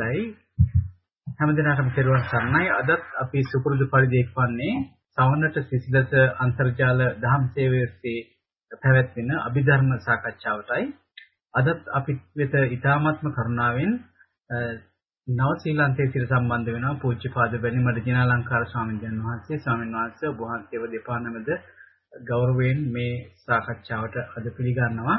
හොඳයි. හැමදිනටම කෙරුවන් සරණයි. අදත් අපි සුපුරුදු පරිදි එක්වන්නේ සවන්නට සිසිලස අන්තර්ජාල දහම් සේවයේ පැවැත්වෙන අභිධර්ම සාකච්ඡාවටයි. අදත් අපි වෙත ඊ타ත්ම කරුණාවෙන් නව ශ්‍රීලන්තයේ සිට සම්බන්ධ වෙනවා පූජ්‍යපාද බැනිමඩ ජිනාලංකාර ස්වාමීන් වහන්සේ ස්වාමීන් වහන්සේ ඔබ වහන්සේව දෙපා නමද ගෞරවයෙන් මේ සාකච්ඡාවට අද පිළිගන්නවා.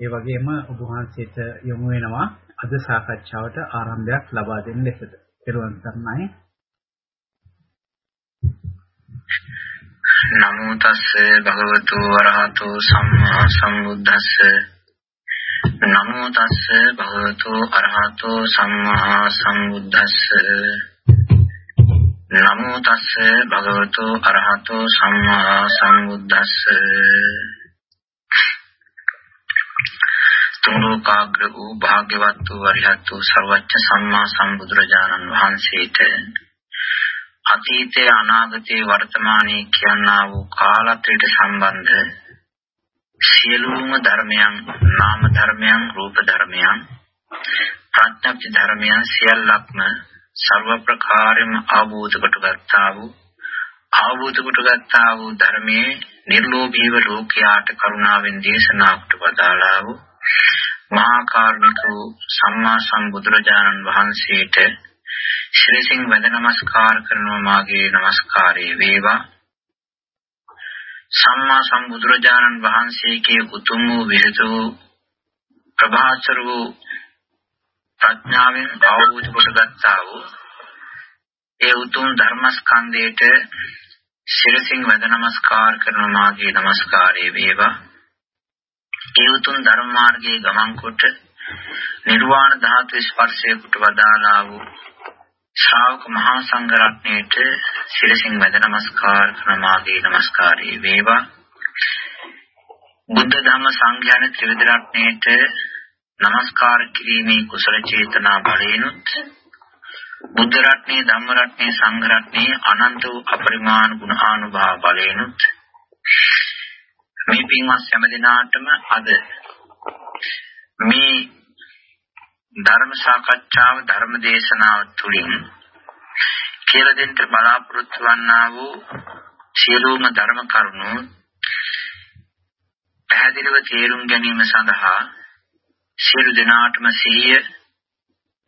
ඒ වගේම ඔබ වහන්සේට යොමු වෙනවා අද සාකච්ඡාවට ආරම්භයක් ලබා දෙන්න ලෙසට. පෙරවන් සරණයි. නමෝ තස්ස භගවතු වරහතු සම්මා සම්බුද්දස්ස නමෝ තස්ස භගවතු අරහතු සම්මා සම්බුද්දස්ස නමෝ තස්ස භගවතු අරහතු සම්මා සම්බුද්දස්ස සෝකාග්‍ර වූ භාග්‍යවත් වූ අරිහත් වූ සර්වච්ච සම්මා සම්බුදුරජාණන් වහන්සේට අතීතය අනාගතය වර්තමානය කියනා වූ කාලත්‍රයට සම්බන්ධ සියලුම ධර්මයන් නාම ධර්මයන් රූප ධර්මයන් ප්‍රඥප්ති ධර්මයන් සියල්ලක්ම ਸਰව ප්‍රකාරයෙන්ම ආબોධ කොට ගත්තා වූ ආબોධ කොට ගත්තා වූ ධර්මයේ නිර්ලෝභීව ලෝකයාට කරුණාවෙන් දේශනා කොට වදාළා වූ මහා කාරුණික වූ සම්මා සම්බුදුරජාණන් වහන්සේට ශිරසින් වැඳ නමස්කාර කරනවා. මාගේ නමස්කාරය වේවා. සම්මා සම්බුදුරජාණන් වහන්සේගේ උතුම් වූ විරතු ප්‍රභාසර වූ ප්‍රඥාවෙන් අවබෝධ කොටගත්තා වූ ඒ උතුම් ධර්මස්කන්ධයට ශිරසින් වැඳ නමස්කාර කරන මාගේ නමස්කාරය වේවා. ඒ උතුම් ධර්ම මාර්ගයේ ගමන් කොට නිර්වාණ ධාතු ස්පර්ශය කොට වදාලා වූ ශ්‍රාවක මහා සංඝ රත්නයේට සිරසින් වැඳ නමස්කාර කරන මාගේ නමස්කාරය වේවා. බුද්ධ ධම්ම සංඝයාන ත්‍රිවිධ රත්නයේට නමස්කාර කිරීමේ කුසල චේතනා බලයෙන්ුත් බුද්ධ රත්නේ ධම්ම රත්නේ සංඝ රත්නේ අනන්ත වූ අපරිමාණ ගුණ ආනුභාව බලයෙන්ුත් මේ පින්වත් හැම දිනාටම අද මේ ධර්ම සාකච්ඡාව ධර්ම දේශනාව තුළින් කියලා දෙන්න බලාපොරොත්තු වන්නා වූ සියලුම ධර්ම කරුණු පැහැදිලිව තේරුම් ගැනීම සඳහා සියලු දෙනාටම සිහිය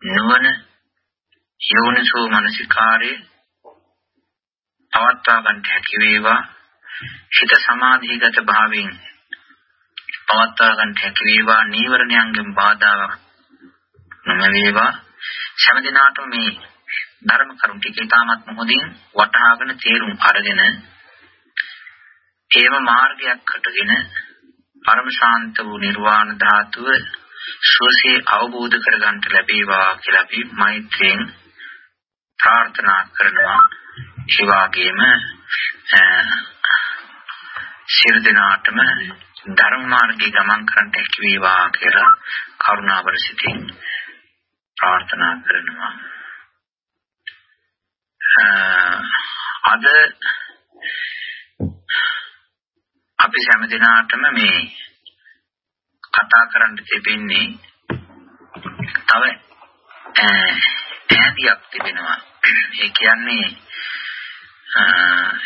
නුවණ යෝනිසෝ මනසිකාරේ පවත්වා ගන්න හැකි වේවා. හිත සමාධිගත භාවයෙන් පවත්වා ගන්න හැකි වේවා. නීවරණයන්ගෙන් බාධාවක් නොම වේවා හැම දිනාටම මේ ධර්ම කරුණ ටික ඉතාමත් මොහොතින් වටහාගෙන තේරුම් අරගෙන ඒව මාර්ගයක් හටගෙන පරම ශාන්ත වූ නිර්වාණ ධාතුව සුවසේ අවබෝධ කරගන්නට ලැබේවා කියලා අපි මෛත්‍රියෙන් ප්‍රාර්ථනා කරනවා. ඒ වගේම සියලු දෙනාටම ධර්ම මාර්ගයේ ගමන් කරන්නට හැකි වේවා කියලා කරුණාවර සිතින් ප්‍රාර්ථනා කරනවා. අද අපි හැම දිනාටම මේ කතා කරන්න තිබෙන්නේ තව ඈතියක් තිබෙනවා. ඒ කියන්නේ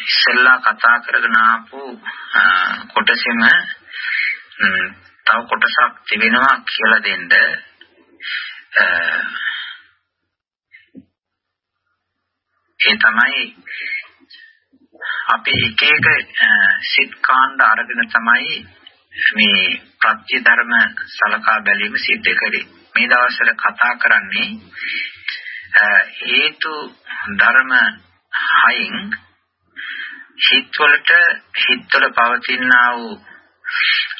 ඉස්සෙල්ලා කතා කරගෙන ආපු කොටසෙම තව කොටසක් තිබෙනවා කියලා දෙන්න ඒ තමයි අපි එක එක සිත් කාණ්ඩ අරගෙන තමයි මේ ප්‍රත්‍ය ධර්ම සලකා බැලීම සිද්ධ කරේ. මේ දවස්වල කතා කරන්නේ හේතු ධර්ම හයින් හිතවලට හිතවල පවතිනා වූ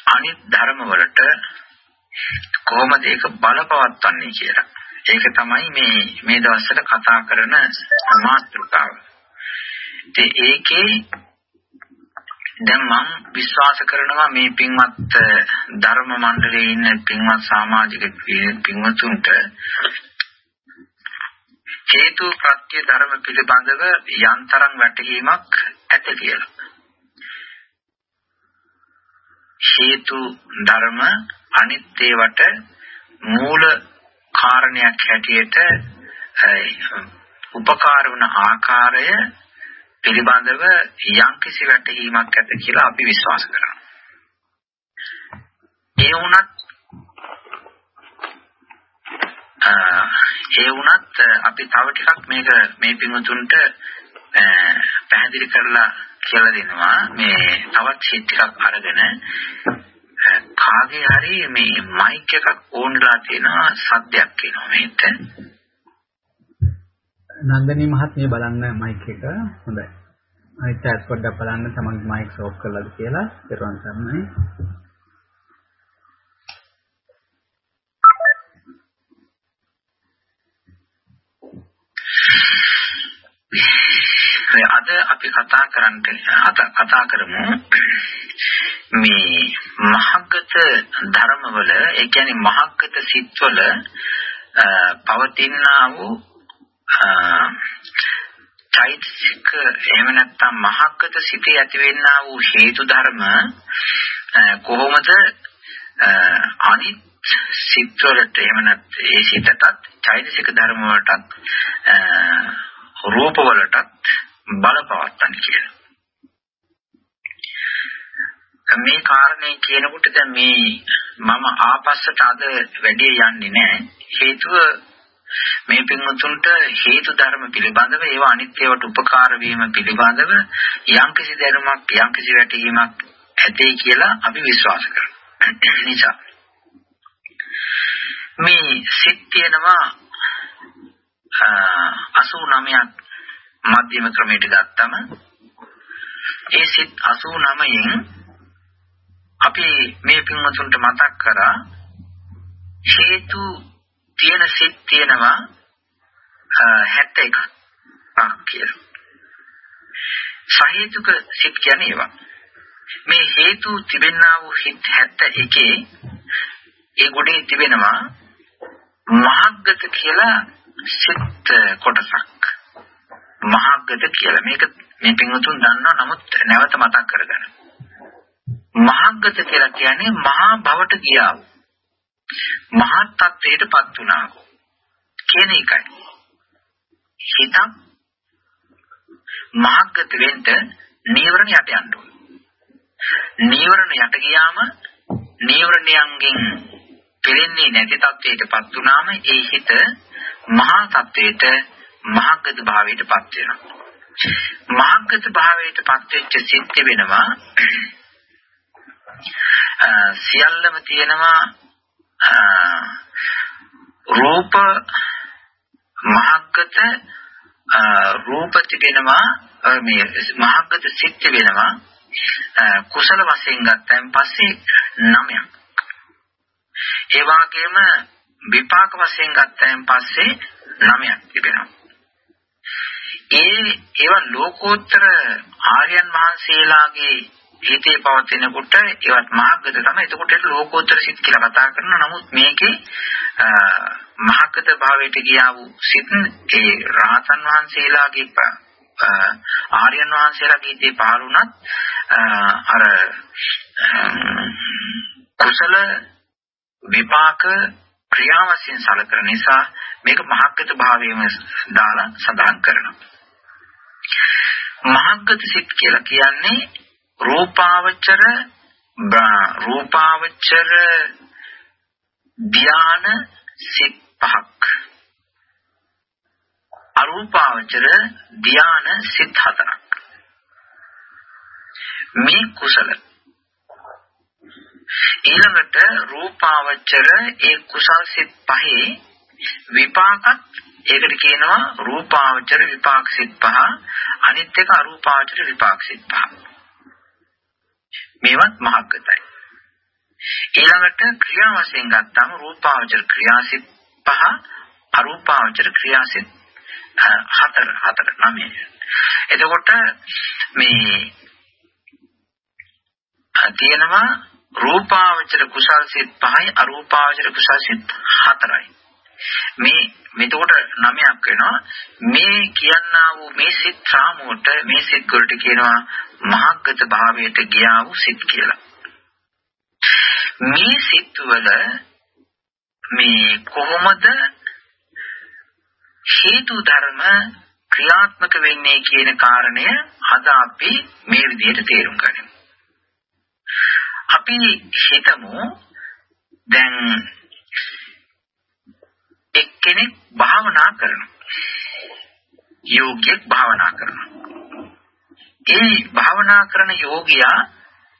අනිත් ධර්ම වලට කොහොමද ඒක බලපවත්වන්නේ කියලා. ඒක තමයි මේ මේ දවස්වල කතා කරන මාතෘකාව. ඉතින් ඒකේ දැන් මම විශ්වාස කරනවා මේ පින්වත් ධර්ම මණ්ඩලයේ ඉන්න පින්වත් සමාජික පින්වතුන්ට හේතු ප්‍රත්‍ය ධර්ම පිළිබඳව යන්තරම් වැටහීමක් ඇත කියලා. හේතු ධර්ම අනිත් ඒවට මූල කාරණයක් හැටියට උපකාර වන ආකාරය පිළිබඳව යම්කිසි වැටහීමක් ඇත කියලා අපි විශ්වාස කරනවා. ඒ වුණත් ඒ වුණත් අපි තව ටිකක් මේක මේ පින්වතුන්ට පැහැදිලි කරලා කියලා දෙනවා. මේ තවත් ෂීට් ටිකක් අරගෙන කාගේ හරි මේ මයික් එකක් ඕන්ලා තියෙනවා සද්දයක් එනවා මේකට නන්දනී මහත්මිය බලන්න මයික් එක. හොඳයි. අනිත් chat පොඩ්ඩක් බලන්න. තමන්ගේ මයික් ඕෆ් කරලාද කියලා. ඊට පස්සේ අද අපි කතා කරන්න කතා කරමු. මේ මහග්ගත ධර්මවල ඒ කියන්නේ මහග්ගත සිත්වල පවතිනා වූ චෛතසික එහෙම නැත්නම් මහග්ගත සිතේ ඇතිවෙනා වූ හේතු ධර්ම කොහොමද? අනිත් සිත්වලට එහෙම නැත්නම් ඒ සිතටත් චෛතසික ධර්ම වලටත් රූප වලටත් බලපවත්තන්න කියලා. මේ කාරණේ කියනකොට දැන් මේ මම ආපස්සට අද වැඩි යන්නේ නැහැ. හේතුව මේ පින්වතුන්ට හේතු ධර්ම පිළිබඳව ඒවා අනිත්‍යවට උපකාර වීම පිළිබඳව යම්කිසි දැනුමක් යම්කිසි වැටහීමක් ඇතේ කියලා අපි විශ්වාස කරනවා. නිසා මේ සිත් තියෙනවා 89ක් මධ්‍යම ක්‍රමයට ගත්තම ඒ සිත් 89න් අපි මේ පින්වතුන්ට මතක් කරා හේතු තියෙන සිත් තියෙනවා 71ක් කියලා. සහේතුක සිත් කියන්නේ ඒවා. මේ හේතු තිබෙන්නා වූ හිත් 71 ඒ ගොඩේ තිබෙනවා මහග්ගත කියලා සිත් කොටසක්. මහග්ගත කියලා. මේක මේ පින්වතුන් දන්නවා නමුත් නැවත මතක් කරගන්න. මහග්ගත කියලා කියන්නේ මහා භවට ගියා වූ. මහත් තත්ත්වයටපත් වුණා වූ. කියන එකයි. හිත මහග්ගත වෙන්න නීවරණ යට යන්න ඕන. නීවරණ යට ගියාම නීවරණයන්ගෙන් පෙරෙන්නේ නැති තත්ත්වයටපත් වුණාම ඒ හිත මහා තත්ත්වයට මහග්ගත භාවයටපත් වෙනවා. මහග්ගත භාවයටපත් වෙච්ච සිත් වෙනවා සියල්ලම තියෙනවා රූප මහග්ගත රූප තිබෙනවා මේ මහග්ගත සිත් වෙනවා කුසල වශයෙන් ගත්තයින් පස්සේ නමයක් ඒ වගේම විපාක වශයෙන් ගත්තයින් පස්සේ නමයක් තිබෙනවා ඒ ඒවා ලෝකෝත්තර ආර්යයන් වහන්සේලාගේ හිතේ පවතිනකොට ඒවත් මහග්ගත තමයි. එතකොට ඒක ලෝකෝත්තර සිත් කියලා කතා කරනවා. නමුත් මේකේ මහග්ගත භාවයට ගියා වූ සිත් ඒ රහතන් වහන්සේලාගේ ආර්යයන් වහන්සේලාගේ හිතේ පහළුණත් අර කුසල විපාක ක්‍රියාවසින් සලකන නිසා මේක මහග්ගත භාවයේම දාලා සඳහන් කරනවා. මහග්ගත සිත් කියලා කියන්නේ රූපාවචර රූපාවචර ධාන සිත් පහක් අරූපාවචර ධාන සිත් හතරක් මේ කුසල ඊළඟට රූපාවචර ඒ කුසල් සිත් පහේ විපාකත් ඒකට කියනවා රූපාවචර විපාක සිත් පහ අනිත් එක අරූපාවචර විපාක සිත් පහ. මේවත් මහග්ගතයි. ඊළඟට ක්‍රියා වශයෙන් ගත්තාම රූපාවචර ක්‍රියාසිත පහ අරූපාවචර ක්‍රියාසිත හතර හතර නමයි එතකොට මේ තියෙනවා රූපාවචර කුසල් සිත් පහයි අරූපාවචර කුසල් සිත් හතරයි. මේ මෙතකොට නමයක් වෙනවා. මේ කියන්නා වූ මේ සිත් සාමුවට මේ සිත් වලට කියනවා මහග්ගත භාවයට ගියා වූ සිත් කියලා. මේ සිත් වල මේ කොහොමද හේතු ධර්ම ක්‍රියාත්මක වෙන්නේ කියන කාරණය අද අපි මේ විදිහට තේරුම් ගනිමු. අපි හිතමු දැන් එක්කෙනෙක් භාවනා කරනවා. යෝග්‍යෙක් භාවනා කරනවා. ඒ භාවනා කරන යෝගියා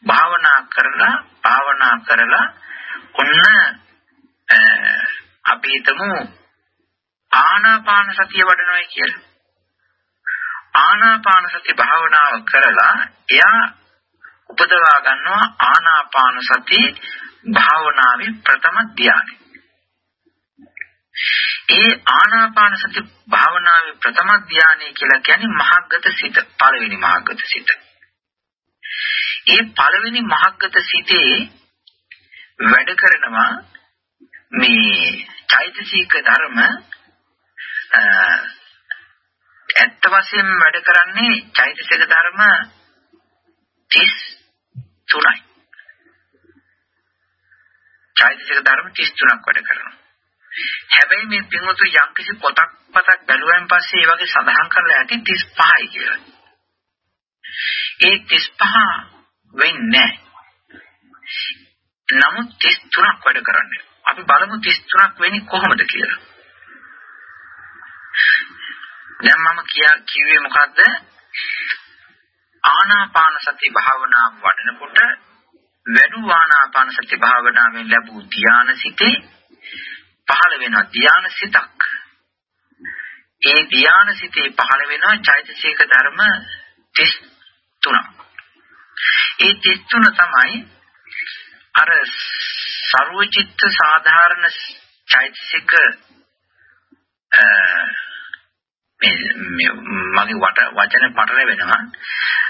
භාවනා කරලා භාවනා කරලා ඔන්න අපි හිතමු ආනාපාන සතිය වඩනවා කියලා. ආනාපාන සති භාවනාව කරලා එයා උපදවා ගන්නවා ආනාපාන සති භාවනාවේ ප්‍රථම ධානය. ඒ ආනාපාන සති භාවනාවේ ප්‍රථම ධානය කියලා කියන්නේ මහග්ගත සිත පළවෙනි මහග්ගත සිත. ඒ පළවෙනි මහග්ගත සිතේ වැඩ කරනවා මේ චෛතසික ධර්ම ඇත්ත වශයෙන්ම වැඩ කරන්නේ චෛතසික ධර්ම 33යි. චෛතසික ධර්ම 33ක් වැඩ කරනවා. හැබැයි මේ පින්වතු යම්කිසි පොතක් පතක් බැලුවෙන් පස්සේ ඒ වගේ සඳහන් කරලා ඇති 35යි කියලා. ඒ 35 වෙන්නේ නමුත් 33ක් වැඩ කරන්නේ. අපි බලමු 33ක් වෙන්නේ කොහොමද කියලා. දැන් මම කියා කිව්වේ මොකද්ද? ආනාපාන සති භාවනාව වඩනකොට වැඩි ආනාපාන සති භාවනාවෙන් ලැබූ ධානය සිටේ පහළ වෙනවා ධානය සිතක්. ඒ ධානය සිතේ පහළ වෙනවා චෛතසික ධර්ම 33ක්. ඒ 33 තමයි අර ਸਰවචිත්ත සාධාරණ චෛතසික මේ මගේ වට වචන පටල වෙනවා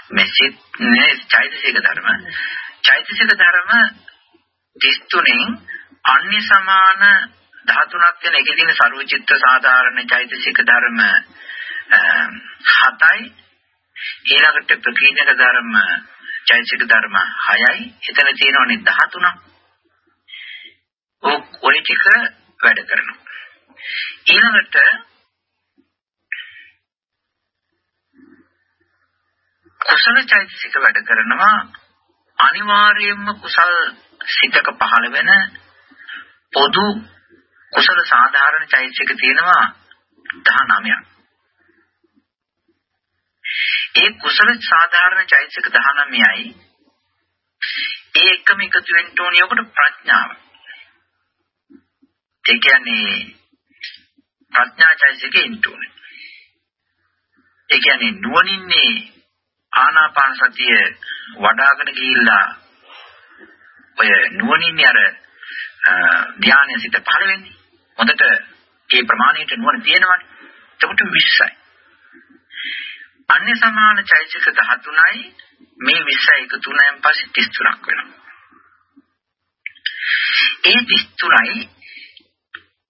මේ සිත් නේ චෛතසික ධර්ම. චෛතසික ධර්ම 33න් අන්‍ය සමාන 13ක් වෙන එකකින් ਸਰවචිත්ත සාධාරණ චෛතසික ධර්ම 7යි ඊළඟට ප්‍රකීණක ධර්ම චෛතසික ධර්ම 6යි එතන තියෙනවනේ 13ක් ඔය ටික වැඩ කරනවා. ඊළඟට කුසල චෛතසික වැඩ කරනවා අනිවාර්යයෙන්ම කුසල් සිතක පහළ වෙන පොදු කුසල සාධාරණ චෛතසික තියෙනවා 19ක්. ඒ කුසල සාධාරණ චෛතසික 19යි ඒ එකම එකතු වෙන්න ඕනේ ඔකට ප්‍රඥාව. ඒ කියන්නේ ප්‍රඥා චෛතසිකේ ඉන්න ඕනේ. ඒ කියන්නේ නුවණින්නේ ආනාපාන සතිය වඩ아가න ගිහිල්ලා ඔය නුවණින්නේ අර ධානය සිත පහළ වෙන්නේ. හොඳට ඒ ප්‍රමාණයට නුවණ තියෙනවනේ. එතකොට 20යි. අන්‍ය සමාන චෛතසික 13යි මේ 20 එකතු වුණාන් පස්සේ 33ක් වෙනවා. ඒ 33යි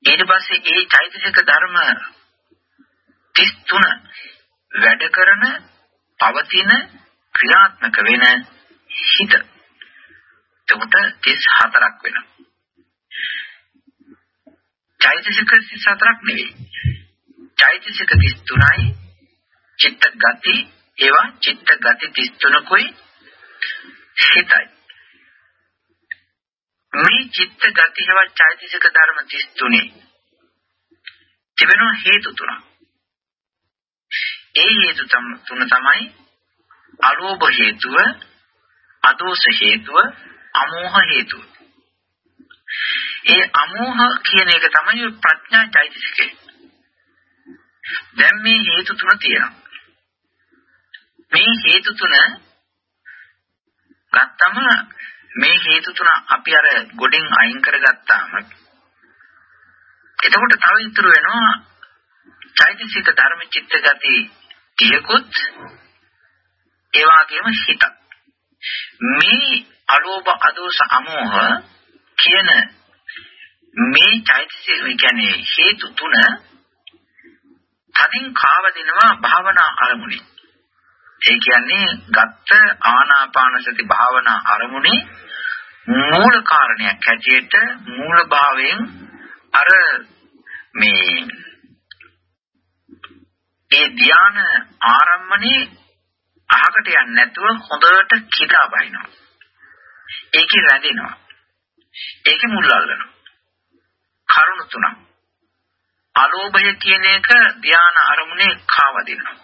ඊට පස්සේ ඒ චෛතසික ධර්ම 33 වැඩ කරන පවතින ක්‍රියාත්මක වෙන හිත. එතකොට 34ක් වෙනවා. චෛතසික 34ක් නෙවෙයි. චෛතසික 33යි චිත්ත ගති ඒවා චිත්ත ගති 33කුයි හිතයි. මේ චිත්ත ගති හේවා චෛතසික ධර්ම 33 තිබෙන හේතු තුනක්. ඒ හේතු තුන තමයි අලෝභ හේතුව, අදෝෂ හේතුව, අමෝහ හේතුව. ඒ අමෝහ කියන එක තමයි ප්‍රඥා චෛතසිකය. දැන් මේ හේතු තුන තියෙනවා. මේ හේතු තුන ගත්තම මේ හේතු තුන අපි අර ගොඩෙන් අයින් කරගත්තාම එතකොට තව ඉතුරු වෙනවා චෛතසික ධර්ම චිත්ත ගති තියකුත් ඒ වගේම හිත. මේ අලෝභ අදෝස අමෝහ කියන මේ චෛතසික කියන්නේ හේතු තුන තදින් කාවදිනවා භාවනා අරමුණේ. ඒ කියන්නේ ගත්ත ආනාපාන සති භාවනා අරමුණේ මූල කාරණයක් හැටියට මූල භාවයෙන් අර මේ ධාන ආරම්මනේ අහකට යන්නේ නැතුව හොඳට කිදා බහිනවා. ඒකේ රැඳෙනවා. ඒකේ මුල් අල්ලනවා. කරුණ තුනක්. අලෝභය කියන එක ධාන අරමුණේ කාවදිනවා.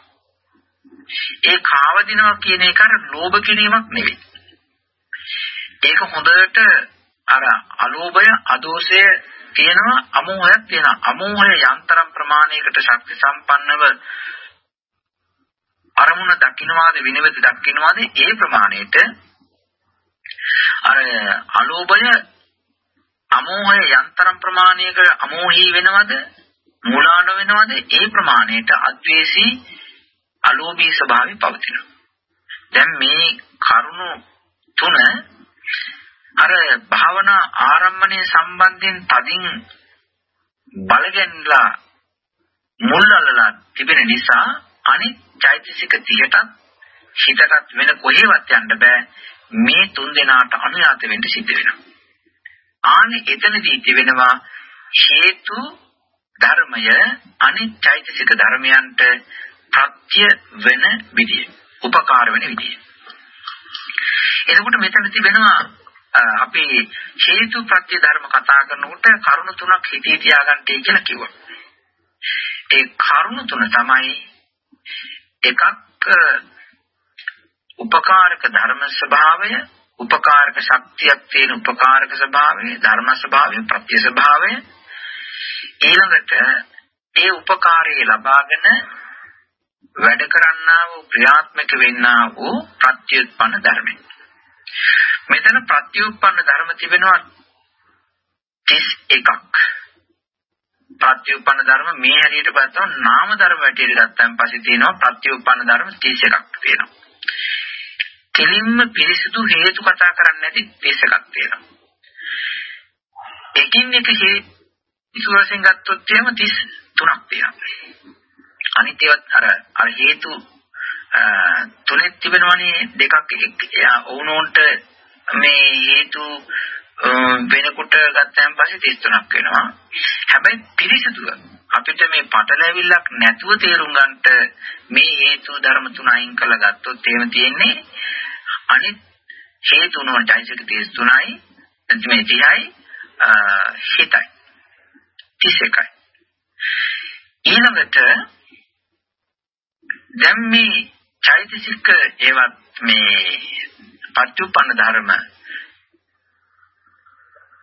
ඒ කාවදිනවා කියන එක අර ලෝභ කිරීමක් නෙවෙයි. ඒක හොඳට අර අලෝභය අදෝෂය තියෙනවා අමෝහයක් තියෙනවා. අමෝහය යන්තරම් ප්‍රමාණයකට ශක්ති සම්පන්නව අරමුණ දකින්නවාද විනවිත දකින්නවාද ඒ ප්‍රමාණයට අර අලෝභය අමෝහය යන්තරම් ප්‍රමාණයක අමෝහී වෙනවද මුලාන වෙනවද ඒ ප්‍රමාණයට අද්වේෂී අලෝභී ස්වභාවය පවතිනවා දැන් මේ කරුණු තුන අර භාවනා ආරම්භණය සම්බන්ධයෙන් තදින් බලගෙනලා මුල්ලලලා තිබෙන නිසා අනිත් චෛතසික 30ටත් හිතටත් වෙන කොහෙවත් යන්න බෑ. මේ තුන් දෙනාට අනුයාත වෙන්න සිද්ධ වෙනවා. ආනේ එතනදී තිබෙනවා හේතු ධර්මය අනිත් චෛතසික ධර්මයන්ට ප්‍රත්‍ය වෙන විදිය උපකාර වෙන විදිය. එතකොට මෙතන තිබෙනවා අපේ හේතුප්‍රත්‍ය ධර්ම කතා කරනකොට කරුණු තුනක් හිතේ තියාගන්නටයි කියලා කිව්වා. ඒ කරුණු තුන තමයි එකක් උපකාරක ධර්ම ස්වභාවය උපකාරක ශක්තියක් තියෙන උපකාරක ස්වභාවය ධර්ම ස්වභාවය ප්‍රත්‍ය ස්වභාවය ඊළඟට ඒ උපකාරයේ ලබාගෙන වැඩ කරන්නා වූ ක්‍රියාත්මක වෙන්නා වූ ප්‍රත්‍යুৎপন্ন ධර්මයි මෙතන ප්‍රත්‍යুৎপন্ন ධර්ම තිබෙනවා 31ක්. ප්‍රත්‍යুৎপন্ন ධර්ම මේ හැටියට ගත්තොත් නාම ධර්ම හැටියට ගත්තන් පස්සේ තියෙනවා ප්‍රත්‍යুৎপন্ন ධර්ම 31ක් තියෙනවා. කෙලින්ම පිරිසිදු හේතු කතා කරන්නේ නැති 31ක් තියෙනවා. එකින් එක හේතු වශයෙන් ගත්තොත් එහෙම 33ක් තියෙනවා. අනිත් ඒවත් අර අර හේතු තුනෙත් තිබෙනවනේ දෙකක් ඔවුනොන්ට මේ හේතු වෙනකොට ගත්තාන් පස්සේ 33ක් වෙනවා. හැබැයි පිරිසිදුව අපිට මේ පටලැවිල්ලක් නැතුව තේරුම් ගන්නට මේ හේතු ධර්ම තුන අයින් කරලා ගත්තොත් එහෙම තියෙන්නේ අනිත් හේතුන වලටයි 33යි මේ 30යි හිතයි 31යි ඊළඟට දැන් මේ චෛතසික ඒවත් මේ පත්‍යුපන්න ධර්ම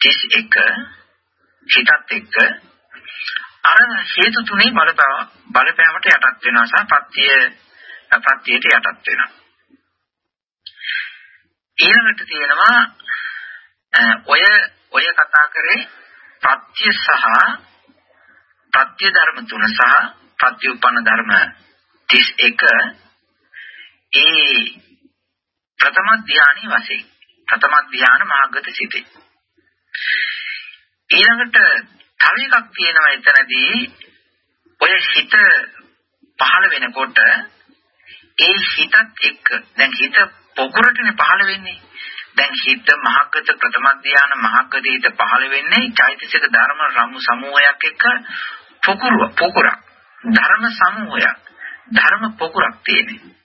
31 හිතත් එක්ක. අර හේතු තුනේ බලපෑම බලපෑමට යටත් වෙනවා සහ පත්‍ය පත්‍යයට යටත් වෙනවා. ඊළඟට තියෙනවා ඔය ඔය කතා කරේ පත්‍ය සහ පත්‍ය ධර්ම තුන සහ පත්‍යුපන්න ධර්ම 31 ඒ ප්‍රථම ධානයේ වශයෙන් ප්‍රථම ධාන මාර්ගත සිටේ. ඊළඟට තව එකක් තියෙනවා එතනදී ඔය හිත පහළ වෙනකොට ඒ හිතත් එක්ක දැන් හිත පොකුරටනේ පහළ වෙන්නේ. දැන් හිත මහග්ගත ප්‍රථම ධාන මහග්ගත හිත පහළ වෙන්නේ චෛතසික ධර්ම රමු සමූහයක් එක්ක පොකුර පොකුරක්. ධර්ම සමූහයක්. ධර්ම පොකුරක් තියෙන්නේ.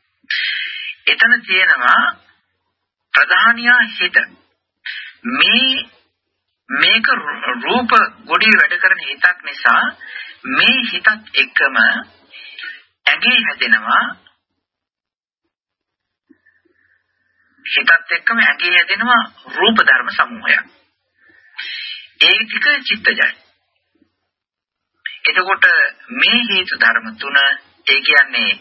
එතන තියෙනවා ප්‍රධානියා හිත. මේ මේක රූප ගොඩේ වැඩ කරන හිතක් නිසා මේ හිතත් එක්කම ඇඟේ හැදෙනවා. හිතත් එක්කම ඇඟේ හැදෙනවා රූප ධර්ම සමූහයක්. ඒ ටික චිත්තජයි. එතකොට මේ හේතු ධර්ම තුන ඒ කියන්නේ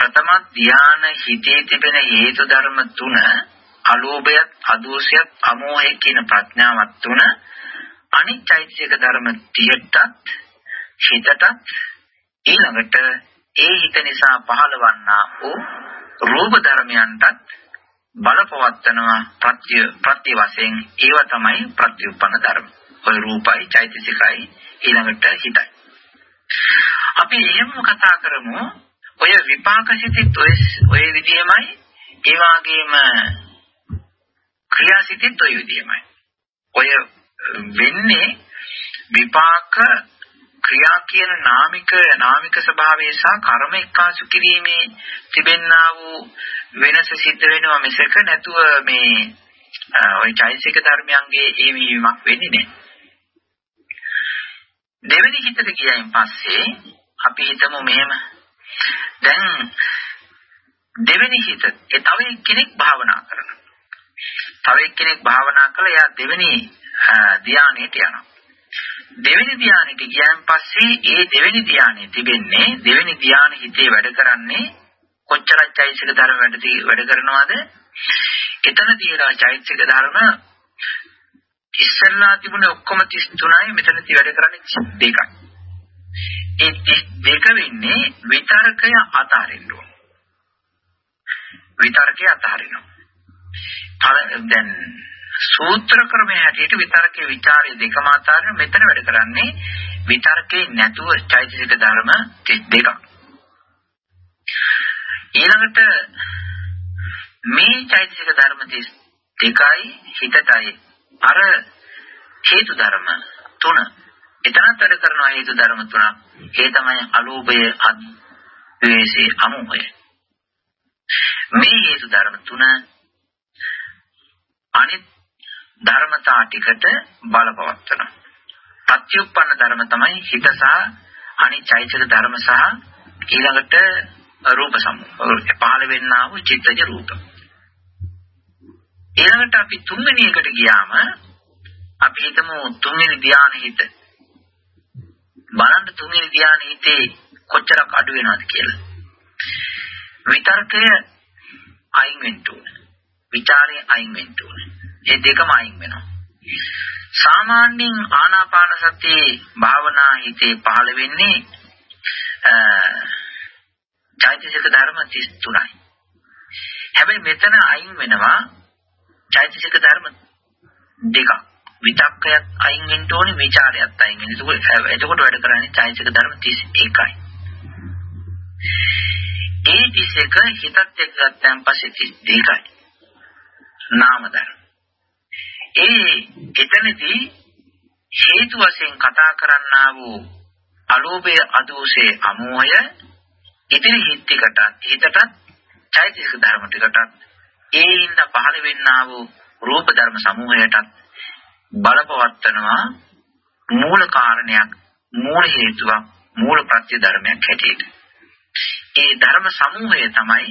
ප්‍රථම ධාන හිතේ තිබෙන හේතු ධර්ම තුන අලෝභයත් අදෝෂයත් අමෝහය කියන ප්‍රඥාවත් තුන අනිත් චෛතසික ධර්ම 30ටත් හිතටත් ඊළඟට ඒ හිත නිසා පහළවන්නා වූ රූප ධර්මයන්ටත් බලපවත්නවා ප්‍රත්‍ය ප්‍රති වශයෙන් ඒව තමයි ප්‍රතිඋපන්න ධර්ම. ඔය රූපයි චෛතසිකයි ඊළඟට හිතයි. අපි එහෙම කතා කරමු ඔය විපාක සිතිත් ඔය ඔය විදිහමයි ඒ වගේම ක්‍රියාසිතිත් ඔය විදිහමයි. ඔය වෙන්නේ විපාක ක්‍රියා කියන නාමික නාමික ස්වභාවය සහ කර්ම එක්කාසු කිරීමේ තිබෙන්නා වූ වෙනස සිද්ධ වෙනවා මිසක නැතුව මේ ওই චෛසික ධර්මයන්ගේ ඒ වීමක් වෙන්නේ නැහැ. දෙවෙනි හිතට ගියයින් පස්සේ අපි හිතමු මෙහෙම දැන් දෙවෙනි හිත ඒ තව කෙනෙක් භාවනා කරනවා. තව කෙනෙක් භාවනා කළා එයා දෙවෙනි ධානයට යනවා. දෙවෙනි ධානයට ගියන් පස්සේ ඒ දෙවෙනි ධානයේ තිබෙන්නේ දෙවෙනි ධාන හිතේ වැඩ කරන්නේ කොච්චර චෛතසික ධර්ම වැඩ වැඩ කරනවද? එතන තියෙනවා චෛතසික ධර්ම ඉස්සල්ලා තිබුණේ ඔක්කොම 33යි මෙතනදී වැඩ කරන්නේ 32යි. ඒ 32 වෙන්නේ විතරකය අතාරින්න ඕන. විතරකය අතාරිනවා. දැන් සූත්‍ර ක්‍රමයේ හැටියට විතරකේ ਵਿਚාරය දෙකම අතරින් මෙතන වැඩ කරන්නේ විතරකේ නැතුව චෛතසික ධර්ම 32ක්. ඊළඟට මේ චෛතසික ධර්ම 32යි හිතටයි අර හේතු ධර්ම තුන එතනත් වැඩ කරන හේතු ධර්ම තුනක්. ඒ තමයි අලෝභය, අද්වේෂය, අමෝහය. මේ හේතු ධර්ම තුන අනිත් ධර්මතා ටිකට බලපවත්වනවා. පත්‍යුප්පන්න ධර්ම තමයි හිත සහ අනිචෛතක ධර්ම සහ ඊළඟට රූප සම්මෝහ. පහළ වෙන්නා වූ චිත්තජ රූප. ඊළඟට අපි තුන්වෙනි එකට ගියාම අපි හිතමු තුන්වෙනි ධානය හිත බලන්න තුන්වෙනි ධානය හිතේ කොච්චරක් අඩු වෙනවද කියලා. විතර්කය අයින් වෙන්න ඕනේ. ਵਿਚාරය අයින් වෙන්න ඕනේ. ඒ දෙකම අයින් වෙනවා. සාමාන්‍යයෙන් ආනාපාන සති භාවනා හිතේ පහළ වෙන්නේ චෛතසික ධර්ම 33යි. හැබැයි මෙතන අයින් වෙනවා චෛතසික ධර්ම දෙකක්. විතක්කයත් අයින් වෙන්න ඕනේ ਵਿਚාරයත් අයින් වෙන්න. එතකොට එතකොට වැඩ කරන්නේ චෛතසික ධර්ම 31යි. ඒ 31 හිතත් එක්ක ගත්තන් පස්සේ 32යි. නාම ධර්ම. ඒ එතනදී හේතු වශයෙන් කතා කරන්නා වූ අලෝභය අදෝෂය අමෝහය ඉදිරි හිත් ටිකට හිතට චෛතසික ධර්ම ටිකට ඒ ඉන්න පහළ වෙන්නා වූ රූප ධර්ම සමූහයටත් බලපවත්වනවා මූල කාරණයක් මූල හේතුවක් මූල ප්‍රත්‍ය ධර්මයක් හැටියට. ඒ ධර්ම සමූහය තමයි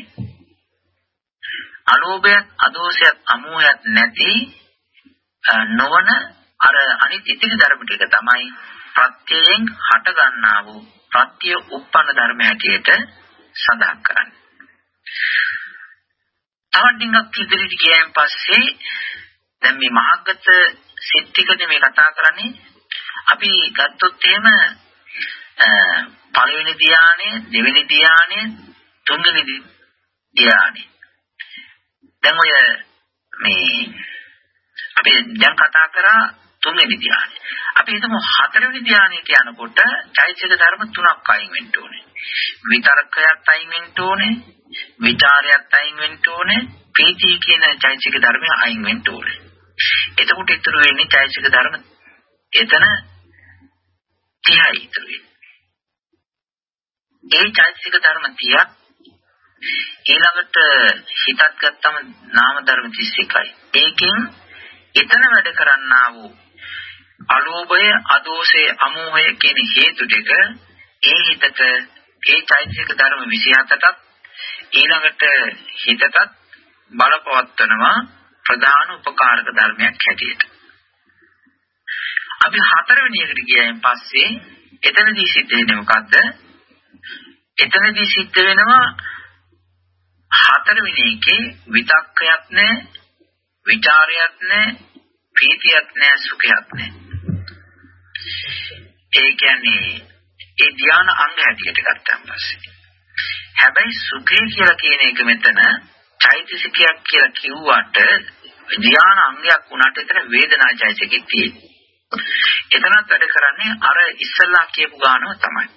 අලෝභයත් අදෝෂයත් අමෝහයත් නැති නොවන අර අනිත් ඉතිරි ධර්ම ටික තමයි ප්‍රත්‍යයෙන් හට ගන්නා වූ ප්‍රත්‍ය උප්පන්න ධර්ම හැටියට සඳහන් කරන්නේ. තවත් ටිකක් ඉදිරියට ගියන් පස්සේ දැන් මේ මහග්ගත සිත් ටිකනේ මේ කතා කරන්නේ අපි ගත්තොත් එහෙම පළවෙනි ධානය, දෙවෙනි ධානය, තුන්වෙනි ධානය. දැන් ඔය මේ අපි දැන් කතා කරා තුන්වෙනි ධානය. අපි හිතමු හතරවෙනි ධානයට යනකොට චෛතසික ධර්ම තුනක් අයින් වෙන්න ඕනේ. විතර්කයක් අයින් වෙන්න ඕනේ, විචාරයක් අයින් වෙන්න ඕනේ, ප්‍රීති කියන චෛතසික ධර්මය අයින් වෙන්න ඕනේ. එතකොට ඉතුරු වෙන්නේ චෛතසික ධර්ම එතන 30යි ඉතුරු වෙන්නේ. ඒ චෛතසික ධර්ම 30ක් ඊළඟට හිතත් ගත්තම නාම ධර්ම 31යි. ඒකෙන් එතන වැඩ කරන්නා වූ අලෝභය, අදෝෂය, අමෝහය කියන හේතු දෙක ඒ හිතට ඒ චෛතසික ධර්ම 27ටත් ඊළඟට හිතටත් බලපවත්වනවා ප්‍රධාන උපකාරක ධර්මයක් හැටියට. අපි හතරවෙනි එකට ගියයින් පස්සේ එතනදී සිද්ධ වෙන්නේ මොකද්ද? එතනදී සිද්ධ වෙනවා හතරවෙනි එකේ විතක්කයක් නැහැ, ਵਿਚාරයක් නැහැ, ප්‍රීතියක් නැහැ, සුඛයක් නැහැ. ඒ කියන්නේ ඒ ධාන අංග හැටියට ගත්තාන් පස්සේ. හැබැයි සුඛය කියලා කියන එක මෙතන චෛතසිකයක් කියලා කිව්වට ධාන අංගයක් වුණාට එතන වේදනා චෛතසිකෙත් තියෙන්නේ. එතනත් වැඩ කරන්නේ අර ඉස්සල්ලා කියපු ගානම තමයි.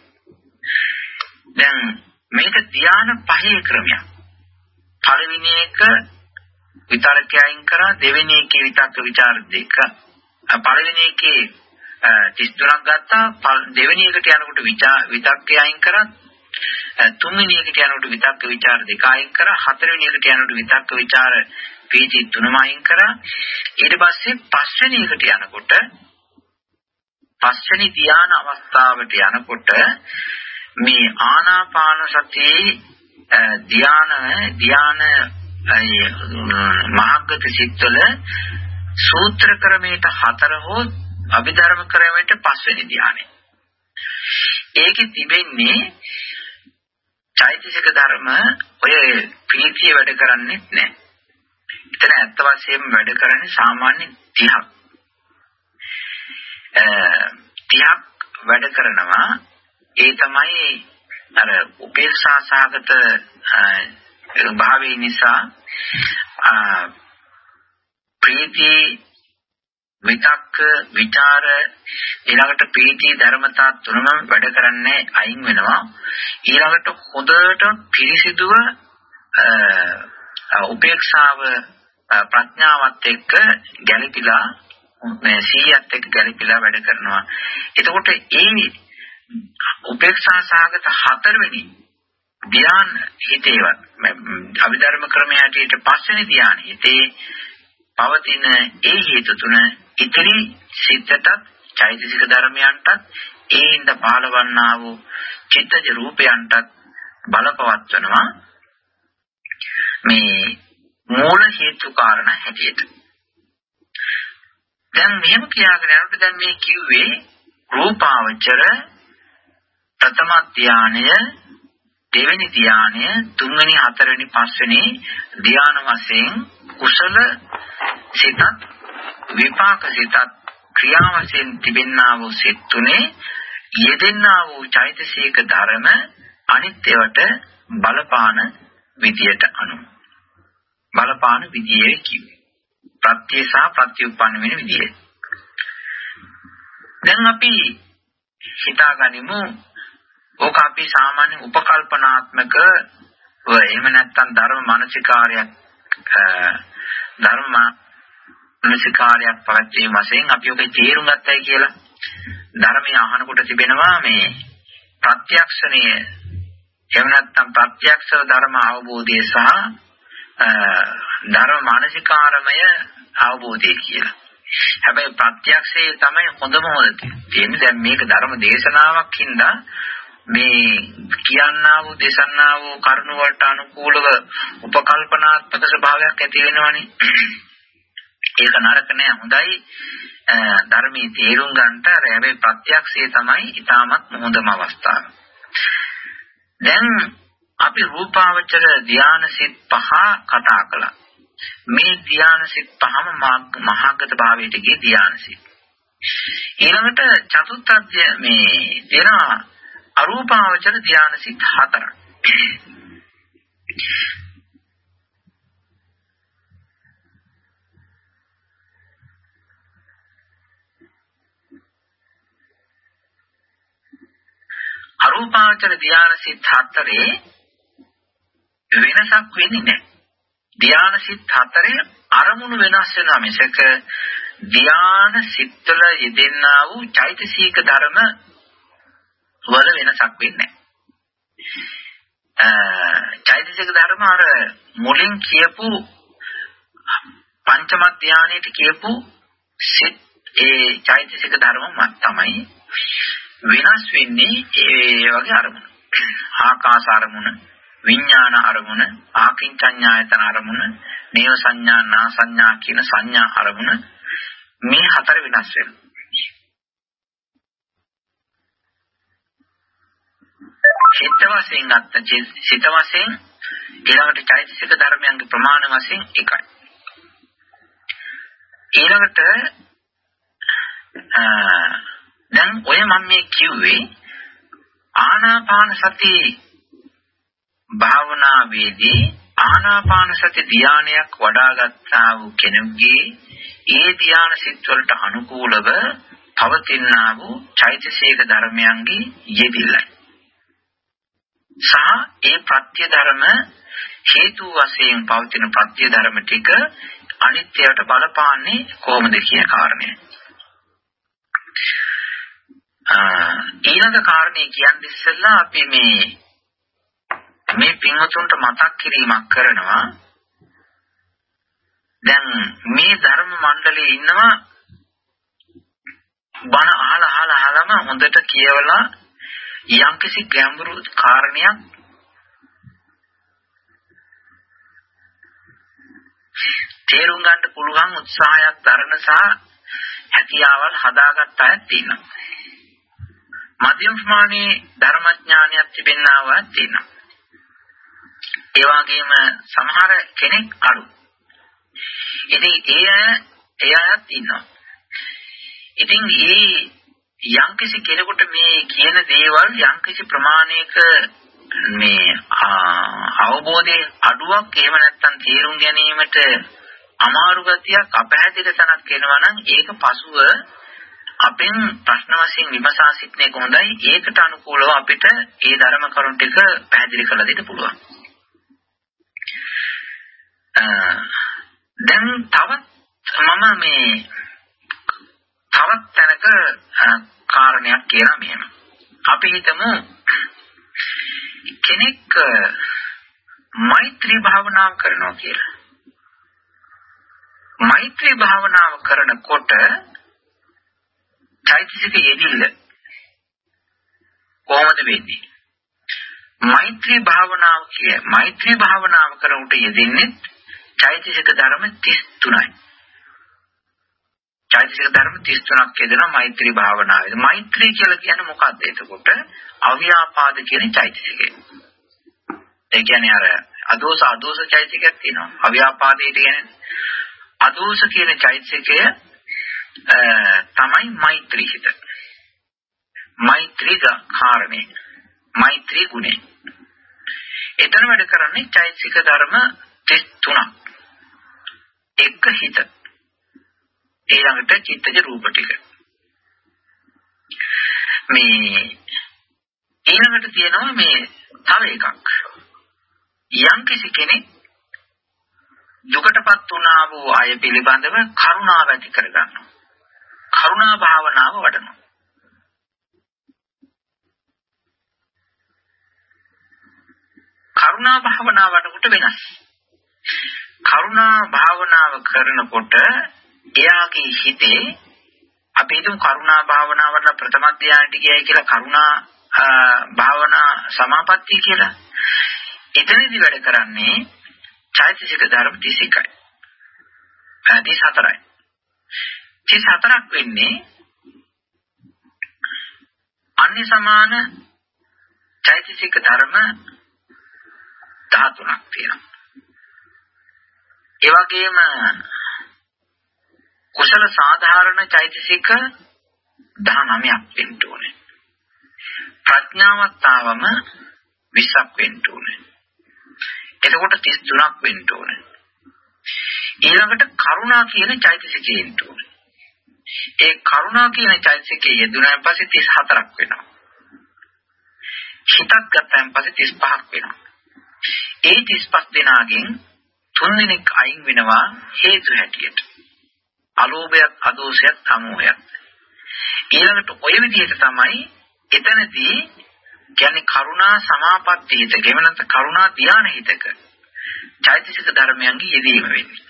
දැන් මේක ධාන පහේ ක්‍රමයක්. පළවෙනි එක විතරකයෙන් කරා දෙවෙනි එකේ විතක්ක ਵਿਚාර දෙක. පළවෙනි එකේ 33ක් ගත්තා දෙවෙනි එකට යනකොට විතක්කය අයින් කරා තුන්වෙනි එකට යනකොට විතක්ක ਵਿਚාර දෙක අයින් කරා හතරවෙනි එකට යනකොට විතක්ක ਵਿਚාර පීති තුනම අයින් කරා ඊට පස්සේ පස්වෙනි එකට යනකොට පස්වෙනි ධාන අවස්ථාවට යනකොට මේ ආනාපාන සතියේ ධාන ධාන මාර්ගක සිත්වල සූත්‍ර ක්‍රමයට හතර හෝ අභිධර්ම ක්‍රමයට පස්වෙනි ධානය. ඒකෙ තිබෙන්නේ චෛතසික ධර්ම ඔය ප්‍රීතිය වැඩ කරන්නේ නැහැ. එතන ඇත්ත වශයෙන්ම වැඩ කරන්නේ සාමාන්‍ය 30ක්. 30ක් වැඩ කරනවා ඒ තමයි අර උපේක්ෂා සාගත භාවයේ නිසා ප්‍රීති විතක්ක විචාර ඊළඟට ප්‍රීති ධර්මතා තුනම වැඩ කරන්නේ අයින් වෙනවා. ඊළඟට හොඳට පිරිසිදුව උපේක්ෂාව ප්‍රඥාවත් එක්ක ගැළපීලා මේ සීයත් එක්ක ගැළපීලා වැඩ කරනවා. එතකොට ඒ උපේක්ෂා සාගත හතරවෙනි ධ්‍යාන හිතේවත් අභිධර්ම ක්‍රමයට පස්වෙනි ධ්‍යාන හිතේ පවතින ඒ හේතු තුන ඉතිරි සිතටත් චෛතසික ධර්මයන්ටත් ඒින්ද පහළවන්නා වූ චිත්තජ රූපයන්ටත් බලපවත්වනවා. මේ මූල හේතු කාරණා හැටියට. දැන් මෙහෙම කියාගෙන යනකොට දැන් මේ කිව්වේ රූපාවචර ප්‍රථම ධානය දෙවෙනි ධානය තුන්වෙනි හතරවෙනි පස්වෙනි ධාන වශයෙන් කුසල සිතත් විපාක සිතත් ක්‍රියා වශයෙන් තිබෙන්නා වූ සිත් තුනේ යෙදෙන්නා වූ චෛතසික ධර්ම අනිත්‍යවට බලපාන විදියට අනු. බලපාන විදියේ කිව්වේ. ප්‍රත්‍ය සහ ප්‍රත්‍යඋපන්න වෙන විදිය. දැන් අපි හිතාගනිමු. ඕක අපි සාමාන්‍ය උපකල්පනාත්මක එහෙම නැත්නම් ධර්ම මානසිකාරයක් ධර්ම මානසිකාරයක් පවත්වීම වශයෙන් අපි ඔකේ තේරුම් ගත්තයි කියලා ධර්මය අහනකොට තිබෙනවා මේ ප්‍රත්‍යක්ෂණය එහෙම නැත්නම් ප්‍රත්‍යක්ෂ ධර්ම අවබෝධය සහ ධර්ම මානසිකාරමය අවබෝධය කියලා. හැබැයි ප්‍රත්‍යක්ෂයේ තමයි හොඳම හොඳ තියෙන්නේ. දැන් මේක ධර්ම දේශනාවක් හින්දා මේ කියන්නා වූ දේශනා වූ කරුණ වලට අනුකූලව උපකල්පනාත්මක ස්වභාවයක් ඇති වෙනවනේ. ඒක නරක නෑ හොඳයි. ධර්මයේ තේරුම් ගන්නට අර හැබැයි ප්‍රත්‍යක්ෂයේ තමයි ඊටමත් හොඳම අවස්ථාව. දැන් අපි රූපාවචර ධානසිත පහ කතා කළා. මේ ධානසිත පහම මහාගත භාවයට ගිය ධානසිත. ඊළඟට චතුත්ථ මේ දෙනවා අරූපාවචර ධාන සිත් හතරක්. අරූපාවචර ධාන සිත් හතරේ වෙනසක් වෙන්නේ නැහැ. ධාන සිත් හතරේ අරමුණු වෙනස් වෙනවා මිසක ධාන සිත්වල යෙදෙන්නා වූ චෛතසික ධර්ම වල වෙනසක් වෙන්නේ නැහැ. චෛතසික ධර්ම අර මුලින් කියපු පංචම ධානයේට කියපු සිත් ඒ චෛතසික ධර්ම තමයි වෙනස් වෙන්නේ ඒ වගේ අරමුණ. ආකාස අරමුණ, විඥාන අරමුණ, ආකින්චඤ්ඤායතන අරමුණ, නේව සංඥා, නා සංඥා කියන සංඥා අරමුණ මේ හතර වෙනස් වෙනවා. චිත්ත වශයෙන් ගත්ත සිත වශයෙන් ඊළඟට චෛතසික ධර්මයන්ගේ ප්‍රමාණ වශයෙන් එකයි. ඊළඟට දැන් ඔය මම මේ කිව්වේ ආනාපාන සති භාවනාවේදී ආනාපාන සති ධානයක් වඩා ගන්නා වූ කෙනෙකුගේ ඒ ධාන සිත් වලට අනුකූලව පවතිනා වූ චෛතසික ධර්මයන්ගේ යෙදිල්ලයි. සහ ඒ ප්‍රත්‍ය ධර්ම හේතු වශයෙන් පවතින ප්‍රත්‍ය ධර්ම ටික අනිත්‍යයට බලපාන්නේ කොහොමද කියන කාරණය. ඊළඟ කාරණේ කියන්නේ ඉස්සෙල්ලා අපි මේ මේ පින්වතුන්ට මතක් කිරීමක් කරනවා දැන් මේ ධර්ම මණ්ඩලයේ ඉන්නවා බණ අහලා අහලා අහලම හොඳට කියවලා යම්කිසි ගැඹුරු කාරණයක් තේරුම් ගන්න පුළුවන් උත්සාහයක් දරන සහ හැකියාවල් හදාගත් අයත් ඉන්නවා. මධ්‍යම ප්‍රමාණයේ ධර්මඥානයක් තිබෙන්නවත් තියෙනවා. ඒ වගේම සමහර කෙනෙක් අඩු. ඉතින් ඒ අය ඒ අයත් ඉන්නවා. ඉතින් ඒ යම්කිසි කෙනෙකුට මේ කියන දේවල් යම්කිසි ප්‍රමාණයක මේ අවබෝධයේ අඩුවක් එහෙම නැත්නම් තේරුම් ගැනීමට අමාරු ගතියක් අපහැදිලි තනක් වෙනවා නම් ඒක පසුව අපෙන් ප්‍රශ්න වශයෙන් විමසා සිටින එක හොඳයි ඒකට අනුකූලව අපිට ඒ ධර්ම කරුණු ටික පැහැදිලි කරලා දෙන්න පුළුවන්. දැන් තවත් මම මේ තවත් තැනක කාරණයක් කියලා මෙහෙම. අපි හිතමු කෙනෙක් මෛත්‍රී භාවනාව කරනවා කියලා. මෛත්‍රී භාවනාව කරනකොට චෛතසික යෙදිල්ල කොහොමද වෙන්නේ? මෛත්‍රී භාවනාව කිය මෛත්‍රී භාවනාව කරනකොට යෙදෙන්නේ චෛතසික ධර්ම 33යි. චෛතසික ධර්ම 33ක් යෙදෙනවා මෛත්‍රී භාවනාවේ. මෛත්‍රී කියලා කියන්නේ මොකක්ද එතකොට? අව්‍යාපාද කියන චෛතසිකය. ඒ කියන්නේ අර අදෝස අදෝස චෛතසිකයක් තියෙනවා. අව්‍යාපාදයට කියන්නේ අදෝස කියන චෛතසිකය තමයි මෛත්‍රී හිත. මෛත්‍රී කාරණේ. මෛත්‍රී ගුණේ. එතන වැඩ කරන්නේ චෛතසික ධර්ම 33ක්. එක හිත. ඊළඟට චිත්තජ රූප ටික. මේ ඊළඟට තියෙනවා මේ තව එකක්. යම් කිසි කෙනෙක් දුකටපත් වුණා වූ අය පිළිබඳව කරුණාව ඇති කරගන්නවා. කරුණා භාවනාව වඩනවා. කරුණා භාවනාව වඩනකොට වෙනස්. කරුණා භාවනාව කරනකොට එයාගේ හිතේ අපි හිතමු කරුණා භාවනාවට ප්‍රථම ධානයට ගියයි කියලා කරුණා භාවනා සමාපatti කියලා. එතනදී වැඩ කරන්නේ චෛතසික ධර්ම 31යි. 34යි. 34ක් වෙන්නේ අන්‍ය සමාන චෛතසික ධර්ම 13ක් තියෙනවා. ඒ වගේම කුසල සාධාරණ චෛතසික 19ක් වෙන්න ඕනේ. ප්‍රඥාවත් ආවම 20ක් වෙන්න ඕනේ. එතකොට 33ක් වෙන්න ඕනේ. ඊළඟට කරුණා කියන චෛතසිකය එන්න ඕනේ. ඒ කරුණා කියන චෛතසිකය යෙදුණාන් පස්සේ 34ක් වෙනවා. හිතක් ගත්තන් පස්සේ 35ක් වෙනවා. ඒ 35 දෙනාගෙන් තුන් දෙනෙක් අයින් වෙනවා හේතු හැටියට. අලෝභයත් අදෝෂයත් සමෝහයත්. ඊළඟට ඔය විදිහට තමයි එතනදී කියන්නේ කරුණා සමාපatti හිතක එහෙම නැත්නම් කරුණා ධානය හිතක චෛතසික ධර්මයන්ගේ යෙදීම වෙන්නේ.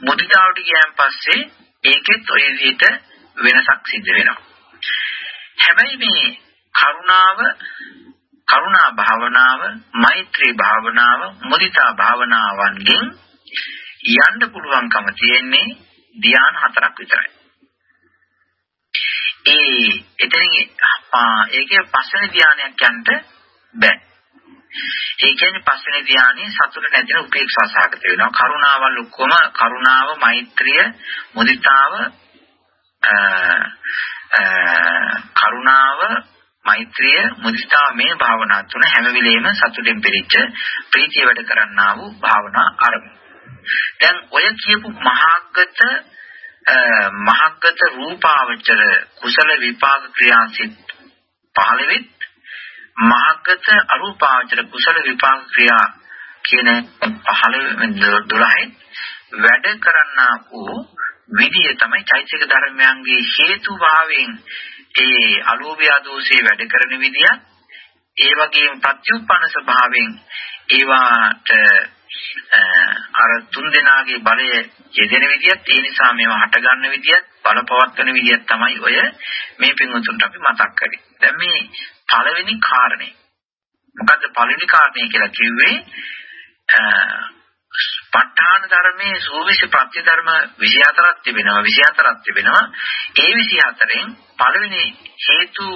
මුදිතාවට ගියන් පස්සේ ඒකෙත් ඔය විදිහට වෙනසක් සිද්ධ වෙනවා. හැබැයි මේ කරුණාව කරුණා භාවනාව, මෛත්‍රී භාවනාව, මුදිතා භාවනාවන්ගෙන් යන්න පුළුවන්කම තියෙන්නේ ධ්‍යාන හතරක් විතරයි. ඒ එතනින් ඒකේ පස්වෙනි ධ්‍යානයක් යන්න බෑ. ඒ කියන්නේ පස්වෙනි ධ්‍යානයේ සතුට නැතිව උපේක්ෂා සහගත වෙනවා. කරුණාවල් ඔක්කොම කරුණාව, මෛත්‍රිය, මුදිතාව කරුණාව, මෛත්‍රිය, මුදිතාව මේ භාවනා තුන හැම වෙලෙම සතුටින් පිරිච්ච ප්‍රීතිය වැඩ කරන්නා වූ භාවනා අරමුණු. දැන් ඔය කියපු මහාගත මහග්ගත රූපාවචර කුසල විපාක ක්‍රියාසිත 15 මහග්ගත අරූපාවචර කුසල විපාක ක්‍රියා කියන 15 12 වැඩ කරන්නා වූ විදිය තමයි චෛතසික ධර්මයන්ගේ හේතු භාවයෙන් ඒ අලෝභය දෝෂේ වැඩ කරන විදියත් ඒ වගේම ප්‍රත්‍යুৎපන්න ස්වභාවයෙන් ඒවාට අර තුන් දෙනාගේ බලය යෙදෙන විදියත් ඒ නිසා මේවා හට ගන්න විදියත් බලපවත්වන විදියත් තමයි ඔය මේ පින්වතුන්ට අපි මතක් කරේ. දැන් මේ පළවෙනි කාරණේ මොකද්ද පළවෙනි කාරණේ කියලා කිව්වේ? ප ဋ ාණ ධර්මයේ සූවිසි ප්‍රත්‍ය ධර්ම 24ක් තිබෙනවා 24ක් තිබෙනවා. ඒ 24න් පළවෙනි හේතු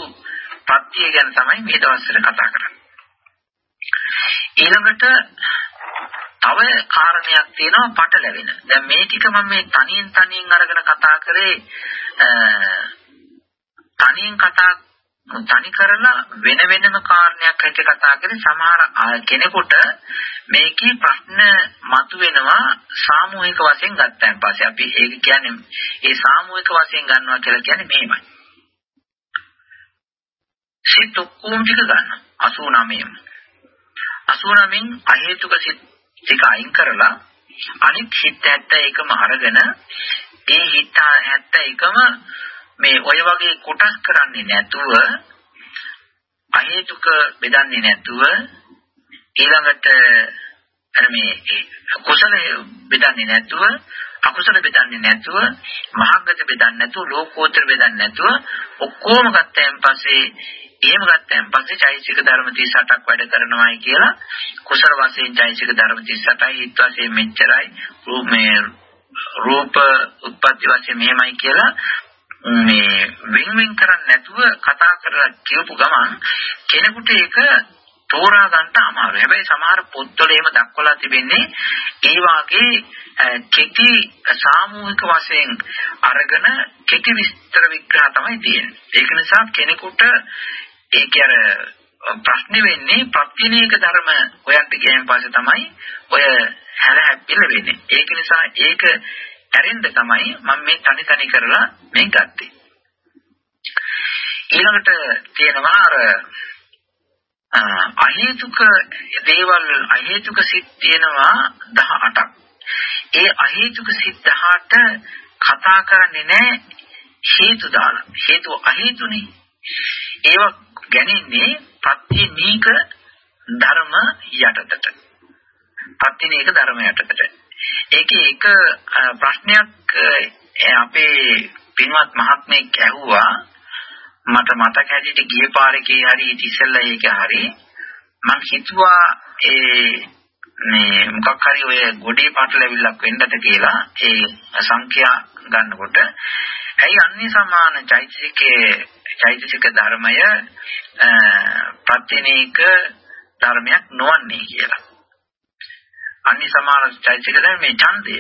ප්‍රත්‍ය ගැන තමයි මේ දවස්වල කතා කරන්නේ ඊළඟට තව කාරණයක් තියෙනවා පටලැවෙන. දැන් මේ ටික මම මේ තනියෙන් තනියෙන් අරගෙන කතා කරේ තනියෙන් කතා තනි කරලා වෙන වෙනම කාරණයක් හිත කතා කරේ සමහර කෙනෙකුට මේකේ ප්‍රශ්න මතුවෙනවා සාමූහික වශයෙන් ගත්තන් පස්සේ අපි ඒක කියන්නේ ඒ සාමූහික වශයෙන් ගන්නවා කියලා කියන්නේ මෙහෙමයි. සිත් ඔක්කොම ටික ගන්නවා 89ම. 89න් අහේතුක සිත් ටික අයින් කරලා අනිත් හිත 71ම අරගෙන ඒ හිත 71ම මේ ඔය වගේ කොටස් කරන්නේ නැතුව අහේතුක බෙදන්නේ නැතුව ඊළඟට අර මේ කුසල බෙදන්නේ නැතුව අකුසල බෙදන්නේ නැතුව මහග්ගත බෙදන්නේ නැතුව ලෝකෝත්තර බෙදන්නේ නැතුව ඔක්කොම ගත්තයන් පස්සේ එහෙම ගත්තයන් පස්සේ චෛසික ධර්ම 38ක් වැඩ කරනවායි කියලා කුසල වශයෙන් චෛසික ධර්ම 38යි හිත වශයෙන් මෙච්චරයි රූප මේ රූප උත්පත්ති වශයෙන් මෙහෙමයි කියලා මේ වෙන් වෙන් කරන්නේ නැතුව කතා කරලා කියපු ගමන් කෙනෙකුට ඒක තෝරා ගන්න අමාරුයි. හැබැයි සමහර පොත්වල එහෙම දක්වලා තිබෙන්නේ ඒ වාගේ කෙටි සාමූහික වශයෙන් අරගෙන කෙටි විස්තර විග්‍රහ තමයි තියෙන්නේ. ඒක නිසා කෙනෙකුට ඒක අර ප්‍රශ්නේ වෙන්නේ ප්‍රත්‍යනේක ධර්ම හොයන්න ගියන් පස්සේ තමයි ඔය හැල හැප්පිල වෙන්නේ. ඒක නිසා ඒක ඇරෙන්න තමයි මම මේ තනි තනි කරලා මේ ගත්තේ. ඊළඟට තියෙනවා අර අහේතුක දේවල් අහේතුක සිත් තියෙනවා 18ක්. ඒ අහේතුක සිත් 18 කතා කරන්නේ නැහැ හේතු දාලා. හේතු අහේතුනේ. ඒව ගැනෙන්නේ ප්‍රත්‍යනීක ධර්ම යටතට. ප්‍රත්‍යනීක ධර්ම යටතට. ඒකේ එක ප්‍රශ්නයක් අපේ පින්වත් මහත්මයෙක් ඇහුවා මට මතක හැටියට ගිය පාරේ හරි ඉතිසෙල්ලා ඒක හරි මම හිතුවා ඒ මේ මොකක් හරි ඔය ගොඩේ පටලැවිල්ලක් වෙන්නද කියලා ඒ සංඛ්‍යා ගන්නකොට ඇයි අන්නේ සමාන චෛතසිකයේ චෛතසික ධර්මය ප්‍රතිනේක ධර්මයක් නොවන්නේ කියලා අනි සමාන චෛතසික ධර්ම මේ ඡන්දය.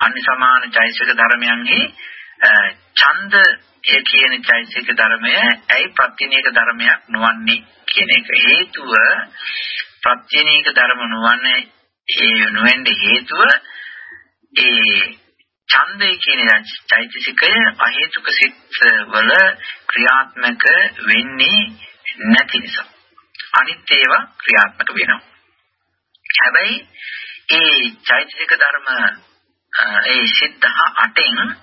අනි සමාන චෛතසික ධර්මයන්හි ඡන්ද ඒ කියන චෛතසික ධර්මය ඇයි ප්‍රත්‍යනීක ධර්මයක් නොවන්නේ කියන එක. හේතුව ප්‍රත්‍යනීක ධර්ම නොවන්නේ ඒ නොවෙන්න හේතුව ඒ ඡන්දය කියන චෛතසිකය අහේතුක සිත් වල ක්‍රියාත්මක වෙන්නේ නැති නිසා. අනිත් ඒවා ක්‍රියාත්මක වෙනවා. හැබැයි ඒ චෛතසික ධර්ම ඒ සිත් 18න්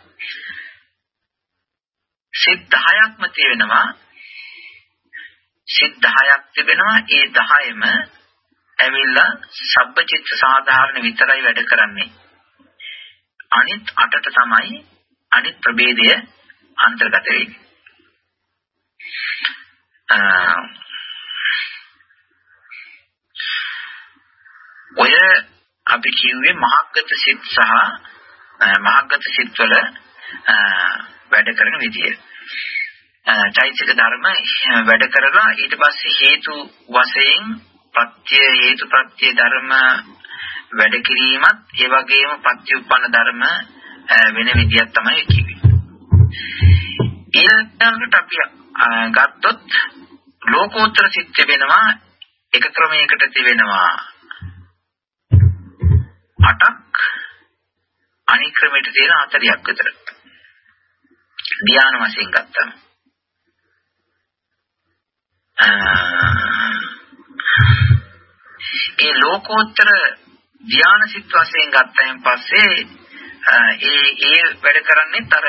සිත් 10ක්ම තියෙනවා සිත් 10ක් තිබෙනවා ඒ 10ෙම ඇවිල්ලා සබ්බචිත්ත සාධාරණ විතරයි වැඩ කරන්නේ අනිත් 8ට තමයි අනිත් ප්‍රභේදය අන්තර්ගත වෙන්නේ ඔය අපි කිව්වේ මහග්ගත සිත් සහ මහග්ගත සිත්වල වැඩ කරන විදිය. චෛතසික ධර්ම වැඩ කරලා ඊට පස්සේ හේතු වශයෙන් ප්‍රත්‍ය හේතු ප්‍රත්‍ය ධර්ම වැඩ කිරීමත් ඒ වගේම ප්‍රත්‍යඋප්පන්න ධර්ම වෙන විදියක් තමයි කිව්වේ. ඊළඟට අපි ගත්තොත් ලෝකෝත්තර සිත් වෙනවා එක ක්‍රමයකට තිබෙනවා 8ක් අනික් ක්‍රමයට තියෙන 40ක් විතර. ධ්‍යාන වශයෙන් ගත්තම. ඒ ලෝකෝත්තර ධ්‍යාන සිත් වශයෙන් ගත්තයින් පස්සේ ඒ ඒ වැඩ කරන්නේ අර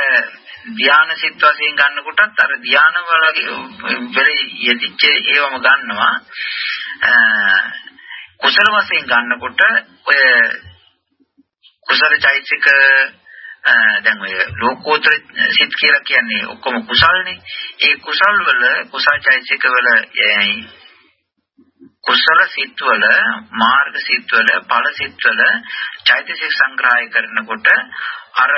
ධානා සිත් වශයෙන් ගන්නකොටත් අර ධාන වලගේ වෙල යෙදිච්ච ඒවම ගන්නවා කුසල වශයෙන් ගන්නකොට ඔය කුසල චෛතසික දැන් ඔය ලෝකෝත්තර සිත් කියලා කියන්නේ ඔක්කොම කුසල්නේ. ඒ කුසල් වල කුසල් චෛතසික වල කුසල සිත්වල මාර්ග සිත්වල ඵල සිත්වල චෛතසික සංග්‍රහය කරනකොට අර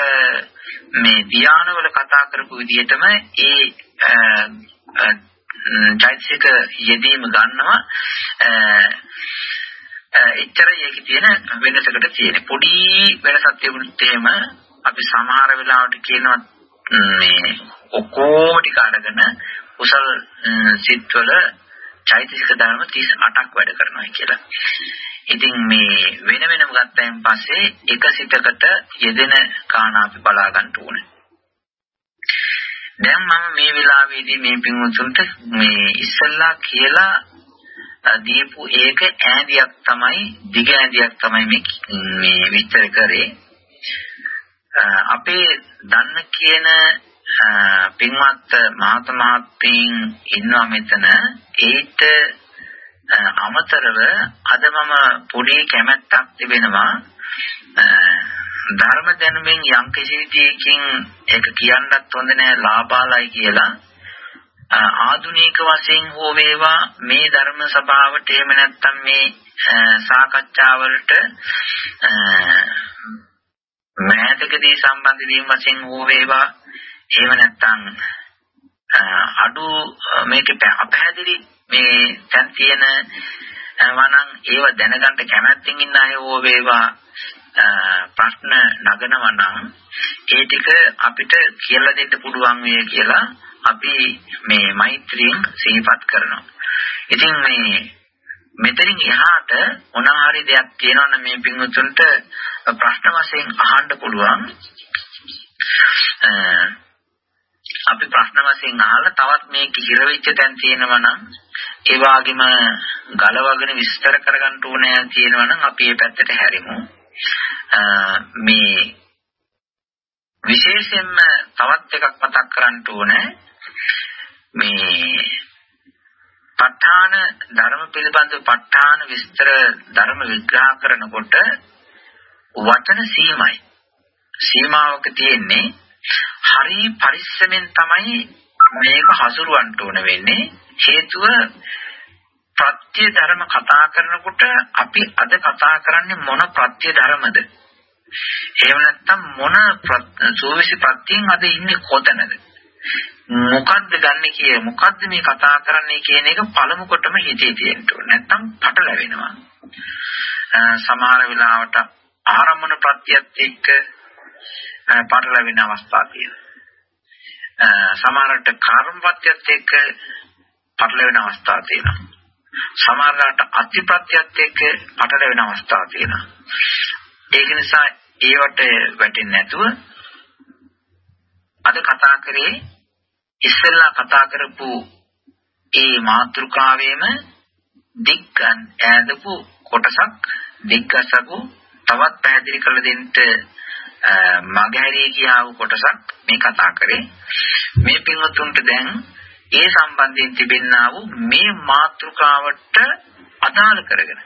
මේ ධානවල කතා කරපු විදිහටම ඒ චෛතසික යෙදීම ගන්නවා. එච්චරයි ඒකේ තියෙන වෙනසකට තියෙන්නේ. පොඩි වෙනසක් තිබුණොත් එහෙම අපි සමහර වෙලාවට කියනවා මේ ඔක්කොම ටික අරගෙන කුසල් සිත්වල චෛතසික ධර්ම 38ක් වැඩ කරනවා කියලා. ඉතින් මේ වෙන වෙනම ගත්තයින් පස්සේ එක සිතකට යෙදෙන කාණ අපි බලා ගන්න ඕනේ. දැන් මම මේ වෙලාවේදී මේ පින්වතුන්ට මේ ඉස්සල්ලා කියලා දීපු ඒක ඈදියක් තමයි දිග ඈදියක් තමයි මේ විස්තර කරේ. අපේ දන්න කියන පින්වත් මහත මහත්මීන් ඉන්නවා මෙතන. ඒට අමතරව අද මම පොඩි කැමැත්තක් තිබෙනවා. ධර්ම දැනුමින් යම් කිසි විදියකින් ඒක කියන්නත් හොඳ නෑ ලාභාලයි කියලා. ආධුනික වශයෙන් හෝ වේවා මේ ධර්ම සභාවට එහෙම නැත්නම් මේ සාකච්ඡාවලට මෑතකදී සම්බන්ධ වීම වශයෙන් හෝ වේවා එහෙම නැත්නම් අඩු මේක අපහැදිලි මේ දැන් තියෙන වනම් ඒව දැනගන්න කැමැත්තෙන් ඉන්න අය හෝ වේවා ප්‍රශ්න නගනවා නම් ඒ ටික අපිට කියලා දෙන්න පුළුවන් වේ කියලා අපි මේ මෛත්‍රියෙන් සිහිපත් කරනවා. ඉතින් මේ මෙතනින් එහාට මොනවා හරි දෙයක් තියෙනවනම් මේ පින්වුතුන්ට ප්‍රශ්න වශයෙන් අහන්න පුළුවන්. අපි ප්‍රශ්න වශයෙන් අහලා තවත් මේ කිහිර වෙච්ච තැන් තියෙනවා නම් ඒ වගේම ගලවගෙන විස්තර කරගන්න ඕනේ තියෙනවා නම් අපි මේ පැත්තට හැරෙමු. මේ විශේෂයෙන්ම තවත් එකක් මතක් කරන්න ඕනේ. මේ ප ဋ ාණ ධර්ම පිළිබඳව ප ဋ ාණ විස්තර ධර්ම විග්‍රහ කරනකොට වචන සීමයි. සීමාවක තියෙන්නේ හරි පරිස්සමෙන් තමයි මේක හසුරවන්න ඕන වෙන්නේ. හේතුව ප්‍රත්‍ය ධර්ම කතා කරනකොට අපි අද කතා කරන්නේ මොන ප්‍රත්‍ය ධර්මද? එහෙම නැත්නම් මොන සෝවිසි ප්‍රත්‍යයෙන් අද ඉන්නේ කොතනද? මොකද්ද ගන්න කිය මොකද්ද මේ කතා කරන්නේ කියන එක පළමු කොටම හිතේ තියෙන්න ඕනේ. නැත්නම් පටලැවෙනවා. සමහර වෙලාවට ආරම්භන ප්‍රත්‍යයත් එක්ක පටලැවෙන අවස්ථා තියෙනවා. සමහරට කර්මපත්‍යත් එක්ක පටලැවෙන අවස්ථා තියෙනවා. සමහරකට අතිප්‍රත්‍යත් එක්ක පටලැවෙන අවස්ථා තියෙනවා. ඒක නිසා ඒවට වැටෙන්නේ නැතුව අද කතා කරේ ඉස්සෙල්ලා කතා කරපු ඒ මාතෘකාවේම දික්කන් ඈදපු කොටසක් දික්කසපු තවත් පැහැදිලි කළ දෙන්න මගහැරී කියාව කොටසක් මේ කතා කරේ. මේ පින්වතුන්ට දැන් ඒ සම්බන්ධයෙන් තිබෙන්නා වූ මේ මාතෘකාවට අදාළ කරගෙන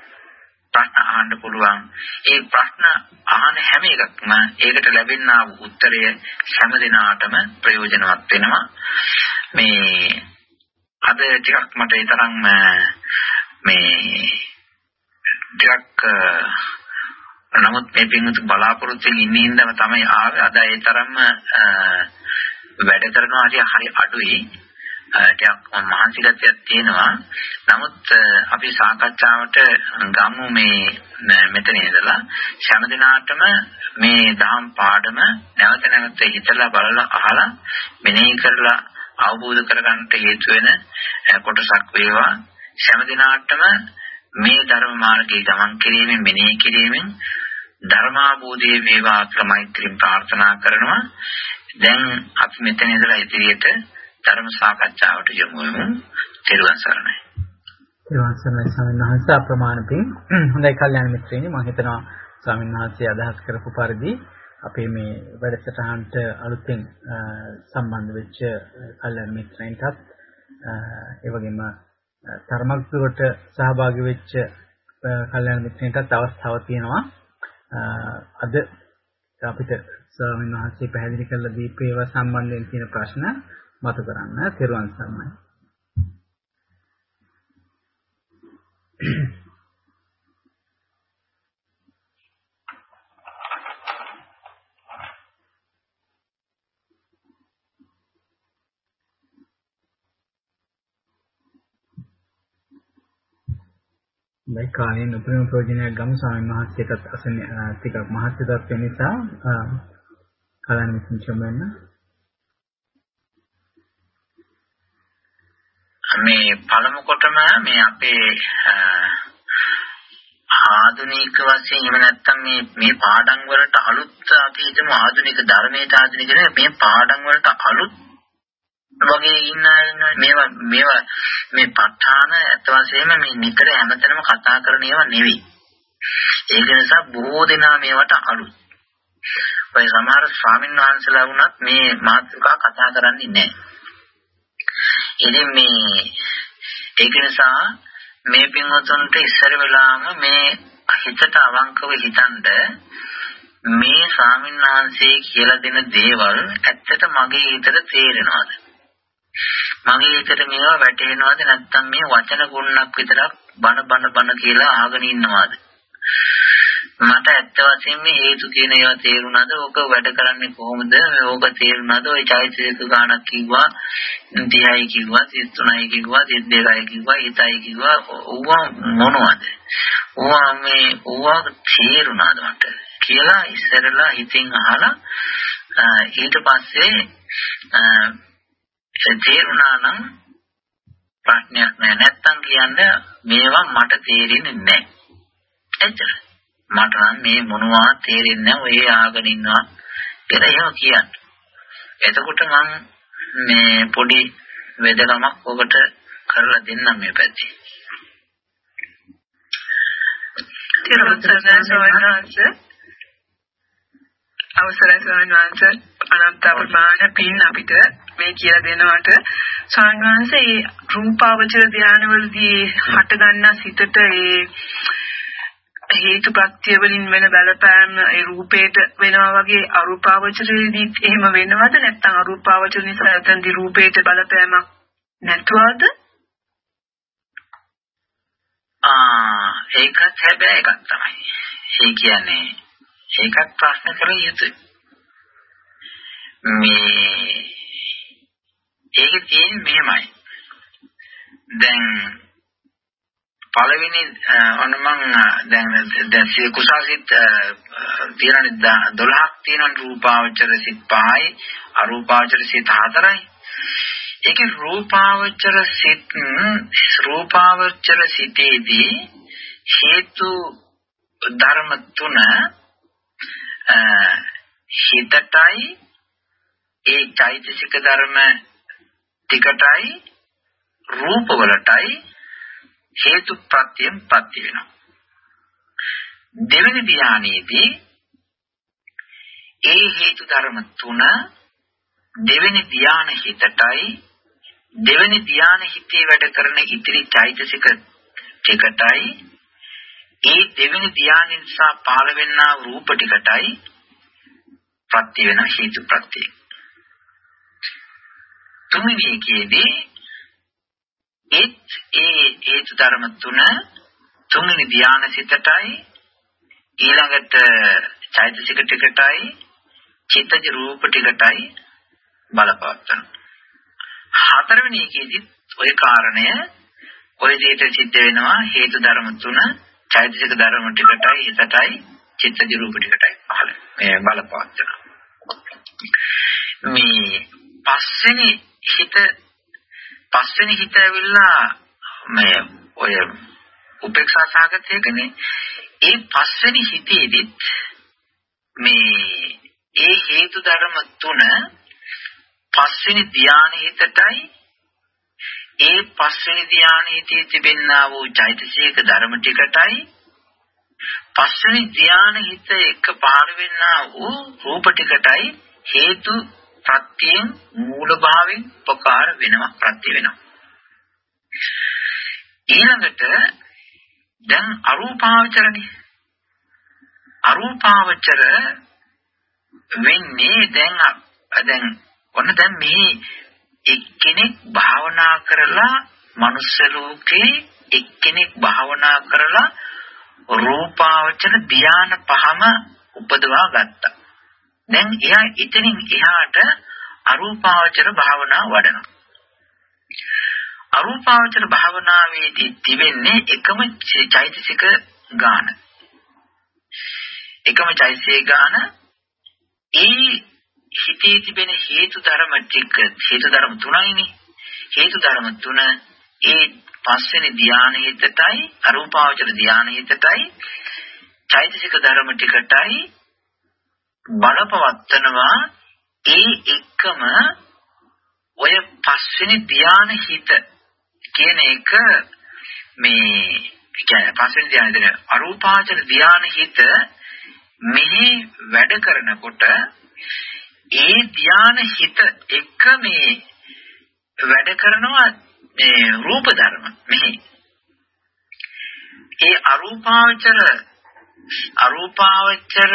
ප්‍රශ්න අහන්න පුළුවන්. ඒ ප්‍රශ්න අහන හැම එකක්ම ඒකට ලැබෙනා වූ උත්තරය හැම දිනාටම ප්‍රයෝජනවත් වෙනවා. මේ අද ටිකක් මට ඒ තරම් මේ ටිකක් නමුත් මේ පින්විත බලාපොරොත්තුෙන් ඉන්න හින්දාම තමයි ආවේ. අද ඒ තරම්ම වැඩ කරනවා හරි හරි අඩුයි. ටිකක් මහන්සි ගතියක් තියෙනවා. නමුත් අපි සාකච්ඡාවට ගමු මේ මෙතන ඉඳලා. හැම දිනාටම මේ දහම් පාඩම නැවත නැවත හිතලා බලලා අහලා මෙනෙහි කරලා අවබෝධ කරගන්නට හේතු වෙන කොටසක් වේවා. හැම දිනාටම මේ ධර්ම මාර්ගයේ ගමන් කිරීමෙන් මෙනෙහි කිරීමෙන් ධර්මාභෝධයේ වේවා කියලා මෛත්‍රියෙන් ප්‍රාර්ථනා කරනවා. දැන් අපි මෙතන ඉඳලා ඉදිරියට ධර්ම සාකච්ඡාවට යමු වෙමු. ත්වන් සරණයි. ත්වන් සරණයි ස්වාමීන් වහන්සේ අප්‍රමාණ පින්. හොඳයි කල්යාණ මිත්‍රයනි මම හිතනවා ස්වාමීන් වහන්සේ අදහස් කරපු පරිදි අපේ මේ වැඩසටහනට අලුතෙන් සම්බන්ධ වෙච්ච කල්යන මිත්‍රයින්ටත් ඒ වගේම තරමක් දුරට සහභාගී වෙච්ච කල්යන මිත්‍රයින්ටත් අවස්ථාවක් තියෙනවා අද අපිට ස්වාමීන් වහන්සේ පැහැදිලි කරලා දීපු ඒවා සම්බන්ධයෙන් තියෙන ප්‍රශ්න මතු කරන්න. තෙරුවන් සරණයි. මේ කාලයෙන් උපරිම ප්‍රයෝජනයක් ගමු ස්වාමීන් වහන්සේටත් අසන ටිකක් මහත්ය තත්ත්ව නිසා කලන්න මිසංචම් වෙන්න මේ පළමු කොටම මේ අපේ ආධුනික වශයෙන් එහෙම නැත්නම් මේ මේ පාඩම් වලට අලුත් අපි හිතමු ආධුනික ධර්මයේ ආධුනික මේ පාඩම් වලට අලුත් වගේ ඉන්න මේවා මේවා මේ ප ဋ ාණ ඇත්ත වශයෙන්ම මේ නිතර හැමතැනම කතා කරන ඒවා නෙවෙයි. ඒක නිසා බොහෝ දෙනා මේවට අලුත්. ඔය සමහර ස්වාමීන් වහන්සේලා වුණත් මේ මාතෘකා කතා කරන්නේ නැහැ. ඉතින් මේ ඒක නිසා මේ පින්වතුන්ට ඉස්සර වෙලාම මේ හිතට අවංකව හිතනද මේ ස්වාමීන් වහන්සේ කියලා දෙන දේවල් ඇත්තට මගේ හිතට තේරෙනවද? මගේ හිතට මේවා වැටෙනවද නැත්නම් මේ වචන ගුණක් විතරක් බන බන බන කියලා අහගෙන ඉන්නවද? මට ඇත්ත වශයෙන්ම හේතු කියන ඒවා තේරුණාද? ඕක වැඩ කරන්නේ කොහොමද? ඕක තේරුණාද? ওই චෛතසික ගානක් කිව්වා, 30යි කිව්වා, 33යි කිව්වා, 32යි කිව්වා, 7යි කිව්වා. ඕවා මොනවද? ඕවා මේ ඕවා තේරුණාද මට කියලා ඉස්සරලා හිතින් අහලා ඊට පස්සේ තේරුණා නම් ප්‍රශ්නයක් නෑ. නැත්තම් කියන්නේ මේවා මට තේරෙන්නේ නෑ. එච්චර. මට නම් මේ මොනවා තේරෙන්නේ නැහැ ඔය ආගෙන ඉන්නවා කියලා එහෙම කියන්නේ. එතකොට මම මේ පොඩි වෙදකමක් ඔබට කරලා දෙන්නම් මේ පැත්තේ. අවසරයි ස්වාමීන් වහන්සේ. අනන්ත ප්‍රමාණ පින් අපිට මේ කියලා දෙනවට. ස්වාමීන් වහන්සේ මේ රූපාවචර ධානවලදී හට ගන්නා සිතට ඒ හේතුප්‍රත්‍ය වලින් වෙන බලපෑම ඒ රූපේට වෙනවා වගේ අරූපාවචරයේදීත් එහෙම වෙනවද? නැත්නම් අරූපාවචර නිසා එතනදී රූපේට බලපෑමක් නැතුවද? ආ ඒකත් හැබැයි එකක් තමයි. ඒ කියන්නේ ඒකත් ප්‍රශ්න කර යුතුයි. මේ ඒකේ තියෙන්නේ මෙහෙමයි. දැන් පළවෙනි ඔන්න මං දැන් දැන් සිය කුසාසිත තියෙන 12ක් තියෙන රූපාවචර සිත් 5යි අරූපාවචර සිත් 4යි ඒකේ රූපාවචර සිත් රූපාවචර සිතේදී හේතු ධර්ම තුන හිතටයි ඒ චෛතසික ධර්ම ටිකටයි රූපවලටයි හේතු ප්‍රත්‍යයෙන් පත්‍ය වෙනවා. දෙවෙනි ධානයේදී ඒ හේතු ධර්ම තුන දෙවෙනි ධාන හිතටයි දෙවෙනි ධාන හිතේ වැඩ කරන ඉතිරි චෛතසික ටිකටයි ඒ දෙවෙනි ධානය නිසා පහළ වෙන්නා රූප ටිකටයි ප්‍රත්‍ය වෙන හේතු ප්‍රත්‍ය. තුන්වෙනි එකේදී ඒත් ඒ හේතු ධර්ම තුන තුන්වෙනි ධාන සිතටයි ඊළඟට චෛතසික ටිකටයි චිත්තජ රූප ටිකටයි බලපවත්තන. හතරවෙනි එකේදී ওই කාරණය ඔය දෙයට සිද්ධ වෙනවා හේතු ධර්ම තුන චෛතසික ධර්ම ටිකටයි හිතටයි චිත්තජ රූප ටිකටයි පහළ. මේ බලපවත්තන මේ පස්වෙනි හිත පස්වෙනි හිත ඇවිල්ලා මේ ඔය උපේක්ෂා සාගතයකනේ ඒ පස්වෙනි හිතේදිත් මේ ඒ හේතු ධර්ම තුන පස්වෙනි ධානය හිතටයි ඒ පස්වෙනි ධානය හිතේ තිබෙන්නා වූ චෛතසික ධර්ම ටිකටයි පස්වෙනි ධානය හිත එක පාර වෙන්නා වූ රූප ටිකටයි හේතු ප්‍රත්‍යයෙන් මූල භාවයෙන් උපකාර වෙනවා ප්‍රත්‍ය වෙනවා. ඊළඟට දැන් අරූපාවචරනේ. අරූපාවචර වෙන්නේ දැන් දැන් ඔන්න දැන් මේ එක්කෙනෙක් භාවනා කරලා මනුස්ස ලෝකේ එක්කෙනෙක් භාවනා කරලා රූපාවචර ධාන පහම උපදවා ගත්තා. දැන් එයා එතනින් එහාට අරූපාවචර භාවනා වඩනවා. අරූපාවචර භාවනාවේදී තිබෙන්නේ එකම චෛතසික ගාන. එකම චෛතසික ගාන ඒ හිතේ තිබෙන හේතු ධර්ම ටික හේතු ධර්ම තුනයිනේ. හේතු ධර්ම තුන ඒ පස්වෙනි ධානය හිතටයි අරූපාවචර ධානය හිතටයි චෛතසික ධර්ම ටිකටයි බලපවත්නවා ඒ එකම ඔය පස්වෙනි ධාන හිත කියන එක මේ කියන්නේ පස්වෙනි ධානයේදී අරූපාවචර ධාන හිත මෙහි වැඩ කරනකොට ඒ ධාන හිත එක මේ වැඩ කරනවා මේ රූප ධර්ම මෙහි. ඒ අරූපාවචර අරූපාවචර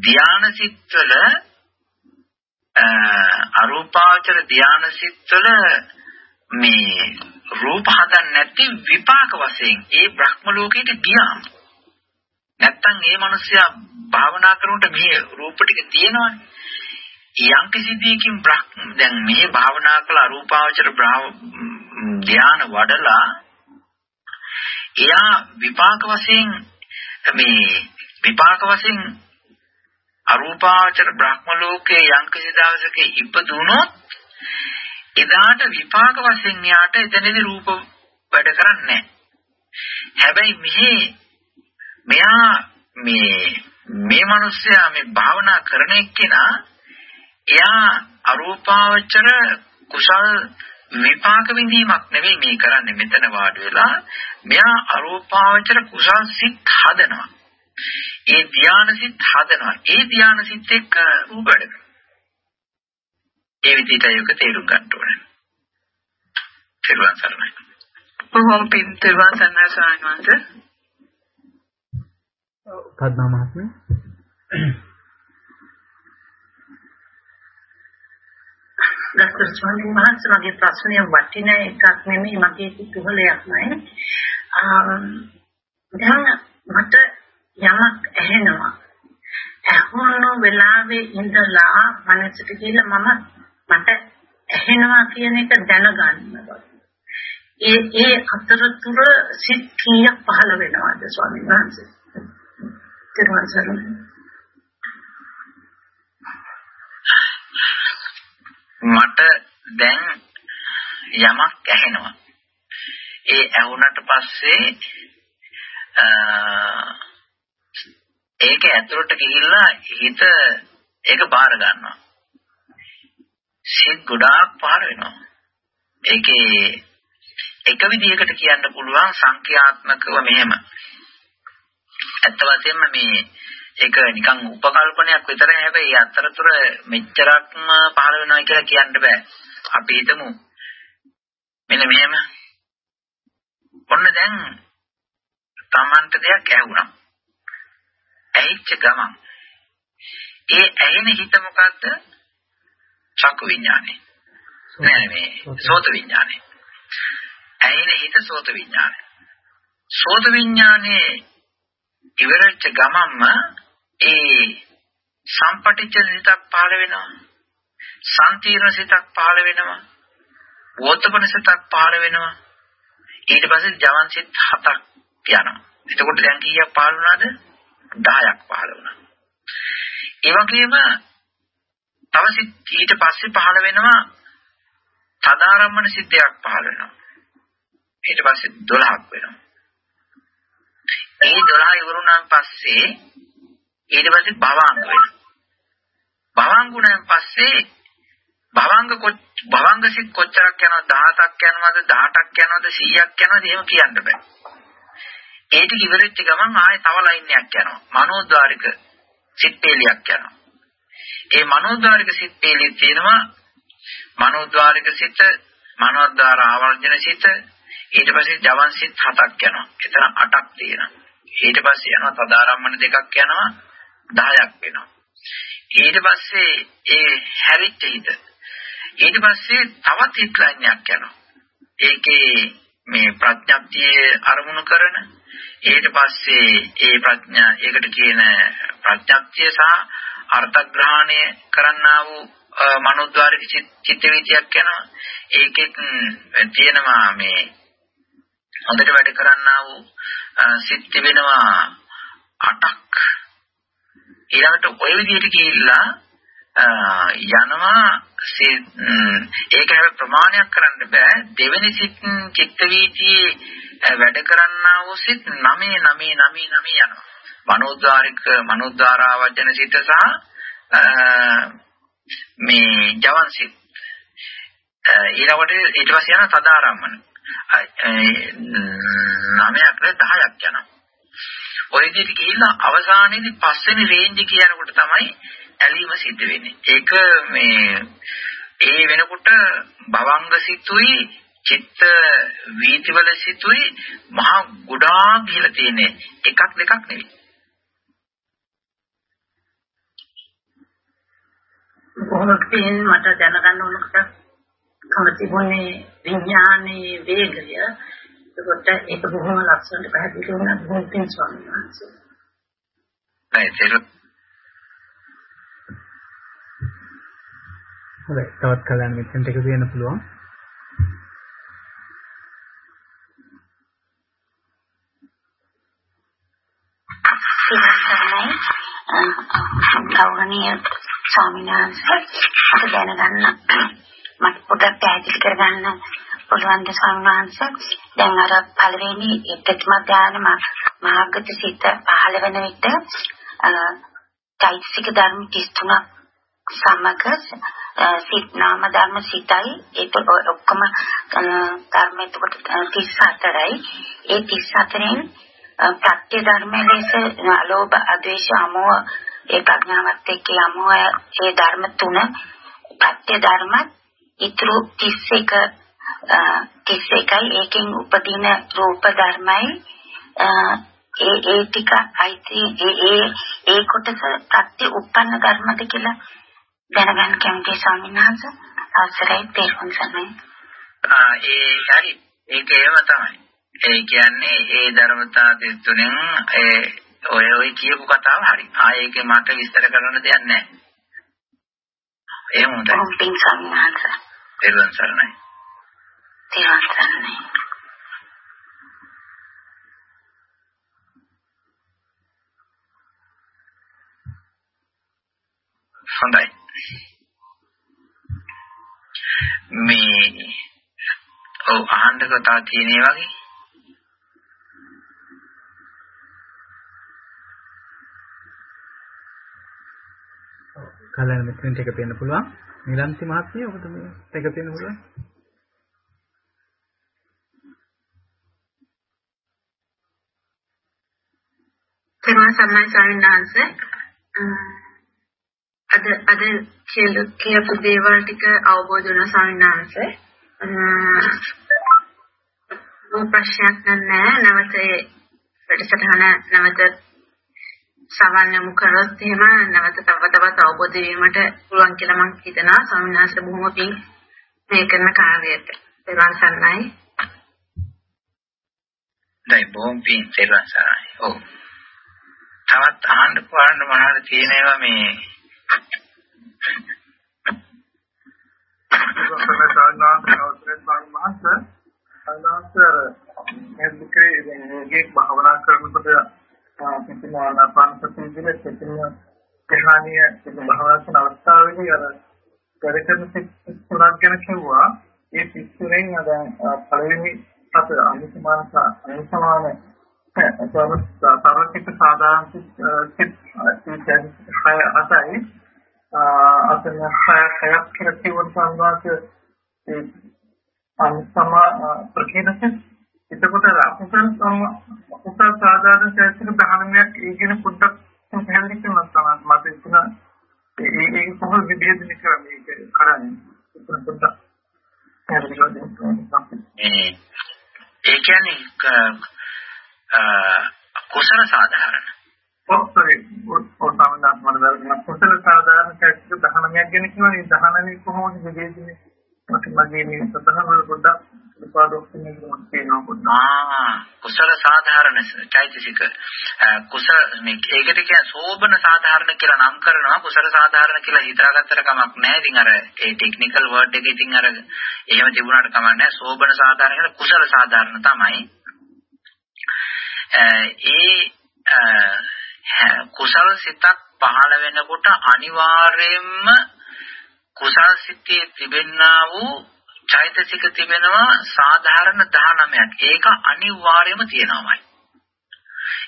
ධාන සිත්වල අරූපාවචර ධාන සිත්වල මේ රූප හදන්න නැති විපාක වශයෙන් ඒ බ්‍රහ්ම ලෝකයට ගියාම නැත්තම් ඒ මිනිස්සයා භාවනා කරනකොට මේ රූප ටික තියෙනවනේ. යම් කිසි දෙයකින් දැන් මේ භාවනා කළ අරූපාවචර ධාන වඩලා එයා විපාක වශයෙන් මේ විපාක වශයෙන් අරූපාවචර බ්‍රහ්ම ලෝකයේ යම් කිසි දවසක ඉපදුනොත් එදාට විපාක වශයෙන් යාට එතනදී රූප වැඩ කරන්නේ හැබැයි මෙහි මෙයා මේ මේ මිනිස්සයා මේ භාවනා කරන එක්කෙනා එයා අරූපාවචර කුසල් විපාක විඳීමක් නෙවෙයි මේ කරන්නේ මෙතන වාඩි වෙලා මෙයා අරූපාවචර කුසල් සිත් හදනවා. ඒ ධාන සිත් හදනවා. ඒ ධාන සිත් එක්ක රූප වැඩ කරනවා ඒ විදිහට ඒක තේරුම් ගන්න ඕනේ. තේරුම් ගන්නයි බොහොම පින් තේරුම් ගන්න සානවන්ත පද්මා මහත්මිය ගස්තර ස්වාමීන් වහන්සේ මගේ ප්‍රශ්නය වටින එකක් නෙමෙයි මගේ කුතුහලයක්මයි. දැන් මට යමක් ඇහෙනවා. ඇහුණු වෙලාවේ ඉඳලා මනසට ගිහලා මම මට ඇහෙනවා කියන එක දැනගන්නවා. ඒ ඒ අතරතුර සිත් කීයක් පහළ වෙනවද ස්වාමීන් වහන්සේ? තෙරුවන් සරණයි. මට දැන් යමක් ඇහෙනවා. ඒ ඇහුනට පස්සේ ඒක ඇතුළට ගිහිල්ලා හිත ඒක බාර ගන්නවා. සිත් ගොඩාක් පාර වෙනවා. ඒකේ එක විදිහකට කියන්න පුළුවන් සංඛ්‍යාත්මකව මෙහෙම. ඇත්ත වශයෙන්ම මේ ඒක නිකන් උපකල්පනයක් විතරයි හැබැයි අතරතුර මෙච්චරක්ම පහළ වෙනවා කියලා කියන්න බෑ. අපි හිතමු මෙන්න මෙහෙම. ඔන්න දැන් Tamanට දෙයක් ඇහුණා. ඇහිච්ච ගමන් ඒ ඇහෙන හිත මොකද්ද? චක්කු විඥානේ. නෑ මේ සෝත විඥානේ. ඇහෙන හිත සෝත විඥානේ. සෝත විඥානේ ඉවරච්ච ගමන්ම ඒ සම්පටිච්ච සිතක් පහළ වෙනවා. සම්තිර්ණ සිතක් පහළ වෙනවා. වෝතපන සිතක් පහළ වෙනවා. ඊට පස්සේ ජවන් සිත් හතක් යනවා. එතකොට දැන් කීයක් පහළ වුණාද? 10ක් පහළ වුණා. ඒ වගේම තව සිත් ඊට පස්සේ පහළ වෙනවා තදාරම්මන සිද්දයක් පහළ වෙනවා. ඊට පස්සේ 12ක් වෙනවා. ඒ 12 ඉවරුණාන් පස්සේ ඊට පස්සේ භවංග වෙනවා. භවංගුණාන් පස්සේ භවංග භවංග සිත් කොච්චරක් යනවද? 17ක් යනවද? 18ක් යනවද? 100ක් යනවද? එහෙම කියන්න බෑ. ඒ ටික ඉවරෙච්ච ගමන් ආයෙ තව ලයින් එකක් යනවා. මනෝද්වාරික සිත් පේලියක් යනවා. ඒ මනෝද්වාරික සිත් පේලිය තියෙනවා මනෝද්වාරික සිත මනෝද්වාර ආවර්ජන සිත ඊට පස්සේ ජවන් සිත් හතක් යනවා. එතන අටක් තියෙනවා. ඊට පස්සේ යනවා. සදාරම්මන දෙකක් යනවා. 10ක් වෙනවා. ඊට පස්සේ ඒ හැරිච්ච හිත. ඊට පස්සේ තවත් හිත් ලයින් එකක් යනවා. ඒකේ මේ ප්‍රඥප්තිය අරමුණු කරන ඊට පස්සේ ඒ ප්‍රඥා ඒකට කියන ප්‍රඥප්තිය සහ අර්ථග්‍රහණය කරන්නා වූ මනෝද්වාරික චිත්ත වීතියක් යනවා. ඒකෙත් තියෙනවා මේ හොඳට වැඩ කරන්නා වූ සිත් තිබෙනවා අටක්. ඊළඟට ওই විදිහට ගිහිල්ලා යනවා ඒක හැබැයි ප්‍රමාණයක් කරන්න බෑ. දෙවෙනි සිත් චිත්ත වීතියේ වැඩ කරන්නා වූ සිත් 9 9 9 9 යනවා. මනෝද්වාරික මනෝද්වාරාවචන සිත සහ මේ ජවන් සිත්. ඊළඟට ඊට පස්සේ යන සදාරම්මන 9ක් 10ක් යනවා ඔය විදිහට ගිහිල්ලා අවසානයේදී පස්වෙනි රේන්ජ් කියනකොට තමයි ඇලීම සිද්ධ වෙන්නේ. ඒක මේ ඒ වෙනකොට භවංග සිතුයි චිත්ත වීතිවල සිතුයි මහා ගොඩාක් ගිහලා තියෙන්නේ එකක් දෙකක් නෙවෙයි. කොහොමද තියෙන්නේ මට දැනගන්න ඕනකට කම තිබුණේ විඥානයේ වේගය එතකොට ඒක බොහොම ලස්සනට පැහැදිලි වුණා බොහොම පින් ස්වාමීන් වහන්සේ. හොඳයි තවත් කලයන් මෙතෙන්ට එකතු වෙන්න පුළුවන් ගෞරවනීය ස්වාමීන් වහන්සේ අප දැනගන්න මට පොඩ්ඩක් පැහැදිලි කරගන්න පුළුවන් ද ස්වාමීන් වහන්සේ? දැන් අර පළවෙනි එකම ධානය මාර්ගත සිත පහළ වෙන විට චෛතසික ධර්ම 33ක් සමග සිත් නාම ධර්ම සිතයි. ඒක ඔක්කොම ධර්ම එතකොට 34යි ඒ 34න් ප්‍රත්‍ය ධර්ම ලෙස අලෝභ අද්වේෂ අමෝහ ඒ ප්‍රඥාවත් එක්ක යමෝහ ඒ ධර්ම තුන ප්‍රත්‍ය ධර්ම ඊතුරු 31 31යි ඒකෙන් උපදින රූප ධර්මයි ඒ ඒ ටික අයිති ඒ ඒ ඒ කොටස ප්‍රත්‍ය උප්පන්න ධර්මද කියලා දැනගන්න කැමතියි ස්වාමීන් වහන්සේ අවසරයි තේරුම් ගන්න. ආ ඒ හරි ඒක එහෙම තමයි. ඒ කියන්නේ ඒ ධර්මතා තුනෙන් ඒ ඔය ඔය කියපු කතාව හරි. ආයේකේ මට විස්තර කරන්න දෙයක් නැහැ. එහෙම හොඳයි. තේරුම් සරණයි. තේරුම් සරණයි. හොඳයි. මේ ඔව් අහන්න කතා තියෙනේ වගේ කලන මෙතනට එක පේන්න පුළුවන් නිලන්ති මහත්මිය ඔබට මේ එක පේන්න පුළුවන් තෙරුවන් සරණයි ස්වාමීන් වහන්සේ අද අද කියපු දේවල් ටික අවබෝධ වුණා ස්වාමීන් වහන්සේ. මම ප්‍රශ්නයක් නැහැ. නැවත ඒ වැඩසටහන නැවත සවන් යොමු කරොත් එහෙම නැවත තව තවත් අවබෝධ වීමට පුළුවන් කියලා මම හිතනවා. ස්වාමීන් වහන්සේ බොහොම පිං මේ කරන කාර්යයට. පෙරවන් සන්නයි. දැන් බොහොම පිං පෙරවන් සන්නයි. ඔව්. තවත් අහන්න පාන්න මොනවද තියෙනවා මේ මේ භාවනා කරනකොට පිටින ආනාපාන සතිය විදිහට පිටින ප්‍රහාණිය පිටින භාවනා කරන අවස්ථාවේදී අර කරකන සිස්තුරක් ගැන කිව්වා ඒ සිස්තුරෙන් අර පළවෙනි සත අනිසමාන අනිසමාන සාරසික සාධාරණ සිත් හතයි අතන හයක් කියලා කියවන සංවාද ඒ අන්සම ප්‍රකීනස එතකොට අකුසල් අකුසල් සාධාරණ චෛතසික 19ක් ඒ කියන පොඩ්ඩක් පැහැදිලි කරනවා තමයි. මට ඉතන ඒ ඒ කොහොමද මේක මේක කරන්නේ? ඉතන පොඩ්ඩක් ඒ කියන්නේ කුසල සාධාරණ. ඔස්සරේ ඔය සමහරවිට මට දැනෙන කුසල සාධාරණ චෛතසික 19ක් ගැන කියවනේ 19 කොහොමද විදිහට මට මගේ මේ සතහන වල පොඩ්ඩක් විපාදෝක්ෂණය කරනවා කියනවා පොඩ්ඩක්. ආ කුසල සාධාරණ චෛතසික කුසල මේ ඒකට කියන සෝබන සාධාරණ කියලා නම් කරනවා කුසල සාධාරණ කියලා හිතාගත්තට කමක් නැහැ. ඉතින් අර ඒ ටෙක්නිකල් වර්ඩ් එකේ ඉතින් අර එහෙම තිබුණාට කමක් නැහැ. සෝබන සාධාරණ කියලා කුසල සාධාරණ තමයි. ඒ කුසල සිතක් පහළ වෙනකොට අනිවාර්යයෙන්ම කුසල් සිතේ තිබෙන්නා වූ චෛතසික තිබෙනවා සාධාරණ 19ක්. ඒක අනිවාර්යයෙන්ම තියෙනවාමයි.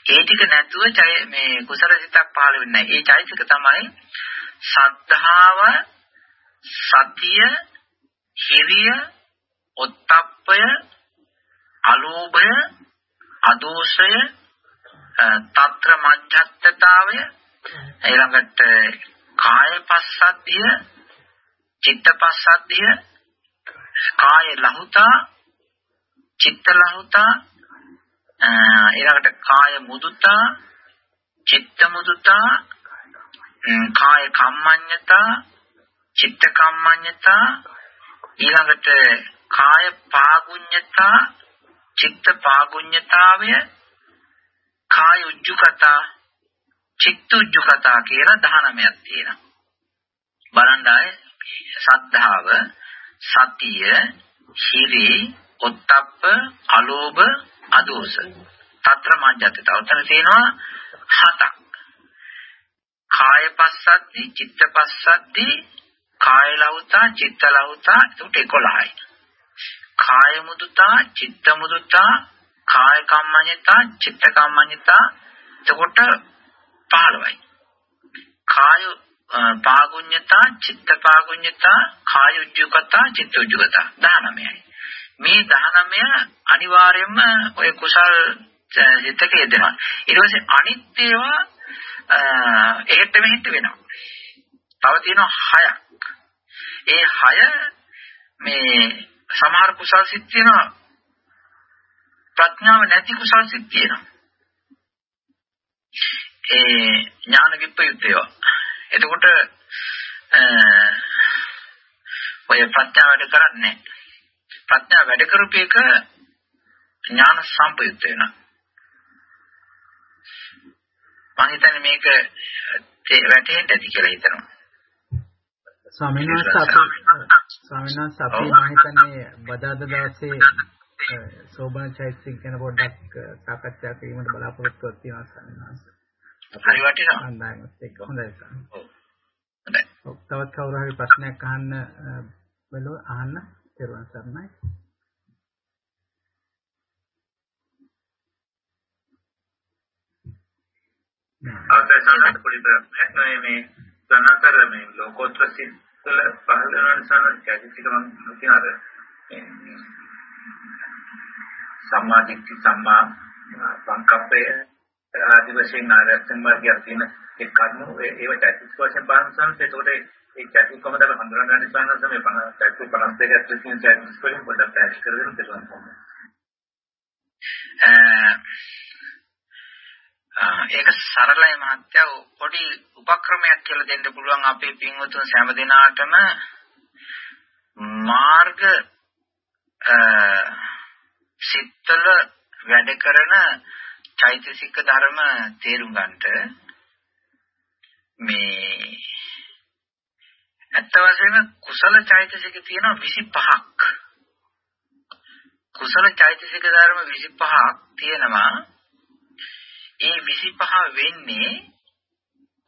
ඒ ටික නැතුව මේ කුසල සිතක් පහළ වෙන්නේ නැහැ. ඒ චෛතසික තමයි සද්ධාව, සතිය, හිරිය, ඔත්තප්පය, අලෝභය, අදෝෂය, తත්‍ර මජ්ජත්තතාවය ඊළඟට කාය පස්සද්ධිය චිත්තපස්සද්ධිය කාය ලහුතා චිත්ත ලහුතා ඊළඟට කාය මුදුතා චිත්ත මුදුතා කාය කම්මඤ්ඤතා චිත්ත කම්මඤ්ඤතා ඊළඟට කාය පාගුඤ්ඤතා චිත්ත පාගුඤ්ඤතාවය කාය උජ්ජුකතා චිත්ත උජ්ජුකතා කියලා 19ක් තියෙනවා. බලන්න ආයේ සද්ධාව සතිය හිරි ඔත්තප්ප අලෝභ අදෝස. తත්‍ර මඤ්ඤතත උතන තියෙනවා හතක්. කාය පස්සද්දි චිත්ත පස්සද්දි කාය ලෞතා චිත්ත ලෞතා උට 11යි කාය මුදුතා චිත්ත මුදුතා කාය කම්මඤ්ඤතා චිත්ත කම්මඤ්ඤතා එතකොට 15යි කාය පාගුඤ්ඤතා චිත්ත පාගුඤ්ඤතා කාය උජ්ජුකතා චිත්ත උජ්ජුකතා 19යි මේ 19 අනිවාර්යයෙන්ම ඔය කුසල් හිතක යෙදෙනවා. ඊට පස්සේ අනිත් ඒවා එහෙට මෙහෙට වෙනවා. තව තියෙනවා 6ක් ඒ 6 මේ සමහර කුසල් සිත් තියෙනවා. ප්‍රඥාව නැති කුසල් සිත් තියෙනවා. ඒ ඥාන විප්‍රයුක්තය එතකොට ඔය ප්‍රඥාව වැඩ කරන්නේ. ප්‍රඥාව වැඩ කරපු එක ඥාන සම්පයුක්ත වෙනවා. මම හිතන්නේ මේක වැටහෙන්න ඇති කියලා හිතනවා. ස්වාමීන් වහන්සේ ස්වාමීන් වහන්සේ අපි මම හිතන්නේ බදාද දවසේ සෝබන චෛත්‍යික ගැන පොඩ්ඩක් සාකච්ඡා කිරීමට බලාපොරොත්තු වෙනවා ස්වාමීන් වහන්සේ හරි වටිනවා. හොඳයි ඒක හොඳයි සර්. ඔව්. හොඳයි. ඔව් තවත් කවුරු හරි ප්‍රශ්නයක් අහන්න බැලුව අහන්න තෙරුවන් සරණයි. අවසන් පොඩි ප්‍රශ්නය මේ ගණකර මේ ලෝකෝත්තර සිත්වල පහළ වෙන සන චෛතසික මම කියනද සම්මා දිට්ඨි සම්මා සංකප්පය ආදි වශයෙන් ආරක්ෂණ මාර්ගයක් තියෙන ඒ කර්ම ඒව චෛතසික වශයෙන් බලනසන් එතකොට ඒ චෛතසික කොමද හඳුනා ගන්න ස්වාමීන් මේ 50 චෛතසික 52 ඇතුළේ තියෙන චෛතසික වලින් පොඩ්ඩක් පැහැදිලි කරගෙන දෙන්න ඒක සරලයි මහත්තයා. පොඩි උපක්‍රමයක් කියලා දෙන්න පුළුවන් අපේ පින්වතුන් හැම දිනාටම. මාර්ග සිත්තල වැඩ කරන චෛතසික ධර්ම තේරුම් ගන්නට මේ ඇත්ත වශයෙන්ම කුසල චෛතසික තියෙනවා 25ක් කුසල චෛතසික ධර්ම 25ක් තියෙනවා. ඒ 25 වෙන්නේ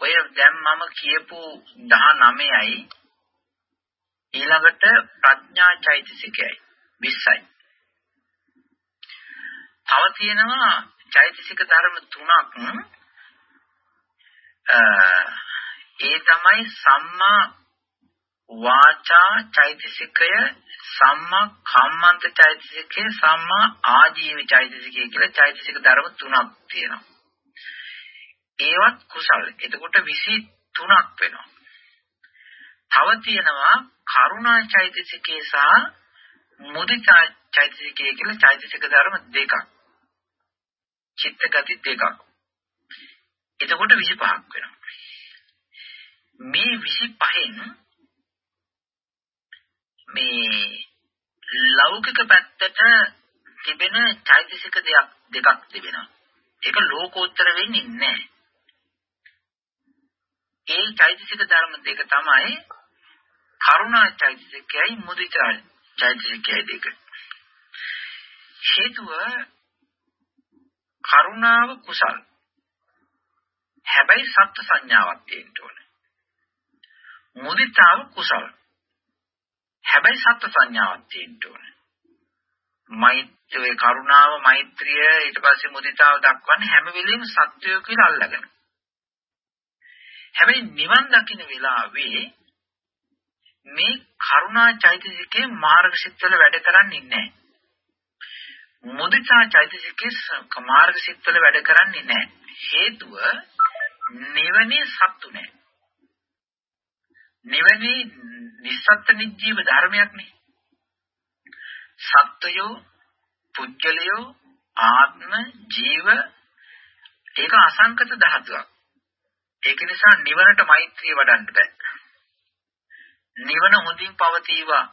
ඔය දැන් මම කියපු 19යි ඊළඟට ප්‍රඥා චෛතසිකයයි. 20යි තව තියෙනවා චෛතසික ධර්ම තුනක් ඒ තමයි සම්මා වාචා චෛතසිකය සම්මා කම්මන්ත චෛතසිකය සම්මා ආජීව චෛතසිකය කියලා චෛතසික ධර්ම තුනක් තියෙනවා. ඒවත් කුසල. එතකොට 23ක් වෙනවා. තව තියෙනවා කරුණා චෛතසිකේ සහ මුදිතා චෛතසිකය කියලා චෛතසික ධර්ම දෙකක්. චිත්ත ගති දෙකක්. එතකොට 25ක් වෙනවා. මේ 25න් මේ ලෞකික පැත්තට තිබෙන චෛතසික දෙයක් දෙකක් තිබෙනවා. ඒක ලෝකෝත්තර වෙන්නේ නැහැ. ඒ චෛතසික ධර්ම දෙක තමයි කරුණා චෛතසිකයයි මුදිතා චෛතසිකයයි දෙක. හේතුව කරුණාව කුසල්. හැබැයි සත්‍ය සංඥාවක් තියෙන්න ඕනේ. මුදිතාව කුසල්. හැබැයි සත්‍ය සංඥාවක් තියෙන්න ඕනේ. මෛත්‍රී කරුණාව මෛත්‍රිය ඊට පස්සේ මුදිතාව දක්වන්නේ හැම වෙලෙම සත්‍යය කියලා අල්ලගෙන. හැබැයි නිවන් දකින්න වෙලාවේ මේ කරුණා චෛතසිකේ මාර්ගසිතවල වැඩ කරන්නේ නැහැ. මුදිතා චෛතසිකේ මාර්ගසිතවල වැඩ කරන්නේ නැහැ. හේතුව නිවනේ සත්තු නැහැ. නිවනේ නිස්සත්ත්‍ය නිජීව ධර්මයක් නේ. සත්වයෝ පුජ්‍යලයෝ ආත්ම ජීව ඒක අසංකත ධාතුවක්. ඒක නිසා නිවනට මෛත්‍රිය වඩන්න බෑ. නිවන හොඳින් පවතිවා.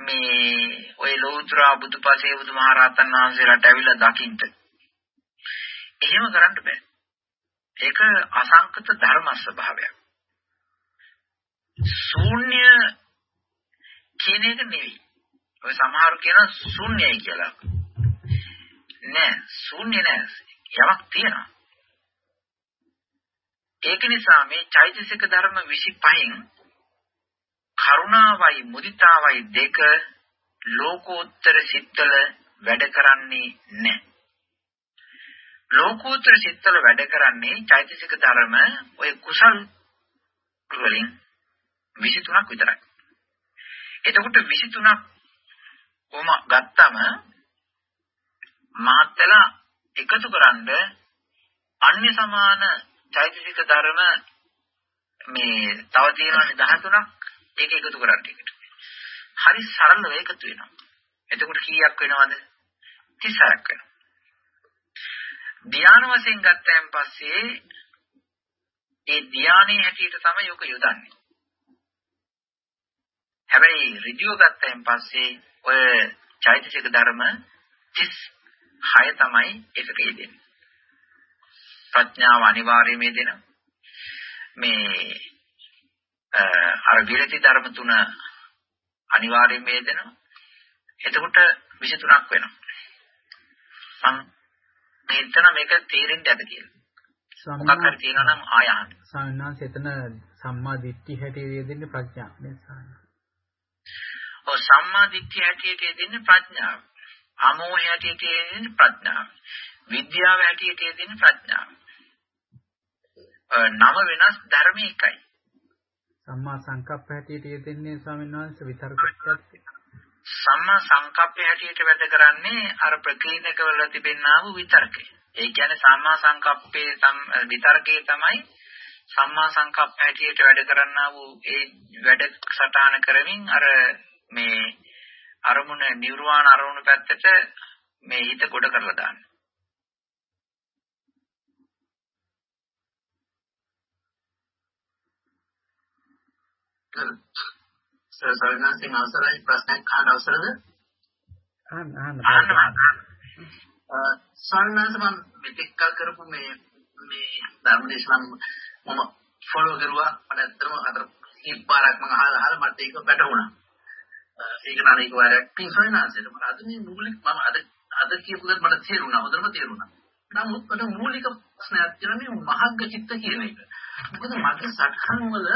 මේ ඔය ලෝතර බුදුපසේ බුදුමහරහතන් වහන්සේලාට ඇවිල්ලා දකින්න. එහෙම කරන්න බෑ. ඒක අසංකත ධර්ම ස්වභාවයක්. ශූන්‍ය කියන එක නෙවෙයි. ඔය සමහරු කියන ශූන්‍යයි කියලා. නෑ ශූන්‍ය නෑ. යමක් තියෙනවා. ඒක නිසා මේ චෛතසික ධර්ම 25න් කරුණාවයි මුදිතාවයි දෙක ලෝකෝත්තර සිත්වල වැඩ කරන්නේ නැහැ. ලෝකෝත්තර සිත්වල වැඩ කරන්නේ චෛතසික ධර්ම ඔය කුසල් වලින් 23ක් විතරයි. එතකොට 23ක් කොම ගත්තම මහත්තලා එකතු කරන්ඩ අන්‍ය සමාන චෛතසික ධර්ම මේ තව තියෙනවානේ 13ක් ඒක එකතු කරන්න එකට. හරි සරලව එකතු වෙනවා. එතකොට කීයක් වෙනවද? 36ක් වෙනවා. ධ්‍යාන වශයෙන් ගත්තයන් පස්සේ ඒ ධ්‍යානයේ හැටියට තමයි යොක යොදන්නේ. හැබැයි ඍජුව ගත්තයන් පස්සේ ඔය චෛතසික ධර්ම 36 තමයි එකක යෙදෙන්නේ. ප්‍රඥාව අනිවාර්යයෙන්ම දෙන මේ අර විරති ධර්ම තුන අනිවාර්යයෙන්ම දෙනවා. එතකොට 23ක් වෙනවා. මම හිතන මේක තේරෙන්න ඇද කියලා. මොකක් හරි තියෙනවා නම් ආය අහන්න. සාමාන්‍යයෙන් එතන සම්මා දිට්ඨි හැටියට යෙදෙන්නේ ප්‍රඥා නේ සාමාන්‍ය. ඔව් සම්මා දිට්ඨි හැටියට යෙදෙන්නේ ප්‍රඥාව. අමෝහය හැටියට යෙදෙන්නේ ප්‍රඥාව. විද්‍යාව හැටියට යෙදෙන්නේ ප්‍රඥාව. නම වෙනස් ධර්ම එකයි. සම්මා සංකප්ප හැටියට යෙදෙන්නේ ස්වාමීන් වහන්සේ විතර්කයක්. සම්මා සංකප්පය හැටියට වැඩ කරන්නේ අර ප්‍රකීනක වල තිබෙනා වූ විතර්කය. ඒ කියන්නේ සම්මා සංකප්පේ විතර්කයේ තමයි සම්මා සංකප්ප හැටියට වැඩ කරන්නා වූ ඒ වැඩ සටහන කරමින් අර මේ අරමුණ නිර්වාණ අරමුණ පැත්තට මේ හිත ගොඩ කරලා දාන්නේ. සර්වඥාන්සේ අවසරයි ප්‍රශ්නයක් අහන්න අවසරද? අහන්න අහන්න. සර්වඥාන්ස මම මෙතෙක් කරපු මේ මේ ධර්මදේශනම් මම ෆලෝ කරුවා මට ඇත්තටම අතර ඉපාරක් මම අහලා අහලා මට ඒක පැටවුණා. ඒක නාලික වරක් පින් සර්වඥාන්සේට මම අද මේ මූලික මම අද අද කියපු දේ මට තේරුණා හොඳටම තේරුණා. නමුත් මට මූලික ප්‍රශ්නයක් තියෙනවා මේ මහග්ග චිත්ත කියන එක. මොකද මගේ සටහන් වල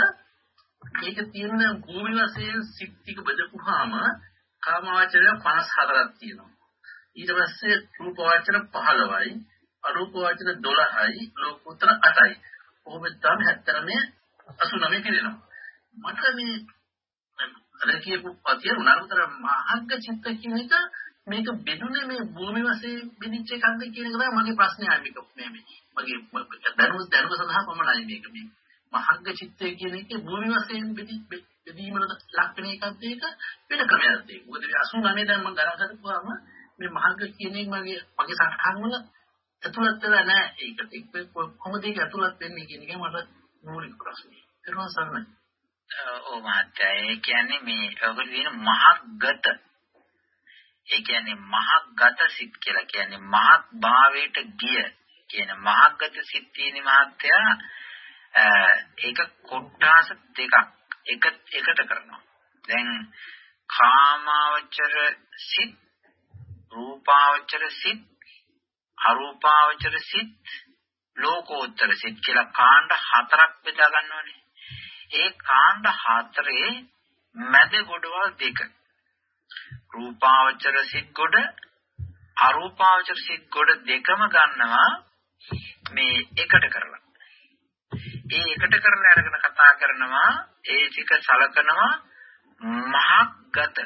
මේක තියෙන භූමි වශයෙන් සිත් ටික බෙදපුවාම කාමවචරය 54ක් තියෙනවා. ඊට පස්සේ රූප වචන 15යි, අරූප වචන 12යි, ලෝකෝත්තර 8යි. කොහොමද තමයි 79 89 කියනවා. මට මේ අර කියපු පතිය උනරුතර මහග්ග චිත්ත කියන එක මේක බෙදුනේ මේ භූමි වශයෙන් බෙදිච්ච එකක්ද කියන එක තමයි මගේ ප්‍රශ්නේ ආමික මේ මගේ දරුව දරුව සඳහා පමණයි මේක මේ මහග්ග චිත්තය කියන එක භූමි වශයෙන් බෙදීමකට ලක් වෙන එකක්ද ඒක වෙන ක්‍රමයක්ද ඒක. මොකද 89 දැන් මම ගණන් කරපුවාම මේ මහග්ග කියන එක මගේ මගේ සටහන් වල ඇතුළත් වෙලා නැහැ. ඒකට ඒක කොහොමද ඒක ඇතුළත් වෙන්නේ කියන එක මට මූලික ප්‍රශ්නේ. ඒක සරණයි. ඔව් මහත්තයා. ඒ කියන්නේ මේ ඔයගොල්ලෝ කියන මහග්ගත ඒ කියන්නේ මහග්ගත සිත් කියලා කියන්නේ මහත් භාවයට ගිය කියන මහග්ගත සිත් තියෙන මහත්තයා. ඒක කොට්ටාස දෙකක්. එක එකට කරනවා. දැන් කාමාවචර සිත් රූපාවචර සිත් අරූපාවචර සිත් ලෝකෝත්තර සිත් කියලා කාණ්ඩ හතරක් බෙදා ගන්නවනේ. ඒ කාණ්ඩ හතරේ මැද ගොඩවල් දෙක. රූපාවචර සිත් ගොඩ අරූපාවචර සිත් ගොඩ දෙකම ගන්නවා මේ එකට කරලා. ඒ එකට කරලා අරගෙන කතා කරනවා ඒ ටික සලකනවා මහග්ගත.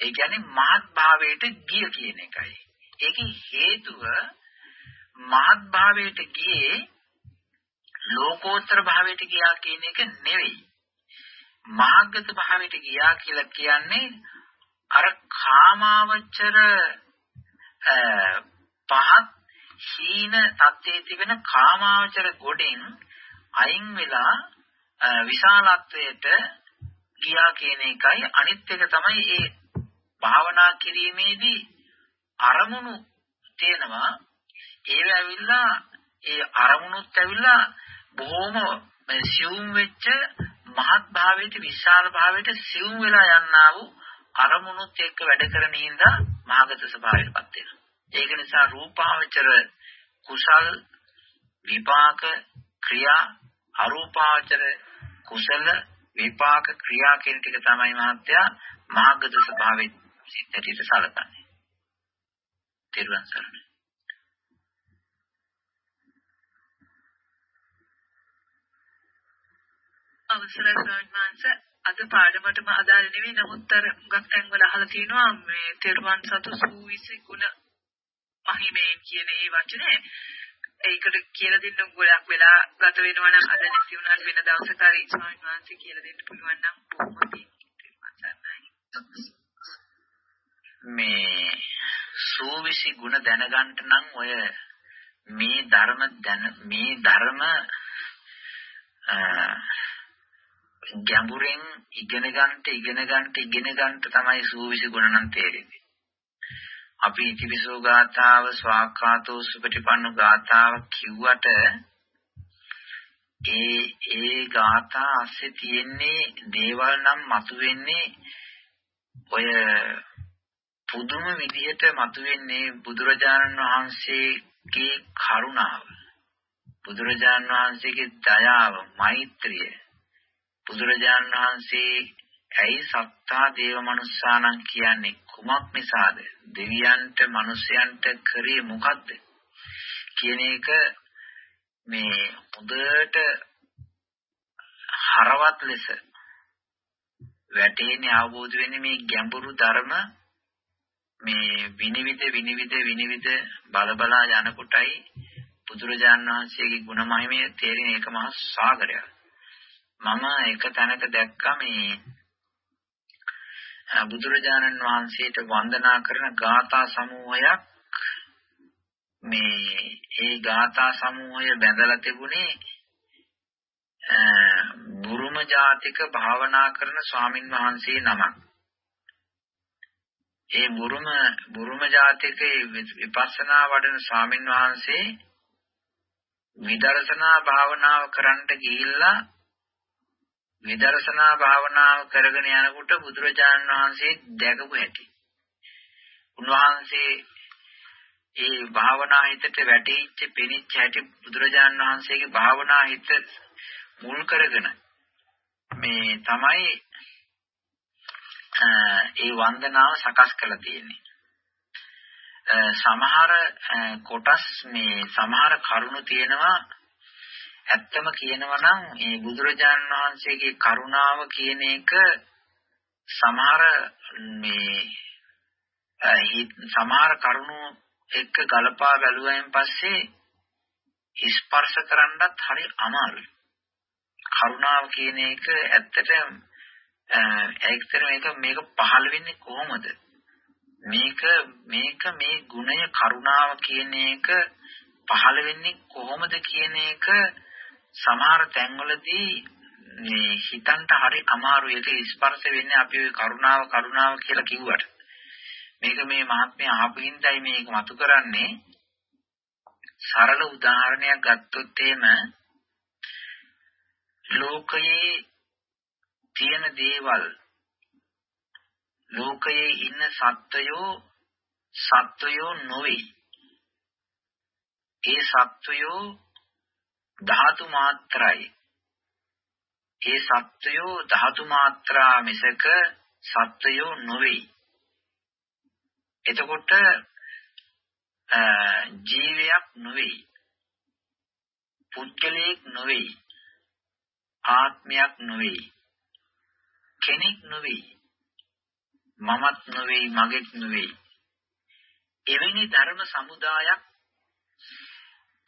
ඒ කියන්නේ මහත් භාවයට ගිය කියන එකයි. ඒකේ හේතුව මහත් භාවයට ගියේ ලෝකෝත්තර භාවයට ගියා කියන එක නෙවෙයි. මහග්ගත භාවයට ගියා කියලා කියන්නේ අර කාමාවචර පහත් හීන තත්ත්වයේ තිබෙන කාමාවචර ගොඩෙන් අයින් වෙලා විශාලත්වයට ගියා කියන එකයි අනිත් එක තමයි ඒ භාවනා කිරීමේදී අරමුණු තේනවා ඒව ඇවිල්ලා ඒ අරමුණුත් ඇවිල්ලා බොහොම සියුම් වෙච්ච මහත් භාවයට විශාල භාවයට සියුම් වෙලා යන්නා වූ අරමුණුත් එක්ක වැඩ කරන හින්දා මහගත ස්වභාවයටපත් වෙනවා. ඒක නිසා රූපාවචර කුසල් විපාක ක්‍රියා අරූපාවචර කුසල විපාක ක්‍රියා කියන ටික තමයි මහත්යා මහගත ස්වභාවයේ සිද්ධියට සලකන්නේ. තිරුවන් සරණයි. අවසරයි ස්වාමීන් වහන්සේ අද පාඩමටම අදාළ නෙවෙයි නමුත් අර හුඟක් තැන්වල අහලා තියෙනවා මේ තෙරුවන් සතු සූවිසි ගුණ මහිමේ කියන ඒ වචනේ ඒකට කියලා දෙන්න ගොඩක් වෙලා ගත වෙනවා නම් අද නැති වුණාට වෙන දවසක හරි ස්වාමීන් වහන්සේ කියලා දෙන්න පුළුවන් නම් බොහොම මේ සූවිසි ගුණ දැනගන්න නම් ඔය මේ ධර්ම දැන මේ ධර්ම ගැඹුරෙන් ඉගෙන ගන්නට ඉගෙන ගන්නට ඉගෙන ගන්නට තමයි සූවිසි ගුණ නම් තේරෙන්නේ. අපි ඉතිවිසෝ ගාථාව ස්වාක්ඛාතෝ සුපටිපන්නු ගාථාව කිව්වට ඒ ඒ ගාථා ඇස්සේ තියෙන්නේ දේවල් නම් මතුවෙන්නේ ඔය පුදුම විදිහට මතුවෙන්නේ බුදුරජාණන් වහන්සේගේ කරුණාව. බුදුරජාණන් වහන්සේගේ දයාව මෛත්‍රිය. බුදුරජාණන් වහන්සේ ඇයි සත්තා දේව මනුස්සානම් කියන්නේ? කුමක් නිසාද දෙවියන්ට මිනිසයන්ට කරේ මොකද්ද කියන එක මේ හොඳට හරවත් ලෙස වැටෙන්නේ අවබෝධ වෙන්නේ මේ ගැඹුරු ධර්ම මේ විනිවිද විනිවිද විනිවිද බලබලා යනකොටයි බුදුරජාණන් වහන්සේගේ ගුණ මහිමය තේරෙන එක මහා සාගරයක්. මම එක තැනක දැක්කා මේ බුදුරජාණන් වහන්සේට වන්දනා කරන ගාථා සමූහයක් මේ ඒ ගාථා සමූහය බැඳලා තිබුණේ බුරුම ජාතික භාවනා කරන ස්වාමින් වහන්සේ නමක්. ඒ බුරුම බුරුම ජාතිකේ විපස්සනා වඩන ස්වාමින් වහන්සේ විදර්ශනා භාවනාව කරන්නට ගිහිල්ලා විදර්ශනා භාවනාව කරගෙන යනකොට බුදුරජාණන් වහන්සේ දැකපු හැටි. උන්වහන්සේ ඒ භාවනා හිතට වැටෙච්ච පෙනිච්ච හැටි බුදුරජාණන් වහන්සේගේ භාවනා හිත මුල් කරගෙන මේ තමයි ඒ වන්දනාව සකස් කරලා තියෙන්නේ. සමහර කොටස් මේ සමහර කරුණු තියෙනවා ඇත්තම කියනවා නම් මේ බුදුරජාණන් වහන්සේගේ කරුණාව කියන එක සමහර මේ සමහර කරුණු එක්ක ගලපා බැලුවයින් පස්සේ ස්පර්ශ කරන්නත් හරි අමාරුයි. කරුණාව කියන එක ඇත්තට ඒකතර මේක මේක පහළ වෙන්නේ කොහොමද? මේක මේක මේ ගුණය කරුණාව කියන එක පහළ වෙන්නේ කොහොමද කියන එක සමහර තැන්වලදී මේ හිතන්ට හරි අමාරු ඒක ස්පර්ශ වෙන්නේ අපි ওই කරුණාව කරුණාව කියලා කිව්වට. මේක මේ මහත්මයා ආපු හින්දායි මේක මතු කරන්නේ. සරල උදාහරණයක් ගත්තොත් එහෙම ලෝකයේ තියෙන දේවල් ලෝකයේ ඉන්න සත්වයෝ සත්වයෝ නොවේ. ඒ සත්වයෝ ධාතු මාත්‍රයි. ඒ සත්වයෝ ධාතු මාත්‍රා මිසක සත්වයෝ නොවේ. එතකොට ජීවයක් නොවේ. පුද්ගලයෙක් නොවේ. ආත්මයක් නොවේ. කෙනෙක් නොවේ. මමත් නොවේ මගෙත් නොවේ. එවැනි ධර්ම සමුදායක්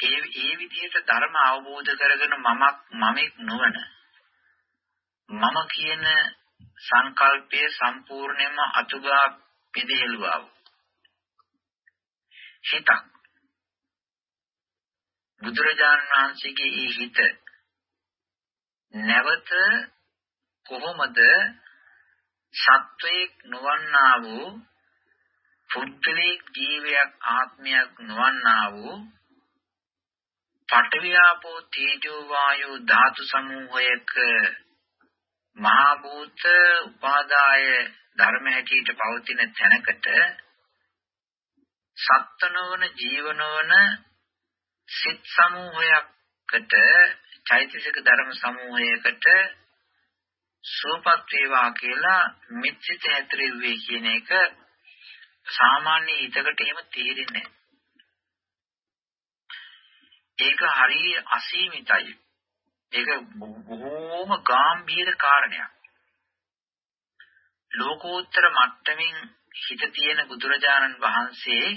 ඒ ඒ විදිහට ධර්ම අවබෝධ කරගෙන මමක් මමෙක් නොවන මම කියන සංකල්පය සම්පූර්ණයෙන්ම අතුගා පිළිහෙළුවා හිතක්. බුදුරජාණන් වහන්සේගේ ඒ හිත නැවත කොහොමද සත්වයක් නොවන්නා වූ පුද්ගලික ජීවයක් ආත්මයක් නොවන්නා වූ පඨවියාපෝ තේජෝ වායෝ ධාතු සමූහයක මහා භූත උපාදාය ධර්ම හැටියට පවතින තැනකට සත්වනවන ජීවනවන සිත් සමූහයකට චෛතසික ධර්ම සමූහයකට සූපත් වේවා කියලා මිත්‍සිත හැතරෙව්වේ කියන එක සාමාන්‍ය හිතකට එහෙම තේරෙන්නේ ඒක හරිය අසීමිතයි. ඒක බොහෝම ගැඹීර කාරණයක්. ලෝකෝත්තර මට්ටමින් හිත තියෙන බුදුරජාණන් වහන්සේ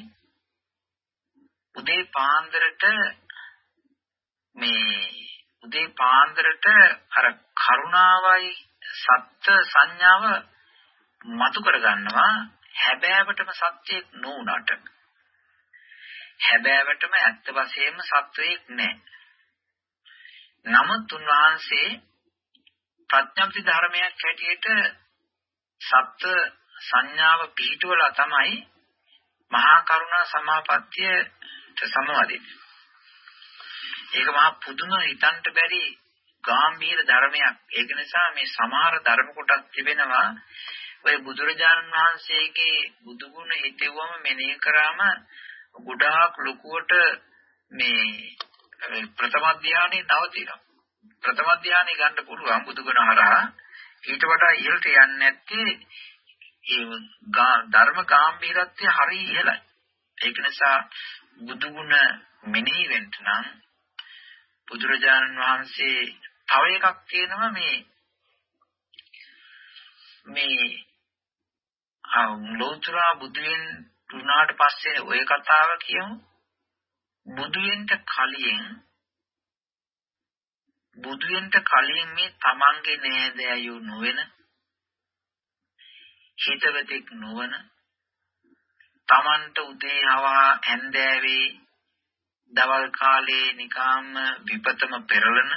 උදේ පාන්දරට මේ උදේ පාන්දරට අර කරුණාවයි සත්‍ය සංඥාව මතු කරගන්නවා හැබෑවටම සත්‍යයක් නොඋනට හැබෑවටම ඇත්ත වශයෙන්ම සත්වයක් නැහැ නමුත් උන්වහන්සේ ප්‍රඥප්ති ධර්මයක් හැටියට සත්‍ය සංඥාව පිළිටුවලා තමයි මහා කරුණා සමාපත්තියට සමවදින්නේ. ඒක මහා පුදුම හිතන්න බැරි ගාම්භීර ධර්මයක්. ඒක නිසා මේ සමහර ධර්ම කොටස් තිබෙනවා ඔය බුදුරජාණන් වහන්සේගේ බුදු ගුණ හිතෙවම මෙනෙහි කරාම ගොඩාක් ලොකුවට මේ ප්‍රථම ධානයේ නවතිනවා. ප්‍රථම ධානයේ ගන්න පුළුවන් බුදු ගුණ හරහා ඊට වඩා ඉහළට යන්නේ නැත්තේ ඒ ධර්ම ගැඹීරත්වය හරි ඉහළයි. ඒක නිසා බුදු ගුණ මෙනෙහි වෙන්න නම් බුදුරජාණන් වහන්සේ තව එකක් කියනවා මේ මේ ලෝතර බුදු වෙන උනාට පස්සේ ওই කතාව කියමු. බුදු වෙන්න කලින් බුදු වෙන්න කලින් මේ තමන්ගේ නෑදෑයෝ නොවන හිතවතෙක් නොවන තමන්ට උදේ හවා ඇන්දෑවේ දවල් කාලේ නිකාම්ම විපතම පෙරලන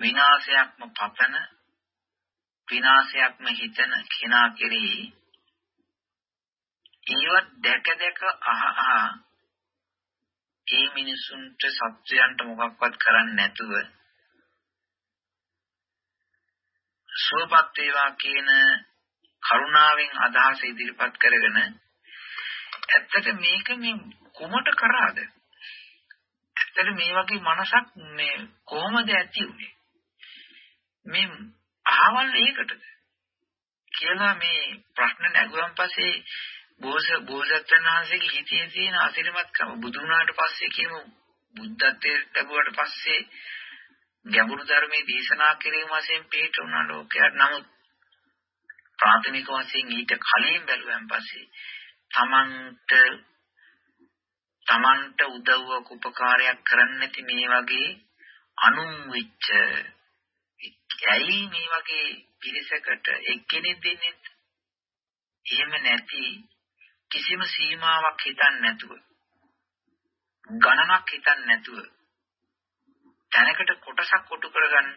විනාශයක්ම පතන විනාශයක්ම හිතන කෙනා කෙරෙහි ඒවත් දැක දැක අහ. අහ ඒ මිනිසුන්ට සත්‍යයන්ට මොකක්වත් කරන්නේ නැතුව. සුවපත් වේවා කියන කරුණාවෙන් අදහස ඉදිරිපත් කරගෙන ඇත්තට මේක මේ කොමට කරාද? ඇත්තට මේ වගේ මනසක් මේ කොහොමද ඇති උනේ? මේ අහවල් ඒකටද? කියලා මේ ප්‍රශ්න නැගුවන් පස්සේ බෝස බෝසත්යන් වහන්සේගේ හිතේ තියෙන අසිරිමත්කම බුදු වුණාට පස්සේ කියමු බුද්ධත්වයට ලැබුවට පස්සේ ගැඹුරු ධර්මයේ දේශනා කිරීම වශයෙන් පිට වුණා ලෝකයට. නමුත් ප්‍රාථමික වශයෙන් ඊට කලින් බැලුවෙන් පස්සේ තමන්ට තමන්ට උදව්වක් උපකාරයක් කරන්න නැති මේ වගේ අනුන් වෙච්ච ඇයි මේ වගේ පිරිසකට එක්කෙනෙක් දෙන්නේ එහෙම නැති කිසිම සීමාවක් හිතන්නේ නැතුව ගණනක් හිතන්නේ නැතුව තැනකට කොටසක් කොටු කරගන්න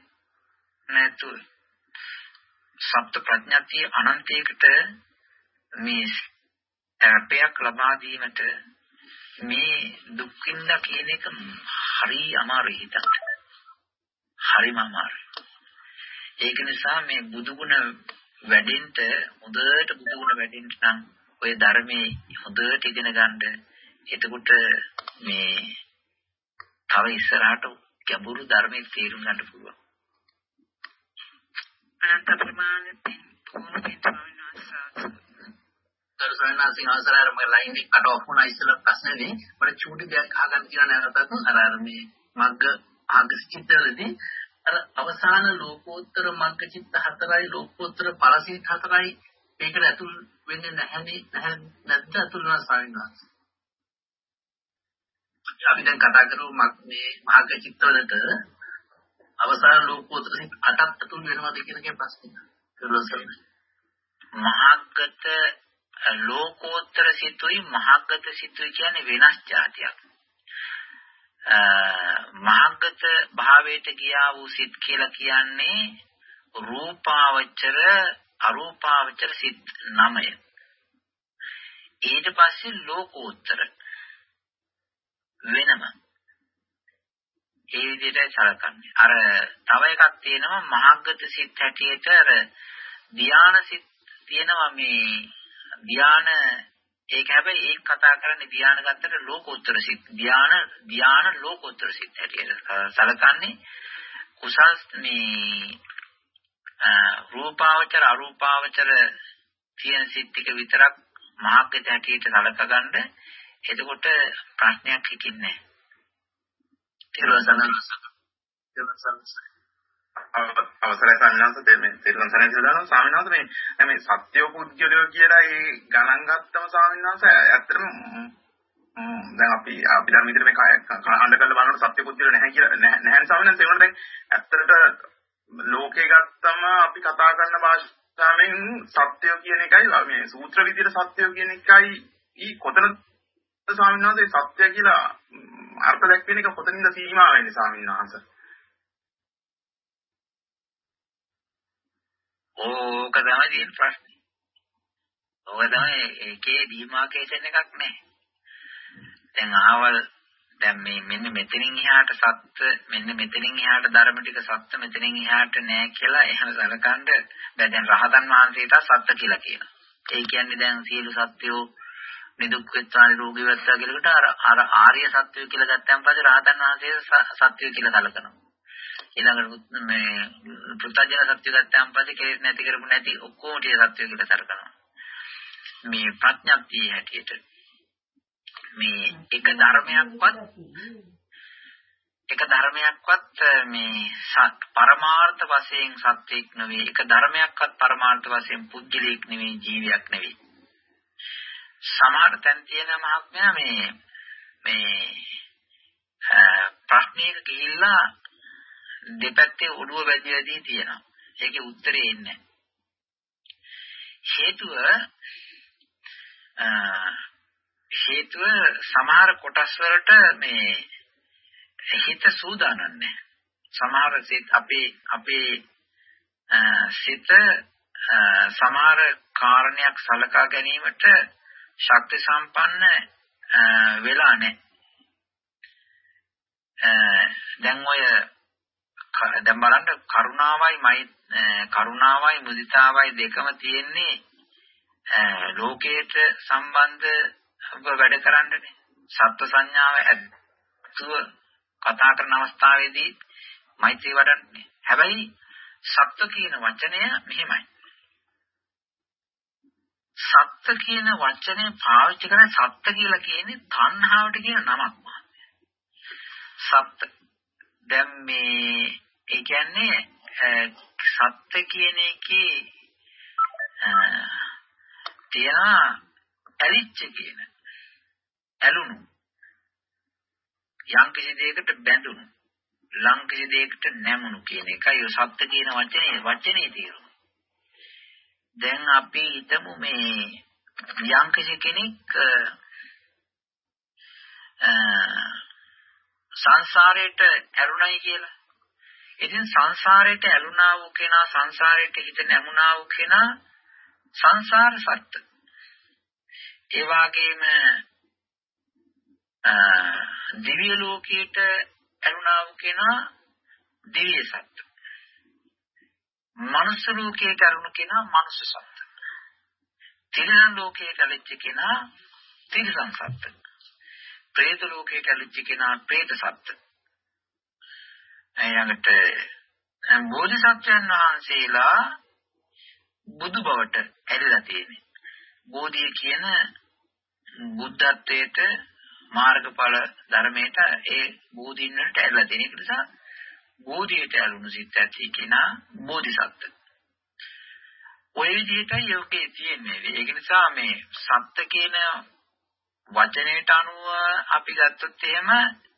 නැතුව සත්‍ය ප්‍රඥාතිය අනන්තයකට මේ අපයක් ලබා දීමට මේ දුක්ඛින්ද කියන එක හරි අමාරුයි හිතන්න. හරිම අමාරුයි. ඒක නිසා මේ බුදුගුණ වැඩෙන්න හොඳට බුදුගුණ වැඩෙන්න නම් ඔය ධර්මයේ හොඳට ඉගෙන ගන්න. එතකොට මේ තව ඉස්සරහට ගැඹුරු ධර්මයේ තේරුම් ගන්න පුළුවන්. අනන්ත ප්‍රමාණයෙන් පුහුණු වෙනවා ගරු සවිනාසින් අවසරයි මම ලයින් එක කට් ඔෆ් වුණා ඉස්සෙල්ලා ප්‍රශ්නේදී මට චූටි දෙයක් අහගන්න කියලා නැවතත් අර අර මේ මග්ග ආගස් චිත්තවලදී අර අවසාන ලෝකෝත්තර මග්ග චිත්ත හතරයි ලෝකෝත්තර ඵලසිත හතරයි මේකට ඇතුල් වෙන්නේ නැහැනේ. නැහැ නැද්ද ඇතුල් වෙනවා ස්වාමීන් අපි දැන් කතා කරු මේ මහග්ග චිත්තවලට අවසාන ලෝකෝත්තර සිත් අටක් ඇතුල් වෙනවද කියන එකේ ප්‍රශ්නේ. කරුවසර් මහග්ගත ලෝකෝත්තර සිතුයි මහග්ගත සිතුයි කියන්නේ වෙනස් જાතියක්. මහග්ගත භාවයට ගියා වූ සිත් කියලා කියන්නේ රූපාවචර අරූපාවචර සිත් නමය. ඊට පස්සේ ලෝකෝත්තර වෙනම ඒ විදිහට සලකන්නේ. අර තව එකක් තියෙනවා මහග්ගත සිත් හැටියට අර ධාන සිත් තියෙනවා මේ ධාන ඒක හැබැයි ඒක කතා කරන්නේ ධාන ගත්තට ලෝකෝත්තර සිත් ධාන ධාන ලෝකෝත්තර සිත් හැටියට සලකන්නේ කුසල් මේ රූපාවචර අරූපාවචර කියන සිත් ටික විතරක් මහාග්ගත හැටියට සලකගන්න. එතකොට ප්‍රශ්නයක් හිතින්නේ නැහැ. අවසරයි සම්මාස දෙන්නේ තිරුවන් සරණයි කියලා දානවා. ස්වාමීන් වහන්සේ මේ මේ සත්‍ය පුද්ගලයෝ කියලා ඒ ගණන් ගත්තම ස්වාමීන් වහන්සේ ඇත්තටම දැන් අපි අපි දැන් විතර මේ කහඬ කරලා බලනකොට සත්‍ය පුද්ගලයෝ නැහැ කියලා නැහැ ස්වාමීන් වහන්සේ. ඒකට දැන් ඇත්තට ලෝකේ ගත්තම අපි කතා කරන භාෂාවෙන් සත්‍ය කියන එකයි මේ සූත්‍ර විදිහට සත්‍ය කියන එකයි ඊ කොතන ස්වාමීන් වහන්සේ සත්‍ය කියලා අර්ථ දැක්වෙන එක කොතනින්ද සීමා වෙන්නේ ස්වාමීන් වහන්සේ ඕක තමයි තියෙන ප්‍රශ්නේ. ඕක තමයි ඒකේ ඩිමාකේෂන් එකක් නැහැ. දැන් ආවල් දැන් මේ මෙන්න මෙතනින් එහාට සත්‍ය මෙන්න මෙතනින් එහාට ධර්ම ටික සත්‍ය මෙතනින් එහාට නෑ කියලා එහෙම සලකනද බෑ දැන් රහතන් වහන්සේට සත්‍ය කියලා කියනවා. ඒ කියන්නේ දැන් සියලු සත්‍යෝ නිදුක් වෙත්වා නිරෝගී වෙත්වා කියලාකට අර අර ආර්ය සත්‍යය කියලා ගත්තාන් පස්සේ රහතන් වහන්සේ සත්‍යය කියලා සලකනවා. ඊළඟට මේ පුත්තජන සත්‍ය ගත්තාන් පස්සේ කෙලෙස් නැති කරපු නැති ඔක්කොම ටික සත්‍ය කියලා සලකනවා. මේ ප්‍රඥප්තිය හැටියට මේ එක ධර්මයක්වත් එක ධර්මයක්වත් මේ පරමාර්ථ වශයෙන් සත්‍යයක් නෙවෙයි එක ධර්මයක්වත් පරමාර්ථ වශයෙන් පුද්ගලයක් නෙවෙයි ජීවියක් නෙවෙයි සමහර තැන් තියෙන මහත්මයා මේ මේ ප්‍රශ්නයක ගිහිල්ලා දෙපැත්තේ ඔළුව වැදි වැදි තියෙනවා. ඒකේ උත්තරේ එන්නේ හේතුව හේතුව සමහර කොටස් වලට මේ හිත සූදානම් නැහැ. සමහර සිත් අපේ අපේ සිත සමහර කාරණයක් සලකා ගැනීමට ශක්ති සම්පන්න වෙලා නැහැ. දැන් ඔය දැන් බලන්න කරුණාවයි මයි කරුණාවයි මුදිතාවයි දෙකම තියෙන්නේ ලෝකයට සම්බන්ධව වැඩ කරන්නනේ සත්ව සංඥාව ඇතුව කතා කරන අවස්ථාවේදී මෛත්‍රී වඩන්නේ හැබැයි සත්ව කියන වචනය මෙහෙමයි. සත්‍ය කියන වචනේ පාවිච්චි කරන සත්‍ය කියලා කියන්නේ තණ්හාවට කියන නමක් සත්‍ය දැන් මේ ඒ කියන්නේ සත්‍ය කියන එකේ තියෙන ඇලිච්ච කියන ඇලුණු යම් කිසි දෙයකට බැඳුණු ලං කිසි දෙයකට නැමුණු කියන එකයි ඔය සත්‍ය කියන වචනේ වචනේ තේරුම. දැන් අපි හිතමු මේ යම් කිසි කෙනෙක් සංසාරයට ඇරුණයි කියලා. ඉතින් සංසාරයට ඇලුනා වූ කෙනා සංසාරයට හිත නැමුණා වූ කෙනා සංසාර සත්‍ය. ඒ වගේම දිව්‍ය ලෝකයට ඇලුනා වූ කෙනා දිව්‍ය සත්ත්ව. මනුෂ්‍ය ලෝකයට ඇලුණු කෙනා මනුෂ්‍ය සත්ත්ව. තිරිසන් ලෝකයට ඇලෙච්ච කෙනා තිරිසන් සත්ත්ව. പ്രേත ලෝකයට ඇලෙච්ච කෙනා പ്രേත සත්ත්ව. ඊළඟට බෝධිසත්වයන් වහන්සේලා බුදු බවට ඇදලා තියෙන්නේ. බෝධිය කියන බුද්ධත්වයට මාර්ගඵල ධර්මයට ඒ බෝධින් වලට ඇදලා තියෙන නිසා බෝධියට ඇලුණු සිත් ඇති කෙනා බෝධිසත්ව. ඔය විදිහටයි යෝගේ තියෙන්නේ. ඒක නිසා මේ සත්‍ය කියන වචනයට අනුව අපි ගත්තොත් එහෙම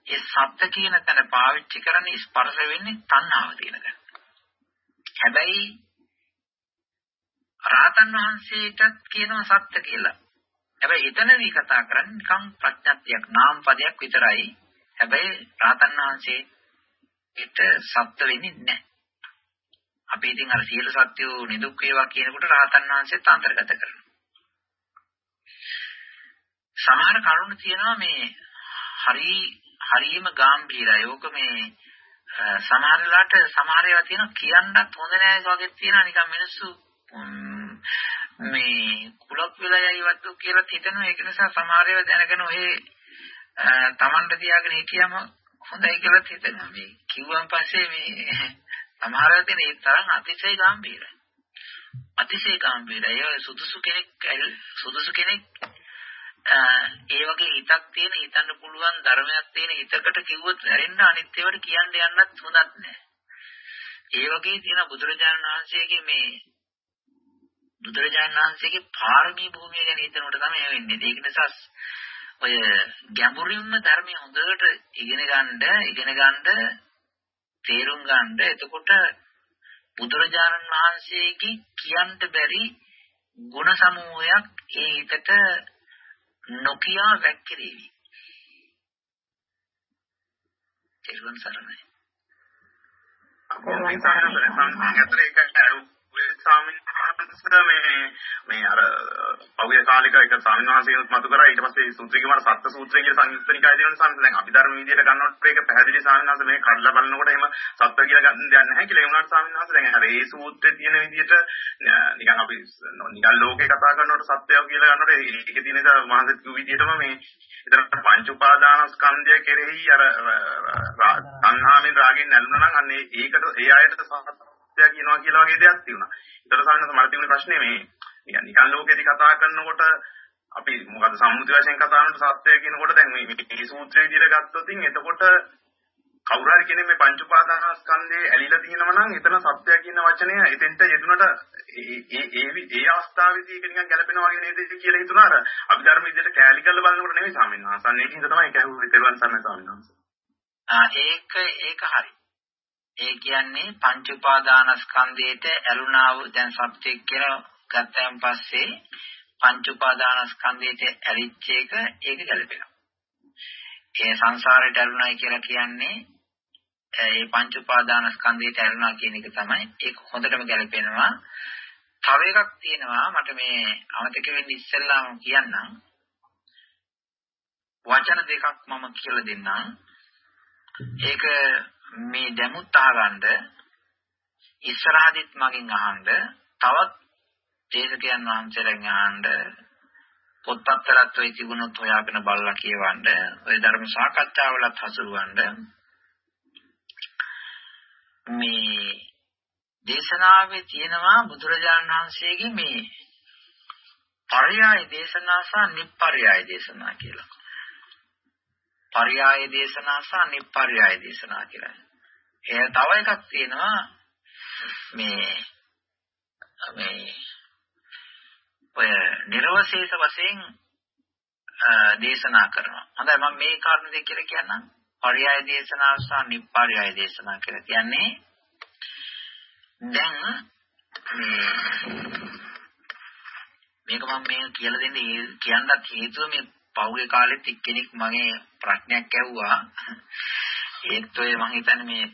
ඒ සත්‍ය කියන තැන පාවිච්චි කරන්නේ ස්පර්ශ වෙන්නේ තණ්හාව තියෙන තැන. හැබැයි රාතන් වහන්සේටත් කියනවා සත්‍ය කියලා. හැබැයි එතනදී කතා කරන්නේ නිකම් ප්‍රඥාත්යක් නාම පදයක් විතරයි. හැබැයි රාතන් වහන්සේ ඒට සත්‍ය වෙන්නේ නැහැ. අපි ඉතින් අර සියලු සත්‍යෝ නිදුක් වේවා කියනකොට රාතන් වහන්සේත් අන්තර්ගත කරනවා. සමහර කරුණු තියෙනවා මේ හරි හරියම ගැඹීරයි. ඕක මේ සමහර වෙලාවට සමහර ඒවා තියෙනවා කියන්නත් හොඳ නෑ වගේ තියෙනවා නිකන් මිනිස්සු මේ කුලක් වෙලා යයිවත් කියලා හිතනවා. ඒක නිසා සමහර ඒවා දැනගෙන ඔය තමන්ට තියාගෙන හිටියම හොඳයි කියලා හිතනවා. මේ කිව්වන් පස්සේ මේ සමහර වෙලාවට ඒ තරම් අතිශය ගැඹීරයි. අතිශය ගැඹීරයි. ඒ සුදුසු කෙනෙක් සුදුසු කෙනෙක් ඒ වගේ හිතක් තියෙන හිතන්න පුළුවන් ධර්මයක් තියෙන හිතකට කිව්වොත් ඇරෙන්න අනිත් ඒවාට කියන්න යන්නත් හොඳක් නැහැ. ඒ වගේ තියෙන බුදුරජාණන් වහන්සේගේ මේ බුදුරජාණන් වහන්සේගේ පාරමී භූමිය ගැන හිතනකොට තමයි වෙන්නේ. ඒක නිසා ඔය ගැඹුරින්ම ධර්මය හොඳට ඉගෙන ගන්න, ඉගෙන ගන්න, තේරුම් ගන්න. එතකොට බුදුරජාණන් වහන්සේගේ කියන්න බැරි ගුණ සමූහයක් ඒ හිතට නොකියා වැක්කිරීවි. තෙරුවන් සරණයි. අපෝ මේ සාහනතර සංඝයාතර එක අරු ස්වාමීන් වහන්සේ මේ මේ අර පෞද්ගලික කාලික එක ස්වාමීන් වහන්සේත් මතු කරා ඊට පස්සේ සූත්‍රය කියවන සත්‍ය සූත්‍රය කියන සංයුක්ත නිකාය දෙන සංස දැන් අභිධර්ම විදියට ගන්නකොට ඒක පැහැදිලි ස්වාමීන් වහන්සේ මේ කඩලා බලනකොට එහෙම සත්‍ය කියලා ගන්න දෙයක් නැහැ කියලා ඒ වුණාට ස්වාමීන් වහන්සේ දැන් අර ඒ සූත්‍රයේ තියෙන විදියට නිකන් අපි නිකන් ලෝකේ කතා කරනකොට සත්‍යය කියලා ගන්නකොට ඒකේ තියෙන එක මහන්සිය කිව් විදියටම මේ ඒතර පංච උපාදානස්කන්ධය කෙරෙහි අර තණ්හාවෙන් රාගෙන් නැළුණා නම් අන්න ඒකට ඒ ආයතන සත්‍ය කියනවා කියලා වගේ දෙයක් තියෙනවා. ඒතර සාමාන්‍යයෙන් මට තිබුණේ ප්‍රශ්නේ මේ නිකන් නිකන් ලෝකෙදි කතා කරනකොට අපි මොකද සම්මුති වශයෙන් කතා කරනකොට සත්‍ය කියනකොට දැන් මේ මේ සූත්‍රයේ විදිහට ගත්තොත් එතකොට කවුරු හරි කෙනෙක් මේ පංච උපාදානස්කන්ධේ ඇලිලා තියෙනවා නම් එතන සත්‍ය කියන වචනය එතෙන්ට යෙදුනට ඒ ඒ ඒ අවස්ථාවේදී ඒක නිකන් ගැලපෙනවා වගේ නේද කියලා හිතුණා අර අභිධර්ම විදිහට කෑලි කරලා බලනකොට නෙමෙයි ස්වාමීන් වහන්සේ. අන්න ඒකින්ද තමයි ඒක ඇහුවේ තෙරුවන් සරණයි ස්වාමීන් වහන්සේ. ආ ඒක ඒක හරි. ඒ කියන්නේ පංච උපාදානස්කන්ධයට ඇලුනා වූ දැන් සත්‍ය කියලා ගත්තයන් පස්සේ පංච උපාදානස්කන්ධයට ඇලිච්ච එක ඒක ගැලපෙනවා. ඒ සංසාරයට ඇලුනායි කියලා කියන්නේ ඒ පංච උපාදානස්කන්ධයට ඇලුනා කියන එක තමයි ඒක හොඳටම ගැලපෙනවා. තව එකක් තියෙනවා මට මේ අමතක වෙන්න ඉස්සෙල්ලාම කියන්නම්. වචන දෙකක් මම කියලා දෙන්නම්. ඒක මේ දැමුත් අහගන්න ඉස්සරහදිත් මගෙන් අහන්න තවත් දේශකයන් වහන්සේලාගෙන් අහන්න පොත්පත්තරත් වෙයි තිබුණොත් හොයාගෙන බලලා කියවන්න ඔය ධර්ම සාකච්ඡාවලත් හසුරුවන්න මේ දේශනාවේ තියෙනවා බුදුරජාණන් වහන්සේගේ මේ පරයය දේශනා සහ නිප්පරයය දේශනා කියලා. පරයාය දේශනා සහ නිප්පරයාය දේශනා කියලා. එය තව එකක් තියෙනවා මේ මේ ඔය නිර්වශේෂ වශයෙන් දේශනා කරනවා. හොඳයි මම මේ කාරණේ දෙක කියලා කියන්නම්. පරයාය දේශනාව සහ නිප්පරයාය දේශනා කියලා කියන්නේ දැන් මේ මේක මම මේ කියලා දෙන්නේ කියන්නත් හේතුව මේ පෞගේ කාලෙත් එක්කෙනෙක් මගේ ප්‍රශ්නයක් ඇහුවා. ඒත් ඔය මම හිතන්නේ මේ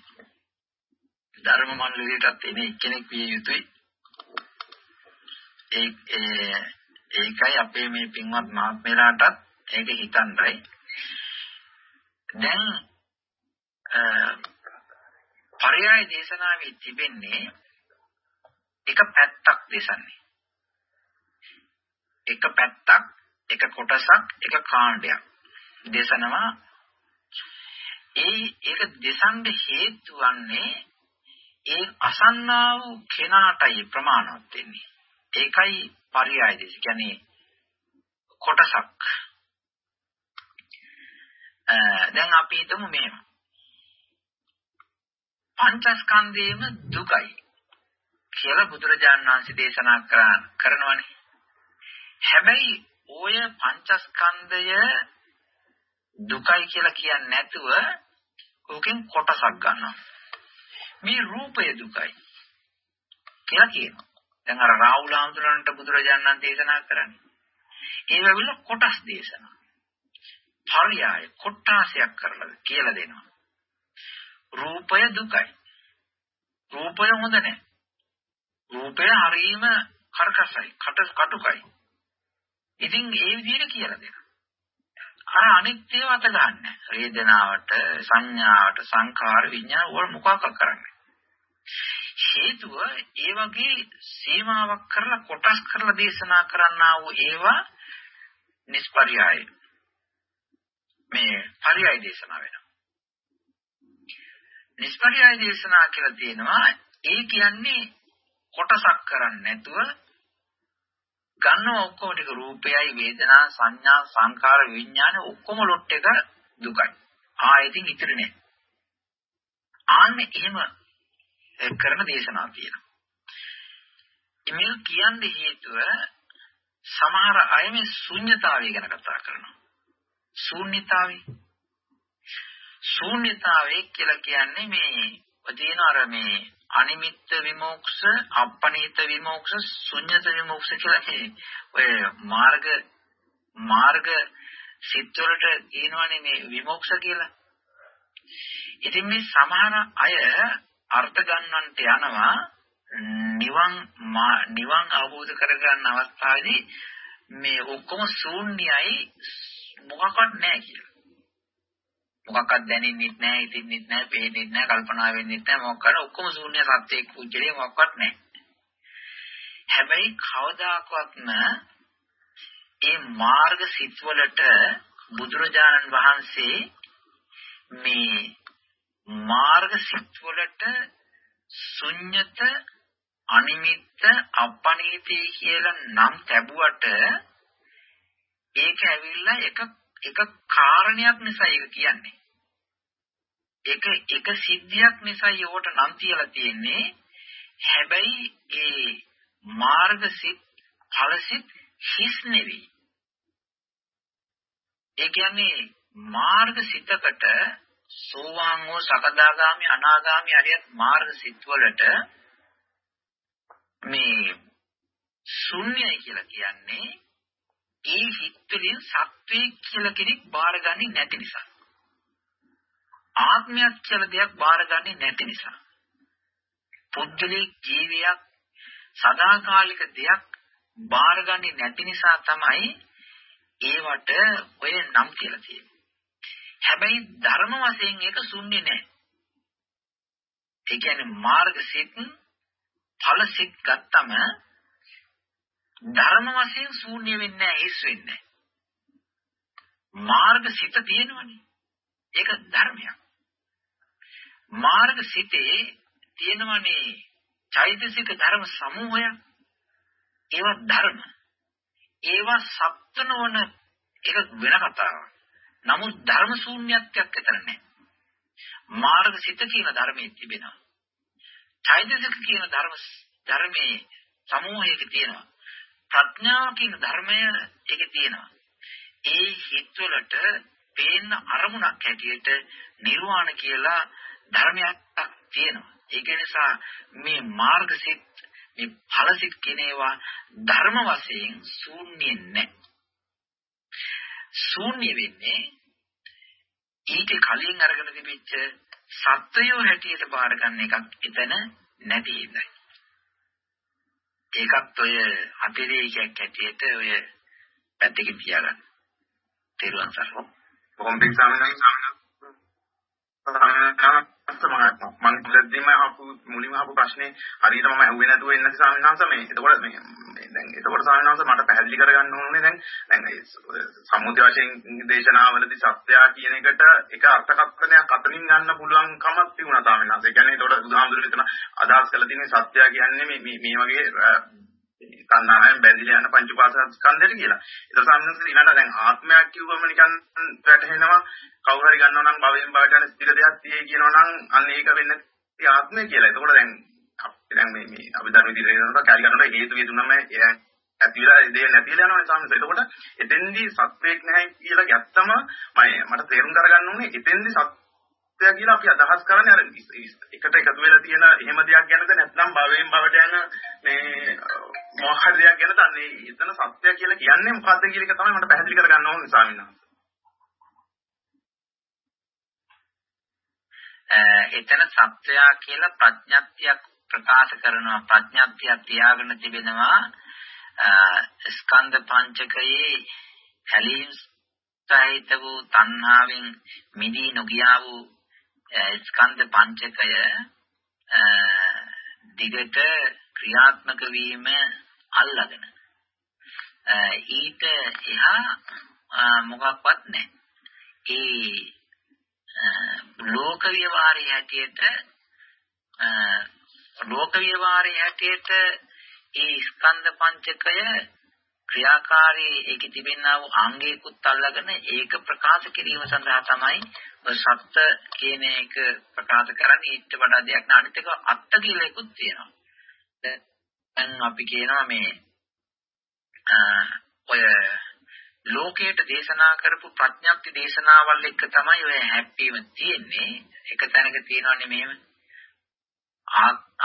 ධර්ම මණ්ඩලයටත් එන එක්කෙනෙක් විය යුතුයි. ඒ ඒකයි අපේ මේ පින්වත් මහත්මයාටත් ඒක හිතන්නයි. දැන් පරයය දේශනාවේ තිබෙන්නේ එක පැත්තක් දෙසන්නේ. එක පැත්තක් එක කොටසක් එක කාණ්ඩයක්. දේශනවා ඒ ඒක දෙසන්න හේතු වන්නේ ඒ අසන්නා වූ කෙනාටයි ප්‍රමාණවත් වෙන්නේ. ඒකයි පරයය දේශ කියන්නේ කොටසක්. දැන් අපි හිතමු මෙහෙම පංචස්කන්ධයේම දුකයි කියලා බුදුරජාණන් වහන්සේ දේශනා කරනවනේ. හැබැයි ඔය පංචස්කන්ධය දුකයි කියලා කියන්නේ නැතුව ඕකෙන් කොටසක් ගන්නවා. මේ රූපය දුකයි කියලා කියනවා. දැන් අර රාහුල හඳුනනට බුදුරජාණන් දේශනා කරන්නේ. ඒ වෙලාවල කොටස් දේශනා. පරියාය කොටාසයක් කරලා කියලා දෙනවා. රූපය දුකයි. රූපය හොඳ නැහැ. රූපය හරීම කර්කසයි, කටුකයි. ඉතින් ඒ විදිහට කියලා දෙනවා. අර අනිත්‍ය මත ගන්න. වේදනාවට, සංඥාවට, සංකාර විඥාන වල මොකක් කරන්නේ? හේතුව ඒ වගේ සීමාවක් කරලා කොටස් කරලා දේශනා කරන්නා වූ ඒවා නිස්පර්යාය. මේ පරයය දේශනා වෙනවා. නිස්පර්යාය දේශනා කියලා තියෙනවා ඒ කියන්නේ කොටසක් කරන්නේ නැතුව ගන්න ඔක්කොම ටික රූපයයි වේදනා සංඥා සංකාර විඥාන ඔක්කොම ලොට් එක දුකයි. ආයෙකින් ඉතිරි නෑ. ආන්නේ එහෙම කරන දේශනා තියෙනවා. මේක කියන්නේ හේතුව සමහර අය මේ ශුන්්‍යතාවය ගැන කතා කරනවා. ශූන්‍යතාවය. ශූන්‍යතාවය කියලා කියන්නේ මේ තියෙන අර මේ අනිමිත්ත විමෝක්ෂ, අපනිත විමෝක්ෂ, ශුන්්‍යත විමෝක්ෂ කියලා ඔය මාර්ග මාර්ග සිත්වලට කියනවනේ මේ විමෝක්ෂ කියලා. ඉතින් මේ සමහර අය අර්ථ ගන්නන්ට යනවා නිවන් නිවන් අවබෝධ කරගන්න අවස්ථාවේදී මේ ඔක්කොම ශූන්‍යයි මොකක්වත් නැහැ කියලා. මොකක්වත් දැනෙන්නේ නැහැ, හිතෙන්නේ නැහැ, පේන්නේ නැහැ, කල්පනා වෙන්නේ නැහැ, මොකක්ද ඔක්කොම ශූන්‍ය සත්‍යයක් පුජ්‍යලේ මොකක්වත් නැහැ. හැබැයි කවදාකවත්ම ඒ මාර්ග සිත්වලට බුදුරජාණන් වහන්සේ මේ මාර්ග සිත්වලට ශුන්්‍යත අනිමිත්ත අපනිහිතේ කියලා නම් ලැබුවට ඒක ඇවිල්ලා එක එක කාරණයක් නිසා ඒක කියන්නේ. ඒක එක සිද්ධියක් නිසා ඒවට නම් තියලා තියෙන්නේ. හැබැයි ඒ මාර්ගසිත ඵලසිත හිස් නෙවෙයි. ඒ කියන්නේ මාර්ගසිතකට සෝවාන් වූ සකදාගාමි අනාගාමි අරියත් මාර්ගසිත වලට මේ ශුන්‍යයි කියලා කියන්නේ ඒ හිත් වලින් සත්වයේ කියලා කෙනෙක් බාරගන්නේ නැති නිසා. ආත්මයක් කියලා දෙයක් බාරගන්නේ නැති නිසා. පුද්ගලික ජීවියක් සදාකාලික දෙයක් බාරගන්නේ නැති නිසා තමයි ඒවට ඔය නම් කියලා තියෙන්නේ. හැබැයි ධර්ම වශයෙන් ඒක ශුන්‍ය නෑ. ඒ කියන්නේ මාර්ගසිත ඵලසිත ගත්තම ධර්ම වශයෙන් ශූන්‍ය වෙන්නේ නැහැ හිස් වෙන්නේ මාර්ග සිත තියෙනවනේ ඒක ධර්මයක් මාර්ග සිතේ තියෙනවනේ චෛතසික ධර්ම සමූහය ඒවා ධර්ම ඒවා සත්‍ය නොවන එක වෙන කතාවක් නමුත් ධර්ම ශූන්‍යත්වයක් ඇතර නැහැ. මාර්ග සිත කියන ධර්මයේ තිබෙනවා. චෛතසික කියන ධර්ම ධර්මයේ සමූහයක තියෙනවා. ප්‍රඥාව කියන ධර්මය ඒකේ තියෙනවා. ඒ හිතවලට පේන අරමුණක් හැටියට නිර්වාණ කියලා ධර්මයක් තියෙනවා. ඒක නිසා මේ මාර්ගසිත මේ ඵලසිත කියන ඒවා ධර්ම වශයෙන් ශූන්‍ය නැහැ. ශූන්‍ය වෙන්නේ ඊට කලින් අරගෙන තිබිච්ච සත්වයෝ හැටියට බාර ගන්න එකක් එතන නැති ඉඳයි. ඒකත් ඔය අතිරේකයක් හැටියට ඔය පැත්තකින් තියාගන්න. තේරුවන් සරෝ. කොහොමද සාමනයි සාමනයි මම මුලදීම අහපු මුලින්ම අහපු ප්‍රශ්නේ හරියට මම ඇහුවේ නැතුව ඉන්න සාමනාංශ මේ එතකොට මේ දැන් එතකොට සාමනාංශ මට පැහැදිලි කරගන්න ඕනේ දැන් දැන් ඒ සම්මුති වශයෙන් දේශනාවලදී සත්‍යා කියන එකට එක අර්ථකථනයක් අතනින් ගන්න පුළුවන් කමක් තිබුණා සාමනාංශ. ඒ කියන්නේ එතකොට බුදුහාමුදුරුවෝ එතන අදහස් කළ තියෙන්නේ සත්‍යා කියන්නේ මේ මේ වගේ කන්නාරයෙන් බැඳිලා යන පංච උපාසනස්කන්ධයට කියලා. ඒක සම්මත ඊළඟ දැන් ආත්මයක් කිව්වම නිකන් වැටහෙනවා කවුරු හරි ගන්නවා නම් භවයෙන් භවයට යන ස්ථිර දෙයක් තියෙයි කියනවා නම් අන්න ඒක වෙන්නේ ආත්මය කියලා. එතකොට දැන් අපි දැන් මේ මේ අභිධර්ම විදිහට කරනකොට කැලි ගන්නකොට හේතු හේතුනම ඇති වෙලා දේ නැතිලා යනවා සම්මත. එතකොට එතෙන්දී සත්වයක් නැහැ කියලා ගැත්තම මම මට තේරුම් කරගන්න ඕනේ එතෙන්දී සත් සත්‍ය කියලා අපි අදහස් කරන්නේ අර එකට එකතු වෙලා තියෙන එහෙම දෙයක් ගැනද නැත්නම් භවයෙන් භවට යන මේ මොහොත දෙයක් ගැනද? අන්නේ එතන සත්‍ය කියලා කියන්නේ මොකද්ද කියන එක තමයි මට පැහැදිලි කරගන්න ඕනේ ස්වාමීන් වහන්සේ. එතන සත්‍යය කියලා ප්‍රඥාත්තියක් ප්‍රකාශ කරනවා. ප්‍රඥාත්තියක් තියාගෙන තිබෙනවා. ස්කන්ධ පංචකයේ හැලීම් සහිත වූ තණ්හාවෙන් මිදී නොගියා වූ ස්කන්ධ පංචකය දිගට ක්‍රියාත්මක වීම අල්ලගෙන ඊට එහා මොකක්වත් නැහැ. ඒ ලෝක විවරය හැටියට ලෝක විවරය හැටියට ඒ ස්කන්ධ පංචකය ක්‍රියාකාරී ඒකේ තිබෙනා වූ අංගයකුත් අල්ලගෙන ඒක ප්‍රකාශ කිරීම සඳහා තමයි සත්‍ය කියන එක ප්‍රකාශ කරන්නේ ඊට වඩා දෙයක් නෑ අනිත් එක අත්ත කියලා එකකුත් තියෙනවා. දැන් අපි කියනවා මේ ඔය ලෝකයට දේශනා කරපු ප්‍රඥප්ති දේශනාවල් එක තමයි ඔය හැප්පීම තියෙන්නේ. එක තැනක තියෙනවනේ මෙහෙම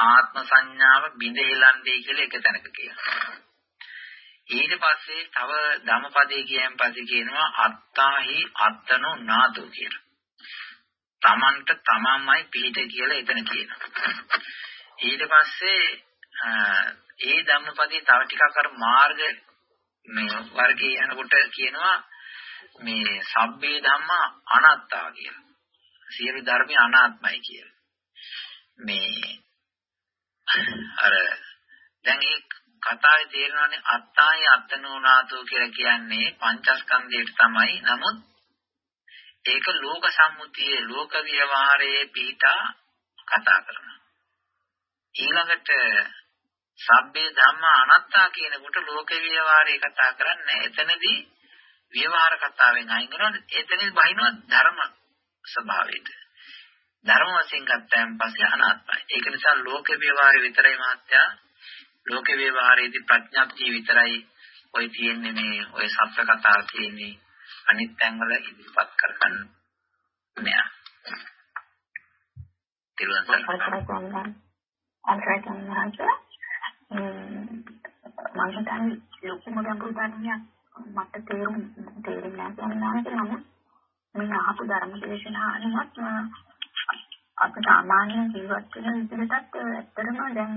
ආත්ම සංඥාව බිඳෙලන්නේ කියලා එක තැනක කියනවා. ඊට පස්සේ තව ධම්මපදයේ කියයන් පස්සේ කියනවා අත්තාහි අත්තනෝ නාතෝ කියලා. තමන්ට තමන්මයි පිළිට කියලා එතන කියනවා. ඊට පස්සේ ඒ ධම්මපදයේ තව ටිකක් අර මාර්ග මේ වර්ගයේ යනකොට කියනවා මේ සබ්බේ ධම්මා අනාත්තා කියලා. සියලු ධර්ම අනාත්මයි කියලා. මේ අර දැන් ඒ කතාවේ තේරෙනවානේ අත්තාය අත්තනෝනාතෝ කියලා කියන්නේ පංචස්කන්ධයට තමයි. නමුත් ඒක ලෝක සම්මුතියේ ලෝක විවහාරයේ පිටා කතා කරනවා. ඊළඟට සබ්බේ ධම්මා අනාත්තා කියනකොට ලෝක විවහාරයේ කතා කරන්නේ එතනදී විවහාර කතාවෙන් අයින් කරනවා. එතනදී බහිනවා ධර්ම ස්වභාවයට. ධර්ම වශයෙන් ගත්තයන් පස්සේ අනාත්මයි. ඒක නිසා ලෝක විවහාරය විතරයි මහත්යා ලෝක ව්‍යවහාරයේදී ප්‍රඥාප්තිය විතරයි ඔය තියෙන්නේ මේ ඔය සත්‍ය කතාව තියෙන්නේ අනිත් තැන්වල ඉදිරිපත් කරගන්න නෑ. තිරුවන් සරණයි. අන්තරයන් මහන්සිය මම හිතන්නේ ලොකුම ගැඹුරු ධර්මයක් මට තේරුම් තේරෙන්නේ නැහැ කියනවා මේ අහපු ධර්ම දේශනා අනුවත් අපිට සාමාන්‍ය ජීවත් වෙන විදිහටත් ඇත්තටම දැන්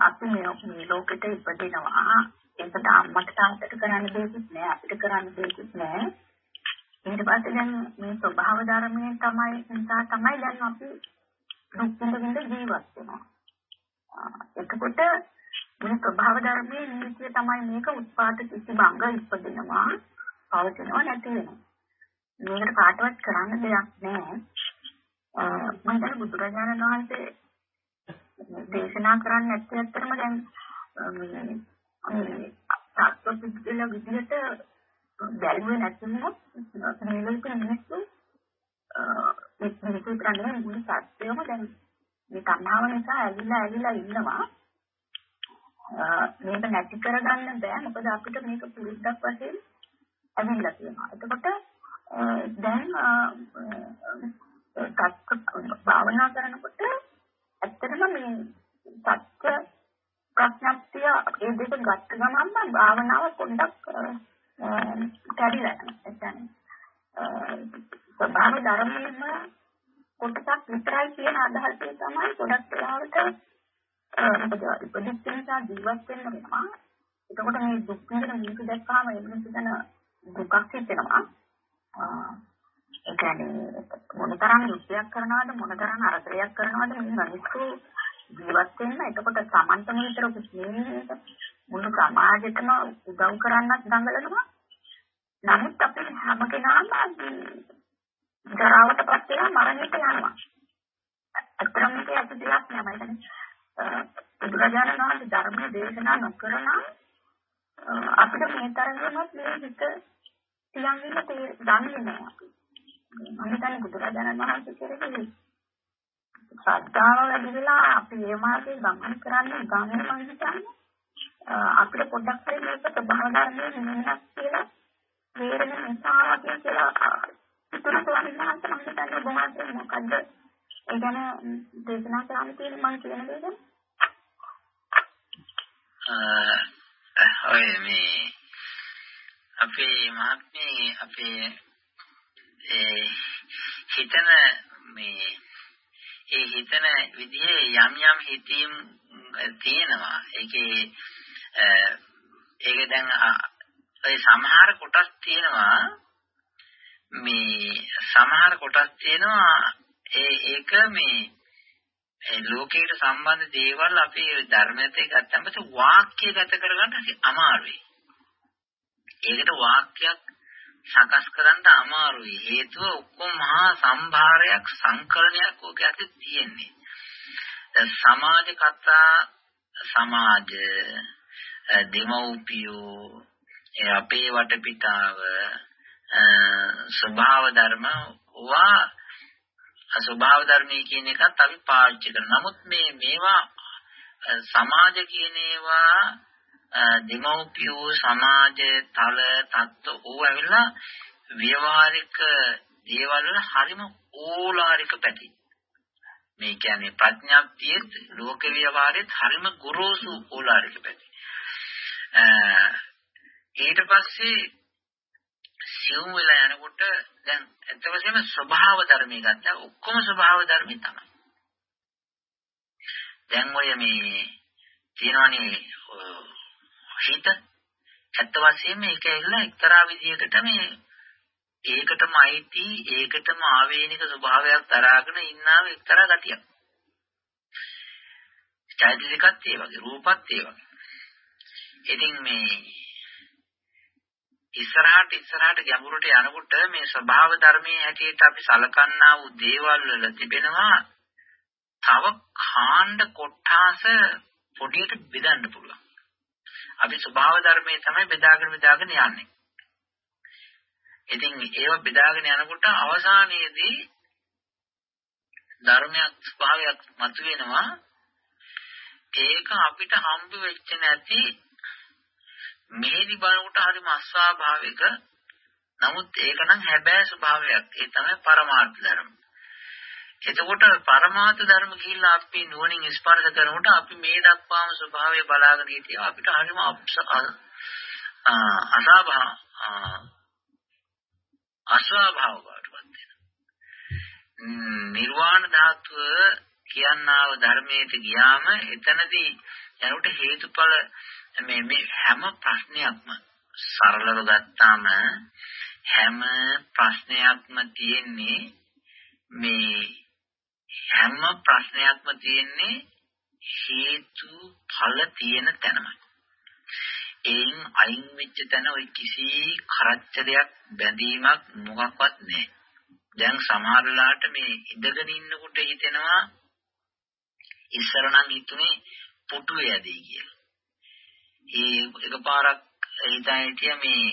අපි මේ ලෝකෙට ඉපදිනවා. ඒකට අම්මට තාත්තට කරන්න දෙයක් නෑ අපිට කරන්න දෙයක් නෑ ඊට පස්සේ දැන් මේ ස්වභාව ධර්මයෙන් තමයි නිසා තමයි දැන් අපි දුක් විඳින්න ජීවත් වෙනවා. එතකොට මේ ස්වභාව ධර්මයේ නීතිය තමයි මේක උත්පාද කිසි බංග ඉපදිනවා පවතිනවා නැති වෙනවා. මේකට කාටවත් කරන්න දෙයක් නෑ මම දැන් බුදුරජාණන් වහන්සේ දේශනා කරන්නේ නැත්නම් ඇත්තටම දැන් මේ සත්පුද්ගල විදිහට බැලුවේ නැතිනම් මේ ලෝකෙ මිනිස්සු මිනිස්සු කරන්නේ මුළු සත්‍යයම දැන් මේ තණ්හාව නිසා ඇලිලා ඇලිලා ඉන්නවා. මේක නැති කරගන්න බෑ. මොකද අපිට මේක පුරුද්දක් වශයෙන් ඇවිල්ලා තියෙනවා. එතකොට දැන් භාවනා කරනකොට ඇත්තටම මේ සත්‍ය ප්‍රඥප්තිය ඒ දෙක ගත්ත ගමන් භාවනාව පොඩ්ඩක් කැඩිලා යනවා. ස්වභාව ධර්මයෙන්ම කොටසක් විතරයි කියන අදහසේ තමයි ගොඩක් වෙලාවට මොකද ඉපදිච්ච නිසා ජීවත් වෙන්න වෙනවා. එතකොට මේ දුක් විඳින මිනිස්සු දැක්කම ඒ මිනිස්සුන දුකක් හිතෙනවා. ඒ කියන්නේ මොනතරම් රුචියක් කරනවද මොනතරම් අරතරයක් කරනවද මේ මිනිස්සු ජීවත් වෙන්න. එතකොට සමන්තම විතර නෙමෙයි මුළු සමාජෙටම උදව් කරන්නත් දඟලනවා. නමුත් අපි හැම කෙනාම ජරාවට පත් වෙලා මරණයට යනවා. අතරම මේක ඇති දෙයක් නෑ මම බුදුරජාණන් වහන්සේ ධර්මයේ දේශනා නොකරන අපිට මේ තරමවත් මේ හිත තියන් ඉන්න දන්නේ නෑ අපි. මම හිතන්නේ බුදුරජාණන් වහන්සේ කෙරෙහි ශ්‍රද්ධාව වැඩි වෙලා අපි මේ මාර්ගයේ ගමන් කරන්නේ ගමන මම හිතන්නේ. අපිට පොඩ්ඩක් හරි මේක ස්වභාව ධර්මයේ වෙනස් කියලා තේරෙන නිසා කියලා ඉතුරු ස්වාමීන් වහන්සේ මම හිතන්නේ බොහොම මොකද්ද? ඒ ගැන දේශනා කරන්න තියෙන මම කියන දේ ගැන ඔය මේ අපේ මහත්මී අපේ ඒ හිතන මේ ඒ හිතන විදිහේ යම් යම් හිතීම් තියෙනවා. ඒකේ ඒක දැන් ඒ සමහර කොටස් තියෙනවා මේ සමහර කොටස් තියෙනවා ඒ ඒක මේ ඒ ලෝකයට සම්බන්ධ දේවල් අපි ධර්මයට ගත්තම පස්සේ වාක්‍ය ගත කරගන්න අමාරුයි. ඒකට වාක්‍යයක් සකස් කරන්න අමාරුයි. හේතුව ඔක්කොම මහා සම්භාරයක් සංකලනයක් ඕක ඇති තියෙන්නේ. සමාජ කතා සමාජ දෙමව්පියෝ අපේ වටපිටාව ස්වභාව ධර්ම වා ස්වභාව ධර්මයේ කියන එකත් අපි පාවිච්චි කරනවා. නමුත් මේ මේවා සමාජ කියන ඒවා දෙමව්පියෝ සමාජ තල තත්ත්ව ඕව ඇවිල්ලා ව්‍යවહાරික දේවල් වල හරිම ඕලාරික පැති. මේ කියන්නේ ප්‍රඥාප්තියේ ලෝක ව්‍යවહાරයේ හරිම ගොරෝසු ඕලාරික පැති. ඊට පස්සේ සිවුම් වෙලා යනකොට දැන් ඇත්ත වශයෙන්ම ස්වභාව ධර්මයේ ගත්තා ඔක්කොම ස්වභාව ධර්මයි තමයි. දැන් ඔය මේ තියෙනවනේ හිත ඇත්ත වශයෙන්ම ඒක ඇවිල්ලා එක්තරා විදියකට මේ ඒකටම අයිති ඒකටම ආවේනික ස්වභාවයක් තරහගෙන ඉන්නාව එක්තරා ගතියක්. චෛතසිකත් ඒ වගේ රූපත් ඒ වගේ. ඉතින් මේ ඉස්සරහට ඉස්සරහට ගැඹුරට යනකොට මේ ස්වභාව ධර්මයේ හැටියට අපි සලකන්නා වූ දේවල් වල තිබෙනවා තව කාණ්ඩ කොටාස පොඩියට බෙදන්න පුළුවන්. අපි ස්වභාව ධර්මයේ තමයි බෙදාගෙන බෙදාගෙන යන්නේ. ඉතින් ඒව බෙදාගෙන යනකොට අවසානයේදී ධර්මයක් ස්වභාවයක් මතුවෙනවා ඒක අපිට හම්බ වෙච්ච නැති මේදි බලනකොට හරිම අස්වාභාවික නමුත් ඒක නම් හැබෑ ස්වභාවයක් ඒ තමයි පරමාර්ථ ධර්ම. එතකොට පරමාර්ථ ධර්ම කියලා අපි නුවණින් ස්පර්ශ කරනකොට අපි මේ දක්වාම ස්වභාවය බලාගෙන හිටියා අපිට හරිම අසාභා අස්වාභාව බවටපත් වෙනවා. නිර්වාණ ධාතුව කියනාව ධර්මයට ගියාම එතනදී යනකොට හේතුඵල මේ මේ හැම ප්‍රශ්නයක්ම සරලව ගත්තාම හැම ප්‍රශ්නයක්ම තියෙන්නේ මේ හැම ප්‍රශ්නයක්ම තියෙන්නේ හේතු ඵල තියෙන තැනමයි. එයින් අයින් වෙච්ච තැන ওই කිසි කරච්චලයක් බැඳීමක් මොකක්වත් නැහැ. දැන් සමහර වෙලාවට මේ ඉඳගෙන ඉන්නකොට හිතෙනවා ඉස්සර නම් හිතුනේ පුටුවේ ඇදී කියලා. ඒ එකපාරක් හිතා හිටිය මේ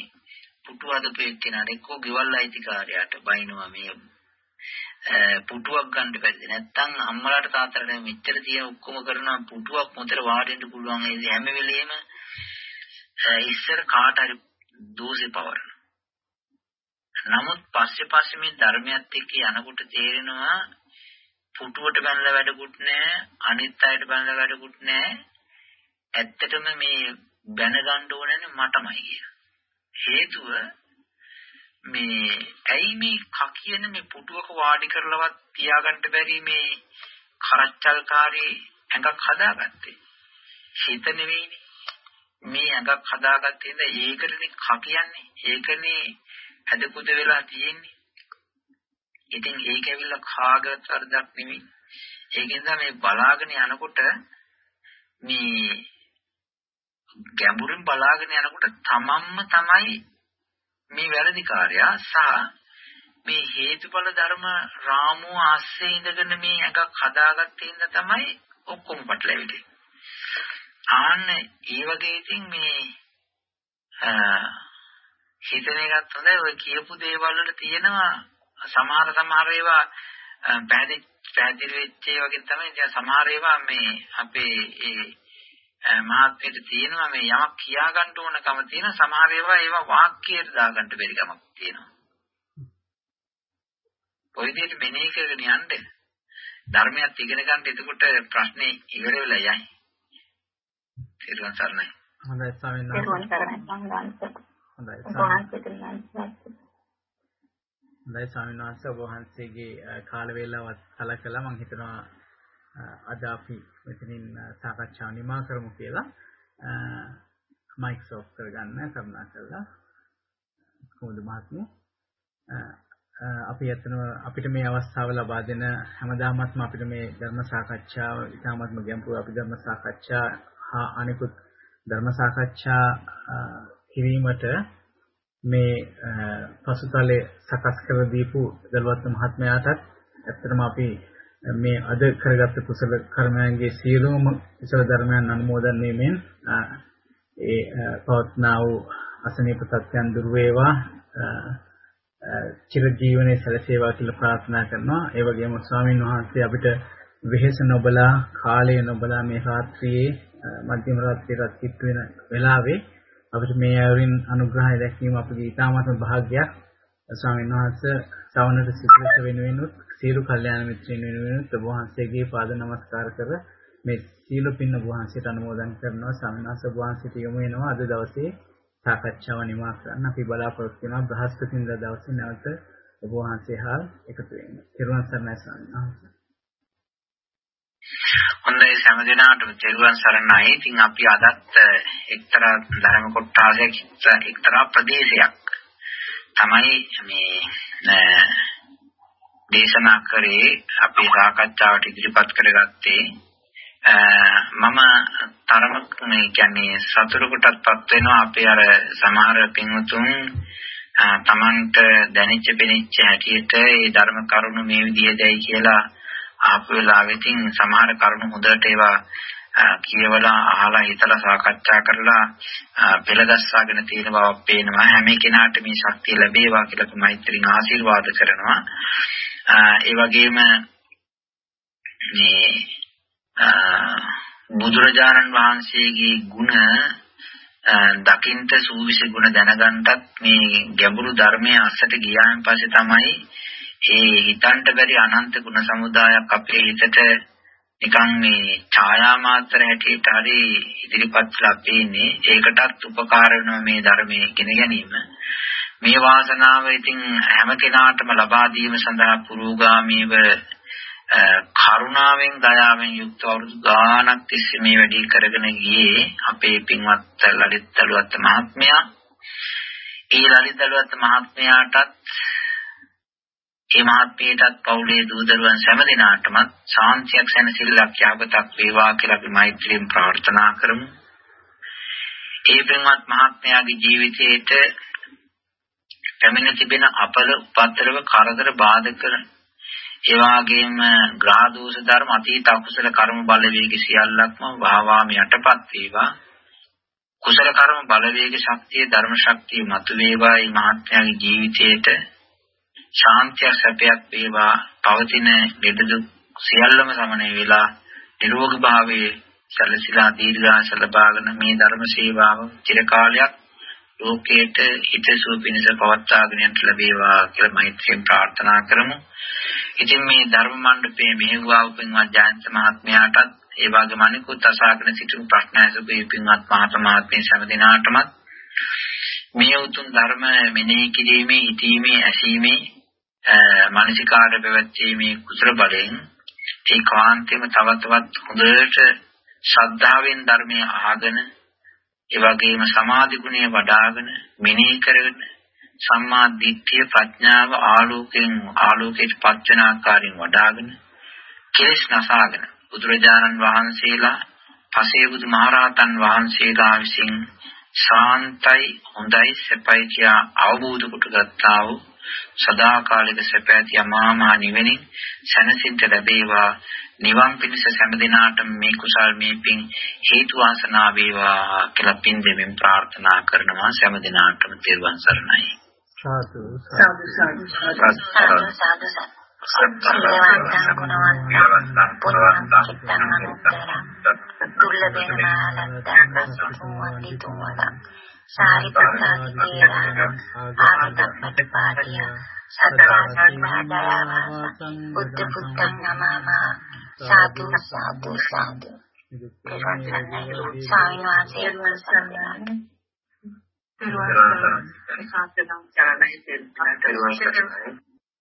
පුටු අදපු එක්කෙනාට එක්කෝ ගෙවල් අයිතිකාරයාට බයිනවා මේ පුටුවක් ගන්න බැරිද? නැත්නම් අම්මලාට තාත්තලාට මෙච්චර තියෙන ඔක්කොම කරනවා පුටුවක් මොතර වාඩෙන්න පුළුවන්. ඒ හැම වෙලෙම ඉස්සර කාට හරි දෝෂේ පවරන. නමුත් පස්සේ පස්සේ මේ ධර්මයත් එක්ක යනකොට තේරෙනවා පුටුවට බැලලා වැඩකුත් නැහැ අනිත් අයට බැලලා වැඩකුත් නැහැ. ඇත්තටම මේ දැනගන්න ඕනනේ මටමයි කියලා. හේතුව මේ ඇයි මේ කකියන මේ පුටුවක වාඩි කරලවත් තියාගන්න බැරි මේ කරච්චල්කාරී ඇඟක් හදාගත්තේ? හිත නෙවෙයිනේ. මේ ඇඟක් හදාගත්තේ ඉඳ ඒකටනේ ක කියන්නේ ඒකනේ හැදකුද වෙලා තියෙන්නේ. ඉතින් ඒක ඇවිල්ලා කාගවත් වරදක් නෙවෙයි ඒකෙන්ද මේ බලාගෙන යනකොට මේ ගැඹුරින් බලාගෙන යනකොට තමන්ම තමයි මේ වැරදිකාරයා සහ මේ හේතුඵල ධර්ම රාමුව ආස්සේ ඉඳගෙන මේ එකක් හදාගත්තේ ඉඳ තමයි ඔක්කොම පටලැවිලි. ආන්න ඒ වගේ ඉතින් මේ හිතන එකත් හොඳයි ඔය කියපු දේවල් වල තියෙනවා සමහර සමහර ඒවා පැහැදිලි පැහැදිලි වෙච්ච ඒ වගේ තමයි දැන් සමහර ඒවා මේ අපේ ඒ මහත්මයට තියෙනවා මේ යමක් කියා ගන්න ඕනකම තියෙන සමහර ඒවා ඒවා වාක්‍යයට දාගන්න බැරි කමක් තියෙනවා. ඔය විදිහට මෙනෙහි කරගෙන යන්න ධර්මයක් ඉගෙන ගන්න එතකොට ප්‍රශ්නේ ඉවර වෙලා යයි. ඊළඟ සරණයි. හොඳයි ස්වාමීන් වහන්සේ. ඒකෝන් හොඳයි ස්වාමීන් වහන්සේ ඔබ වහන්සේගේ කාල වේලාවත් සලකලා මම හිතනවා අද අපි මෙතනින් සාකච්ඡාව නිමා කරමු කියලා මයික්ස් ඔෆ් කරගන්න කරුණා කරලා කොහොමද මහත්මයා අපි ඇත්තනම අපිට මේ අවස්ථාව ලබා දෙන හැමදාමත්ම අපිට මේ ධර්ම සාකච්ඡාව ඉතාමත්ම ගැඹුරු. අපි ධර්ම සාකච්ඡා හා අනිකුත් ධර්ම සාකච්ඡා කිරීමට මේ පසුතලයේ සකස් කර දීපු දලවත් මහත්මයාටත් ඇත්තටම අපි මේ අද කරගත්ත කුසල කර්මයන්ගේ සියලුම කුසල ධර්මයන් අනුමෝදන් වීමෙන් ඒ පවත්නා වූ අසනීප තත්යන් දුර වේවා. චිර ජීවනයේ සැලසේවා කියලා ප්‍රාර්ථනා කරනවා. ඒ වගේම ස්වාමින් වහන්සේ අපිට වෙහෙස නොබලා කාලය නොබලා මේ රාත්‍රියේ මධ්‍යම රාත්‍රියේ රත් වෙන වෙලාවේ අපිට මේ ආවරින් අනුග්‍රහය දැක්වීම අපගේ ඊටාමත්ම භාග්‍යයක්. ස්වාමීන් වහන්සේ ශ්‍රවණට සිතලස වෙනුවෙනුත් සියලු කල්යාණ මිත්‍රයන් වෙනුවෙනුත් ඔබ වහන්සේගේ පාද නමස්කාර කර මේ සීල පින්න ඔබ වහන්සේට අනුමෝදන් කරනවා ස්වාමීන් වහන්සේ ඔබ වහන්සේට යොමු වෙනවා අද දවසේ සාකච්ඡාව නිමා කරන්න අපි බලාපොරොත්තු වෙනවා බ්‍රහස්පතින්දා දවසේ නැවත ඔබ වහන්සේ හා එකතු වෙන්න. ත්‍රිවන් සරණයි ස්වාමීන් වහන්සේ. හොඳයි හැම දිනාටම තෙරුවන් සරණයි. ඉතින් අපි අදත් එක්තරා ධර්ම කොටාසයක් එක්තරා ප්‍රදේශයක් තමයි මේ දේශනා කරේ අපි සාකච්ඡාවට ඉදිරිපත් කරගත්තේ මම තරම මේ කියන්නේ සතුටකටත්පත් වෙනවා අපේ අර සමහර පින්වතුන් තමන්ට දැනෙච්ච පෙනෙච්ච හැටියට ඒ ධර්ම කරුණු මේ විදිහදයි කියලා ආපු වෙලාවෙකින් සමහර කරුණු හොඳට ඒවා කියවලා අහලා හිතලා සාකච්ඡා කරලා පෙළගස්සාගෙන තියෙන බවක් පේනවා. හැම කෙනාට මේ ශක්තිය ලැබේවා කියලා මෛත්‍රීන් ආශිර්වාද කරනවා. ඒ වගේම මේ බුදුරජාණන් වහන්සේගේ ගුණ දකින්ට සූවිසි ගුණ දැනගන්නටත් මේ ගැඹුරු ධර්මයේ අස්සට ගියාන් පස්සේ තමයි ඒ හිතන්ට බැරි අනන්ත ගුණ සමුදායක් අපේ හිතට නිකන් මේ ඡායා මාත්‍ර හැටියට හරි ඉදිරිපත්ලා තියෙන්නේ. ඒකටත් උපකාර වෙනවා මේ ධර්මයේ ඉගෙන ගැනීම. මේ වාසනාව ඉතින් හැම කෙනාටම ලබා දීම සඳහා පුරෝගාමීව කරුණාවෙන් දයාවෙන් යුක්ත අවුරුදු ගාණක් තිස්සේ මේ වැඩි කරගෙන ගියේ අපේ පින්වත් ලලිත් දලුවත් මහත්මයා ඒ ලලිත් දලුවත් මහත්මයාටත් ඒ මහත්මියටත් පවුලේ දූ දරුවන් හැම දිනාටම ශාන්තියක් සැනසෙල්ලක් යාපතක් වේවා කියලා අපි මෛත්‍රියෙන් ප්‍රාර්ථනා කරමු. ඒ පින්වත් මහත්මයාගේ ජීවිතයේට පැමිණ තිබෙන අපල උපද්දරව කරදර බාධක ඒ වගේම ග්‍රහ දෝෂ ධර්ම අතීත අකුසල කර්ම බල වේග සියල්ලක්ම වහවාම යටපත් වේවා. කුසල කර්ම බලවේග ශක්තිය ධර්ම ශක්තිය මතුවේවායි මහත්මයාගේ ජීවිතයට ශාන්තිය සැපයක් වේවා. පවතින දෙද දුක් සියල්ලම සමනය වෙලා නිරෝගී භාවයේ සැලසිලා දීර්ඝාස ලබාගෙන මේ ධර්ම සේවාව චිර කාලයක් ලෝකයට හිතසුව පිණිස පවත්වාගෙන යන්න ලැබේවා කියලා මෛත්‍රියෙන් ප්‍රාර්ථනා කරමු. ඉතින් මේ ධර්ම මණ්ඩපයේ මෙහෙවුවා උපින්වත් ජයන්ත මහත්මයාටත් ඒ වගේම අනිකුත් අසාගෙන සිටින ප්‍රශ්න ඇසුපේ පින්වත් මහත මහත්මිය සෑම දිනාටමත් මේ උතුම් ධර්ම මෙනෙහි කිරීමේ, හිතීමේ, ඇසීමේ, මානසිකාර්ය පැවැත්වීමේ කුසල බලයෙන් ඒ කාන්තේම තව තවත් හොඳට ශ්‍රද්ධාවෙන් ධර්මය අහගෙන ඒ වගේම සමාධි ගුණය වඩ아가න මෙනෙහි කරගෙන සම්මා දිට්ඨිය ප්‍රඥාව ආලෝකයෙන් ආලෝකයට පත්වන ආකාරයෙන් වඩ아가න කෙලෙස් නසාගෙන බුදුරජාණන් වහන්සේලා පසේ බුදු මහරහතන් වහන්සේලා විසින් සාන්තයි හොඳයි සපයි කියා අවබෝධ කොට ගත්තා වූ සදාකාලික සැප ඇති අමාමහා නිවෙනින් සැනසෙන්න ලැබේවා. නිවන් පිණිස සෑම දිනාටම මේ කුසල් මේ පින් හේතු වාසනා වේවා කියලා පින් දෙමින් ප්‍රාර්ථනා කරනවා. සෑම දිනාටම තෙරුවන් සරණයි. සාදු සාදු සාදු සාදු. සාදු සත්‍යවන්තං ගුණවන්තං පුරවන්තං චිත්තං අනුත්තරං දුර්ලභේන මාලත්තං සතුං වන්දිතුං වදං සාරිපුත්තානි තේරාණං ආගතප්පටිපාටිය සතරාසීමාදයාවාස බුද්ධ පුත්තං නමමා සාදු සාදු සාදු සාමිනවාසේ වසන්නයි සාදු සාදු සාදු.